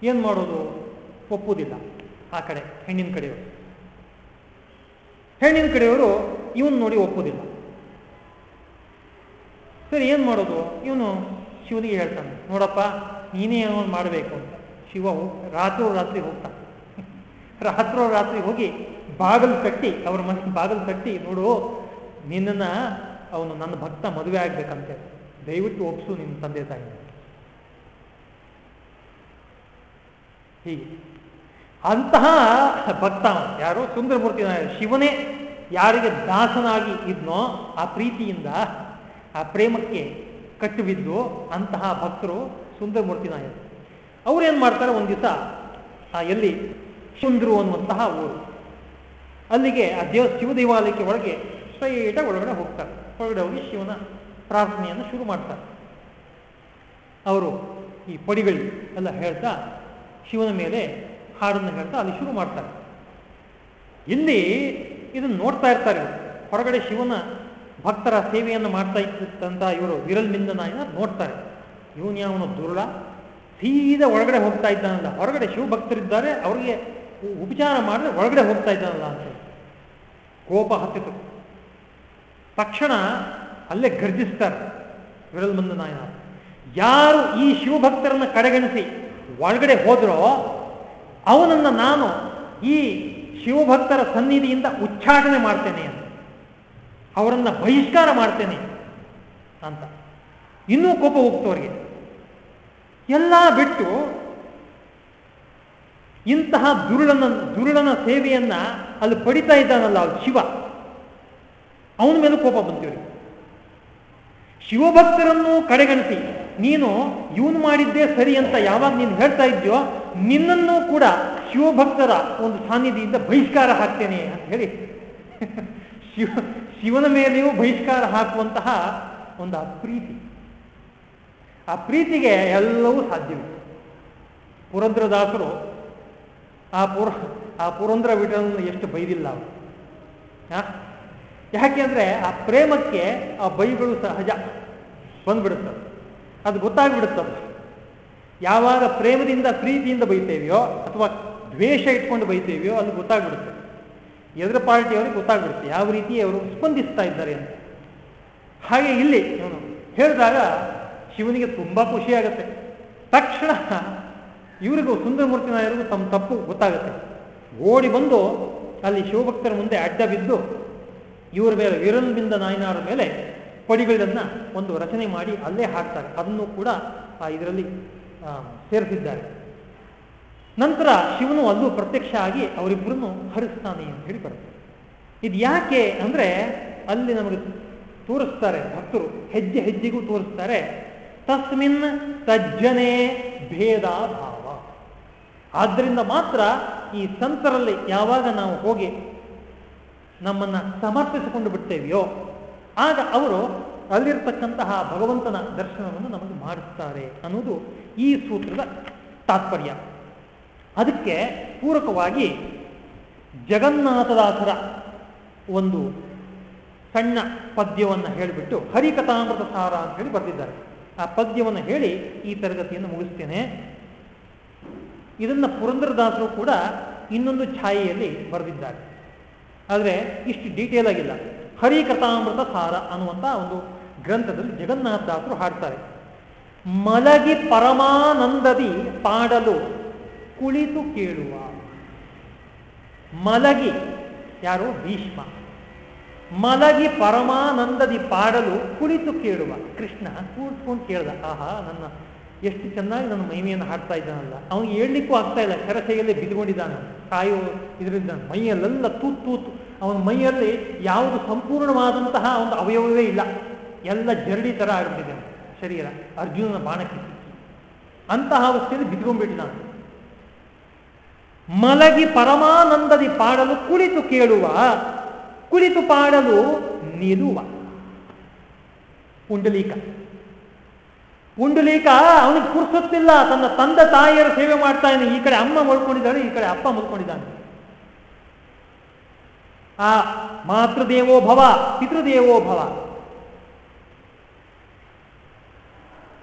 ಏನು ಮಾಡೋದು? ಒಪ್ಪುವುದಿಲ್ಲ ಆ ಕಡೆ, ಹೆಣ್ಣಿನ ಕಡೆಯವರು. ಹೆಣ್ಣಿನ ಕಡೆಯವರು ಇವನು ನೋಡಿ ಒಪ್ಪುವುದಿಲ್ಲ. ಸರಿ, ಏನು ಮಾಡೋದು? ಇವನು ಶಿವನಿಗೆ ಹೇಳ್ತಾನೆ, ನೋಡಪ್ಪ, ನೀನೇ ಏನೋ ಮಾಡಬೇಕು ಅಂತ. ಶಿವ ರಾತ್ರೋ ರಾತ್ರಿ ಹೋಗ್ತಾನೆ. ರಾತ್ರೋ ರಾತ್ರಿ ಹೋಗಿ ಬಾಗಲು ಕಟ್ಟಿ, ಅವ್ರ ಮನೆ ಬಾಗಲು ಕಟ್ಟಿ, ನೋಡು, ನಿನ್ನನ್ನು ಅವನು ನನ್ನ ಭಕ್ತ ಮದುವೆ ಆಗ್ಬೇಕಂತೆ. ದಯವಿಟ್ಟು ಒಪ್ಸು ನಿನ್ನ ತಂದೆ ತಾಯಿ ಹೀಗೆ. ಅಂತಹ ಭಕ್ತ ಯಾರು ಸುಂದರಮೂರ್ತಿ ಶಿವನೇ ಯಾರಿಗೆ ದಾಸನಾಗಿ ಇದ್ನೋ ಆ ಪ್ರೀತಿಯಿಂದ ಆ ಪ್ರೇಮಕ್ಕೆ ಕಟ್ಟುಬಿದ್ದು ಅಂತಹ ಭಕ್ತರು ಸುಂದರಮೂರ್ತಿ ನಾಯಕ. ಅವ್ರೇನ್ ಮಾಡ್ತಾರೆ? ಒಂದು ದಿವಸ ಎಲ್ಲಿ ಸುಂದರು ಅನ್ನುವಂತಹ ಊರು. ಅಲ್ಲಿಗೆ ಆ ದೇವ ಶಿವ ದೇವಾಲಯಕ್ಕೆ ಒಳಗೆ ಸ್ಟ್ರೈಟಾಗಿ ಒಳಗಡೆ ಹೋಗ್ತಾರೆ. ಒಳಗಡೆ ಹೋಗಿ ಶಿವನ ಪ್ರಾರ್ಥನೆಯನ್ನು ಶುರು ಮಾಡ್ತಾರೆ. ಅವರು ಈ ಪಡಿಗಳು ಎಲ್ಲ ಹೇಳ್ತಾ ಶಿವನ ಮೇಲೆ ಹಾಡನ್ನು ಹೇಳ್ತಾ ಅಲ್ಲಿ ಶುರು ಮಾಡ್ತಾರೆ. ಇಲ್ಲಿ ಇದನ್ನು ನೋಡ್ತಾ ಇರ್ತಾರೆ ಹೊರಗಡೆ ಶಿವನ ಭಕ್ತರ ಸೇವೆಯನ್ನು ಮಾಡ್ತಾ ಇದ್ದಂತ ಇವರು ವಿರಲ್ ಮಿಂದನಾಯನ ನೋಡ್ತಾರೆ. ಇವನು ಯಾವನು ದುರುಳ? ಸೀದಾ ಒಳಗಡೆ ಹೋಗ್ತಾ ಇದ್ದಾನಲ್ಲ. ಹೊರಗಡೆ ಶಿವಭಕ್ತರಿದ್ದಾರೆ, ಅವರಿಗೆ ಉಪಚಾರ ಮಾಡಿದ್ರೆ ಒಳಗಡೆ ಹೋಗ್ತಾ ಇದ್ದಾನಲ್ಲ ಅಂತ ಕೋಪ ಹತ್ತಿತು. ತಕ್ಷಣ ಅಲ್ಲೇ ಗರ್ಜಿಸ್ತಾರೆ ವಿರಲ್ ಮಂದನಾಯನ ಯಾರು ಈ ಶಿವಭಕ್ತರನ್ನು ಕಡೆಗಣಿಸಿ ಒಳಗಡೆ ಹೋದ್ರೋ, ಅವನನ್ನ ನಾನು ಈ ಶಿವಭಕ್ತರ ಸನ್ನಿಧಿಯಿಂದ ಉಚ್ಚಾಟನೆ ಮಾಡ್ತೇನೆ ಅಂತ. ಅವರನ್ನ ಬಹಿಷ್ಕಾರ ಮಾಡ್ತೇನೆ ಅಂತ. ಇನ್ನೂ ಕೋಪ ಹೋಗ್ತವ್ರಿಗೆ. ಎಲ್ಲ ಬಿಟ್ಟು ಇಂತಹ ದುರುಳನ ದುರುಳನ ಸೇವೆಯನ್ನ ಅಲ್ಲಿ ಪಡಿತಾ ಇದ್ದಾನಲ್ಲ ಶಿವ. ಅವನ ಮೇಲೂ ಕೋಪ ಬಂತೀವ್ರಿ ಶಿವಭಕ್ತರನ್ನು ಕಡೆಗಣಿಸಿ, ನೀನು ಇವನು ಮಾಡಿದ್ದೇ ಸರಿ ಅಂತ ಯಾವಾಗ ನೀನು ಹೇಳ್ತಾ ಇದ್ಯೋ, ನಿನ್ನನ್ನು ಕೂಡ ಶಿವಭಕ್ತರ ಒಂದು ಸಾನ್ನಿಧ್ಯದಿಂದ ಬಹಿಷ್ಕಾರ ಹಾಕ್ತೇನೆ ಅಂತ ಹೇಳಿ. ಶಿವ ಶಿವನ ಮೇಲೆಯೂ ಬಹಿಷ್ಕಾರ ಹಾಕುವಂತಹ ಒಂದು ಪ್ರೀತಿ ಆ ಪ್ರೀತಿಗೆ ಎಲ್ಲವೂ ಸಾಧ್ಯವಿದೆ ಪುರಂದ್ರದಾಸರು ಆ ಪುರ, ಆ ಪುರಂದ್ರ ವಿಠಲನ್ನು ಎಷ್ಟು ಬೈದಿಲ್ಲ ಅವರು. ಯಾಕೆ ಅಂದ್ರೆ ಆ ಪ್ರೇಮಕ್ಕೆ ಆ ಬೈಗಳು ಸಹಜ ಬಂದ್ಬಿಡುತ್ತವೆ. ಅದು ಗೊತ್ತಾಗ್ಬಿಡುತ್ತವೆ. ಯಾವಾಗ ಪ್ರೇಮದಿಂದ, ಪ್ರೀತಿಯಿಂದ ಬೈತೇವೆಯೋ ಅಥವಾ ದ್ವೇಷ ಇಟ್ಕೊಂಡು ಬೈತೇವೆಯೋ ಅದು ಗೊತ್ತಾಗ್ಬಿಡುತ್ತೆ. ಎದುರು ಪಾರ್ಟಿಯವ್ರಿಗೆ ಗೊತ್ತಾಗ್ಬಿಡುತ್ತೆ. ಯಾವ ರೀತಿ ಅವರು ಸ್ಪಂದಿಸ್ತಾ ಇದ್ದಾರೆ ಅಂತ. ಹಾಗೆ ಇಲ್ಲಿ ಇವನು ಹೇಳಿದಾಗ ಶಿವನಿಗೆ ತುಂಬಾ ಖುಷಿಯಾಗತ್ತೆ ತಕ್ಷಣ ಇವರಿಗೂ ಸುಂದರಮೂರ್ತಿ ನಾಯರಿಗೂ ತಮ್ಮ ತಪ್ಪು ಗೊತ್ತಾಗುತ್ತೆ. ಓಡಿ ಬಂದು ಅಲ್ಲಿ ಶಿವಭಕ್ತರ ಮುಂದೆ ಅಡ್ಡ ಬಿದ್ದು ಇವರ ಮೇಲೆ, ವೀರನ್ಬಿಂದ ನಾಯನಾರ ಮೇಲೆ ಪಡಿಗಳನ್ನ ಒಂದು ರಚನೆ ಮಾಡಿ ಅಲ್ಲೇ ಹಾಕ್ತಾರೆ. ಅದನ್ನು ಕೂಡ ಇದರಲ್ಲಿ ಸೇರಿಸಿದ್ದಾರೆ. ನಂತರ ಶಿವನು ಅಲ್ಲೂ ಪ್ರತ್ಯಕ್ಷ ಆಗಿ ಅವರಿಬ್ಬರನ್ನು ಹರಿಸ್ತಾನೆ ಅಂತ ಹೇಳಿ ಬರುತ್ತೆ. ಇದು ಯಾಕೆ ಅಂದ್ರೆ ಅಲ್ಲಿ ನಮಗೆ ತೋರಿಸ್ತಾರೆ ಭಕ್ತರು, ಹೆಜ್ಜೆ ಹೆಜ್ಜೆಗೂ ತೋರಿಸ್ತಾರೆ, ತಸ್ಮಿನ್ ತಜ್ಜನೆ ಭೇದ ಭಾವ. ಆದ್ದರಿಂದ ಮಾತ್ರ ಈ ಸಂತರಲ್ಲಿ ಯಾವಾಗ ನಾವು ಹೋಗಿ ನಮ್ಮನ್ನ ಸಮರ್ಪಿಸಿಕೊಂಡು ಬಿಡ್ತೇವೆಯೋ, ಆಗ ಅವರು ಅಲ್ಲಿರ್ತಕ್ಕಂತಹ ಭಗವಂತನ ದರ್ಶನವನ್ನು ನಮಗೆ ಮಾಡಿಸ್ತಾರೆ ಅನ್ನೋದು ಈ ಸೂತ್ರದ ತಾತ್ಪರ್ಯ. ಅದಕ್ಕೆ ಪೂರಕವಾಗಿ ಜಗನ್ನಾಥದಾಸರ ಒಂದು ಸಣ್ಣ ಪದ್ಯವನ್ನು ಹೇಳಿಬಿಟ್ಟು ಹರಿಕಥಾಮೃತ ಸಾರ ಅಂತ ಹೇಳಿ ಬರೆದಿದ್ದಾರೆ. ಆ ಪದ್ಯವನ್ನು ಹೇಳಿ ಈ ತರಗತಿಯನ್ನು ಮುಗಿಸ್ತೇನೆ. ಇದನ್ನು ಪುರಂದರದಾಸರು ಕೂಡ ಇನ್ನೊಂದು ಛಾಯೆಯಲ್ಲಿ ಬರೆದಿದ್ದಾರೆ. ಆದರೆ ಇಷ್ಟು ಡೀಟೇಲ್ ಆಗಿಲ್ಲ. ಹರಿಕಥಾಮೃತ ಸಾರ ಅನ್ನುವಂಥ ಒಂದು ಗ್ರಂಥದಲ್ಲಿ ಜಗನ್ನಾಥದಾಸರು ಹಾಡ್ತಾರೆ. ಮಲಗಿ ಪರಮಾನಂದದಿ ಪಾಡಲು ಕುಳಿತು ಕೇಳುವ. ಮಲಗಿ. ಯಾರು? ಭೀಷ್ಮ. ಮಲಗಿ ಪರಮಾನಂದದಿ ಪಾಡಲು ಕುಳಿತು ಕೇಳುವ. ಕೃಷ್ಣ ಕೂತ್ಕೊಂಡು ಕೇಳ್ದ. ಆಹಾ, ನನ್ನ ಎಷ್ಟು ಚೆನ್ನಾಗಿ ನನ್ನ ಮೈಮೆಯನ್ನು ಹಾಡ್ತಾ ಇದ್ದಾನಲ್ಲ. ಅವನಿಗೆ ಹೇಳಲಿಕ್ಕೂ ಆಗ್ತಾ ಇಲ್ಲ. ಕರಸೆಯಲ್ಲೇ ಬಿದ್ಕೊಂಡಿದ್ದಾನೆ ಕಾಯೋ ಇದರಿಂದ ಮೈಯಲ್ಲೆಲ್ಲ ತೂತ್ ತೂತು. ಅವನ ಮೈಯಲ್ಲಿ ಯಾವುದು ಸಂಪೂರ್ಣವಾದಂತಹ ಒಂದು ಅವಯವವೇ ಇಲ್ಲ. ಎಲ್ಲ ಜರಡಿ ಥರ ಆಗ್ಬಿಟ್ಟಿದ್ದಾನೆ ಶರೀರ. ಅರ್ಜುನನ ಬಾಣಕ್ಕೆ ಅಂತಹ ಅವಸ್ಥೆಯಲ್ಲಿ ಬಿದ್ದುಕೊಂಡ್ಬಿಟ್ಟಿದ್ದಾನೆ. ಮಲಗಿ ಪರಮಾನಂದದಿ ಪಾಡಲು ಕುಳಿತು ಕೇಳುವ, ಕುಳಿತು ಪಾಡಲು ನಿಲುವ ಪುಂಡಲೀಕ. ಪುಂಡಲೀಕ ಅವನಿಗೆ ಪುರ್ಸೊತ್ತಿಲ್ಲ, ತನ್ನ ತಂದೆ ತಾಯಿಯರ ಸೇವೆ ಮಾಡ್ತಾ ಇದ್ದಾನೆ. ಈ ಕಡೆ ಅಮ್ಮ ಮಲ್ಕೊಂಡಿದ್ದಾನೆ ಈ ಕಡೆ ಅಪ್ಪ ಮಲ್ಕೊಂಡಿದ್ದಾನೆ. ಆ ಮಾತೃದೇವೋ ಭವ, ಪಿತೃದೇವೋ ಭವ.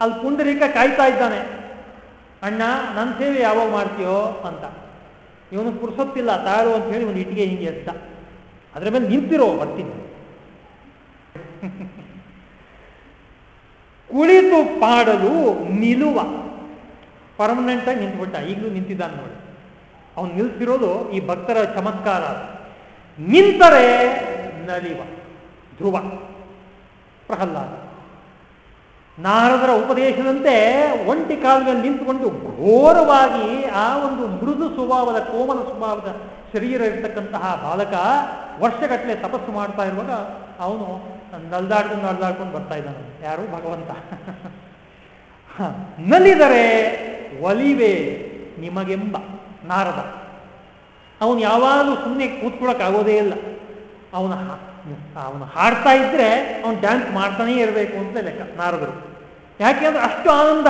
ಅಲ್ಲಿ ಪುಂಡಲೀಕ ಕಾಯ್ತಾ ಇದ್ದಾನೆ, ಅಣ್ಣ ನನ್ನ ಸೇವೆ ಯಾವಾಗ ಮಾಡ್ತೀಯೋ ಅಂತ. ಇವನು ಪುರ್ಸೊತ್ತಿಲ್ಲ, ತಾಳು ಅಂತ ಹೇಳಿ ಒಂದು ಇಟ್ಟಿಗೆ ಹಿಂಗೆ ಎತ್ತ ಅದ್ರ ಮೇಲೆ ನಿಂತಿರೋ ಬರ್ತೀನಿ. ಕುಳಿತು ಪಾಡಲು ನಿಲುವ. ಪರ್ಮನೆಂಟ್ ಆಗಿ ನಿಂತ್ಬಿಟ್ಟ. ಈಗಲೂ ನಿಂತಿದ್ದಾನೆ ನೋಡಿ. ಅವನು ನಿಲ್ತಿರೋದು ಈ ಭಕ್ತರ ಚಮತ್ಕಾರ. ನಿಂತರೆ ನಲಿವ ಧ್ರುವ. ಪ್ರಹ್ಲಾದ. ನಾರದರ ಉಪದೇಶದಂತೆ ಒಂಟಿ ಕಾಲದಲ್ಲಿ ನಿಂತುಕೊಂಡು ಘೋರವಾಗಿ ಆ ಒಂದು ಮೃದು ಸ್ವಭಾವದ ಕೋಮಲ ಸ್ವಭಾವದ ಶರೀರ ಇರ್ತಕ್ಕಂತಹ ಬಾಲಕ ವರ್ಷಗಟ್ಟಲೆ ತಪಸ್ಸು ಮಾಡ್ತಾ ಇರುವಾಗ ಅವನು ನಲ್ದಾಡ್ಕೊಂಡು ನಲ್ದಾಡ್ಕೊಂಡು ಬರ್ತಾ ಇದ್ದಾನೆ. ಯಾರು? ಭಗವಂತ. ನಲಿದರೆ ಒಲಿವೆ ನಿಮಗೆಂಬ ನಾರದ. ಅವನು ಯಾವಾಗಲೂ ಸುಮ್ಮನೆ ಕೂತ್ಕೊಳ್ಳೋಕ್ಕಾಗೋದೇ ಇಲ್ಲ. ಅವನ ಅವನು ಹಾಡ್ತಾ ಇದ್ರೆ ಅವನು ಡ್ಯಾನ್ಸ್ ಮಾಡ್ತಾನೇ ಇರಬೇಕು ಅಂತ ಲೆಕ್ಕ, ನಾರದರು. ಯಾಕೆಂದ್ರೆ ಅಷ್ಟು ಆನಂದ.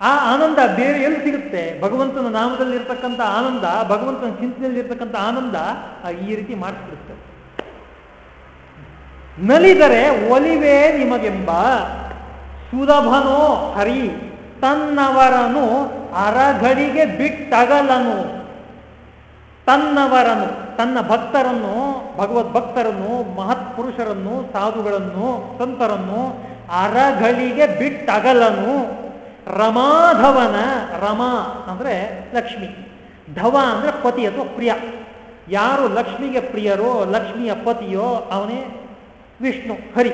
ಆ ಆನಂದ ಬೇರೆ ಎಲ್ಲಿ ಸಿಗುತ್ತೆ? ಭಗವಂತನ ನಾಮದಲ್ಲಿ ಇರ್ತಕ್ಕಂಥ ಆನಂದ, ಭಗವಂತನ ಚಿಂತನೆಯಲ್ಲಿ ಇರ್ತಕ್ಕಂಥ ಆನಂದ ಈ ರೀತಿ ಮಾಡಿಸ್ಬಿಡುತ್ತೆ. ನಲಿದರೆ ಒಲಿವೆ ನಿಮಗೆಂಬ. ಸುಲಭನೋ ಹರಿ, ತನ್ನವರನು ಅರಘಡಿಗೆ ಬಿಟ್ಟಗಲನು. ತನ್ನವರನ್ನು, ತನ್ನ ಭಕ್ತರನ್ನು, ಭಗವದ್ ಭಕ್ತರನ್ನು, ಮಹತ್ ಪುರುಷರನ್ನು, ಸಾಧುಗಳನ್ನು, ಸಂತರನ್ನು, ಅರಗಳಿಗೆ ಬಿಟ್ಟಗಲನು. ರಮಾಧವನ ರಮಾ ಅಂದ್ರೆ ಲಕ್ಷ್ಮಿ. ಧವ ಅಂದ್ರೆ ಪತಿ ಅಥವಾ ಪ್ರಿಯ. ಯಾರು ಲಕ್ಷ್ಮಿಗೆ ಪ್ರಿಯರೋ, ಲಕ್ಷ್ಮಿಯ ಪತಿಯೋ, ಅವನೇ ವಿಷ್ಣು, ಹರಿ.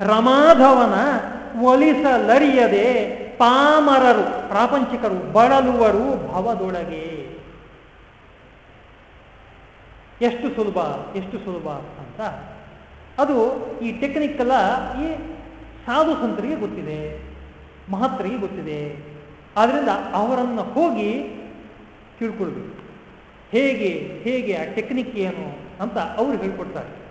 ರಮಾಧವನ ಒಲಿಸಲರಿಯದೆ ಪಾಮರರು, ಪ್ರಾಪಂಚಿಕರು, ಬಳಲುವರು ಭವದೊಳಗೆ. ಎಷ್ಟು ಸುಲಭ ಎಷ್ಟು ಸುಲಭ ಅಂತ. ಅದು ಈ ಟೆಕ್ನಿಕ್ ಎಲ್ಲ ಈ ಸಾಧು ಸಂತರಿಗೆ ಗೊತ್ತಿದೆ ಮಹತ್ತರಿಗೆ ಗೊತ್ತಿದೆ. ಆದ್ರಿಂದ ಅವರನ್ನು ಹೋಗಿ ತಿಳ್ಕೊಳ್ಬೇಕು. ಹೇಗೆ ಹೇಗೆ ಆ ಟೆಕ್ನಿಕ್ ಏನು ಅಂತ ಅವರು ಹೇಳ್ಕೊಡ್ತಾರೆ.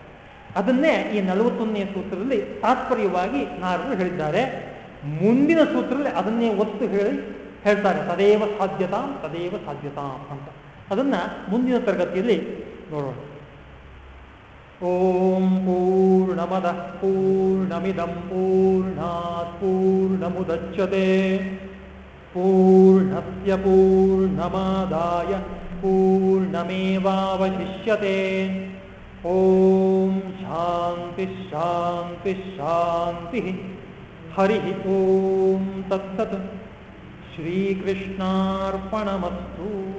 ಅದನ್ನೇ ಈ ನಲವತ್ತೊಂದನೇ ಸೂತ್ರದಲ್ಲಿ ತಾತ್ಪರ್ಯವಾಗಿ ನಾರದರು ಹೇಳಿದ್ದಾರೆ. ಮುಂದಿನ ಸೂತ್ರದಲ್ಲಿ ಅದನ್ನೇ ಒತ್ತು ಹೇಳಿ ಹೇಳ್ತಾರೆ. ತದೇವ ಸಾಧ್ಯತಾ ತದೇವ ಸಾಧ್ಯತಾ ಅಂತ. ಅದನ್ನ ಮುಂದಿನ ತರಗತಿಯಲ್ಲಿ ನೋಡೋಣ. ಓಂ ಪೂರ್ಣಮದಃ ಪೂರ್ಣಮಿದಂ ಪೂರ್ಣಾತ್ ಪೂರ್ಣಮುದಚ್ಯತೆ. ಪೂರ್ಣಸ್ಯ ಪೂರ್ಣಮಾದಾಯ ಪೂರ್ಣಮೇವಾವಶಿಷ್ಯತೆ. ಓಂ ಶಾಂತಿ ಶಾಂತಿ ಶಾಂತಿ. ಹರಿ ಓಂ ತತ್ಸತ್. ಶ್ರೀಕೃಷ್ಣಾರ್ಪಣಮಸ್ತು.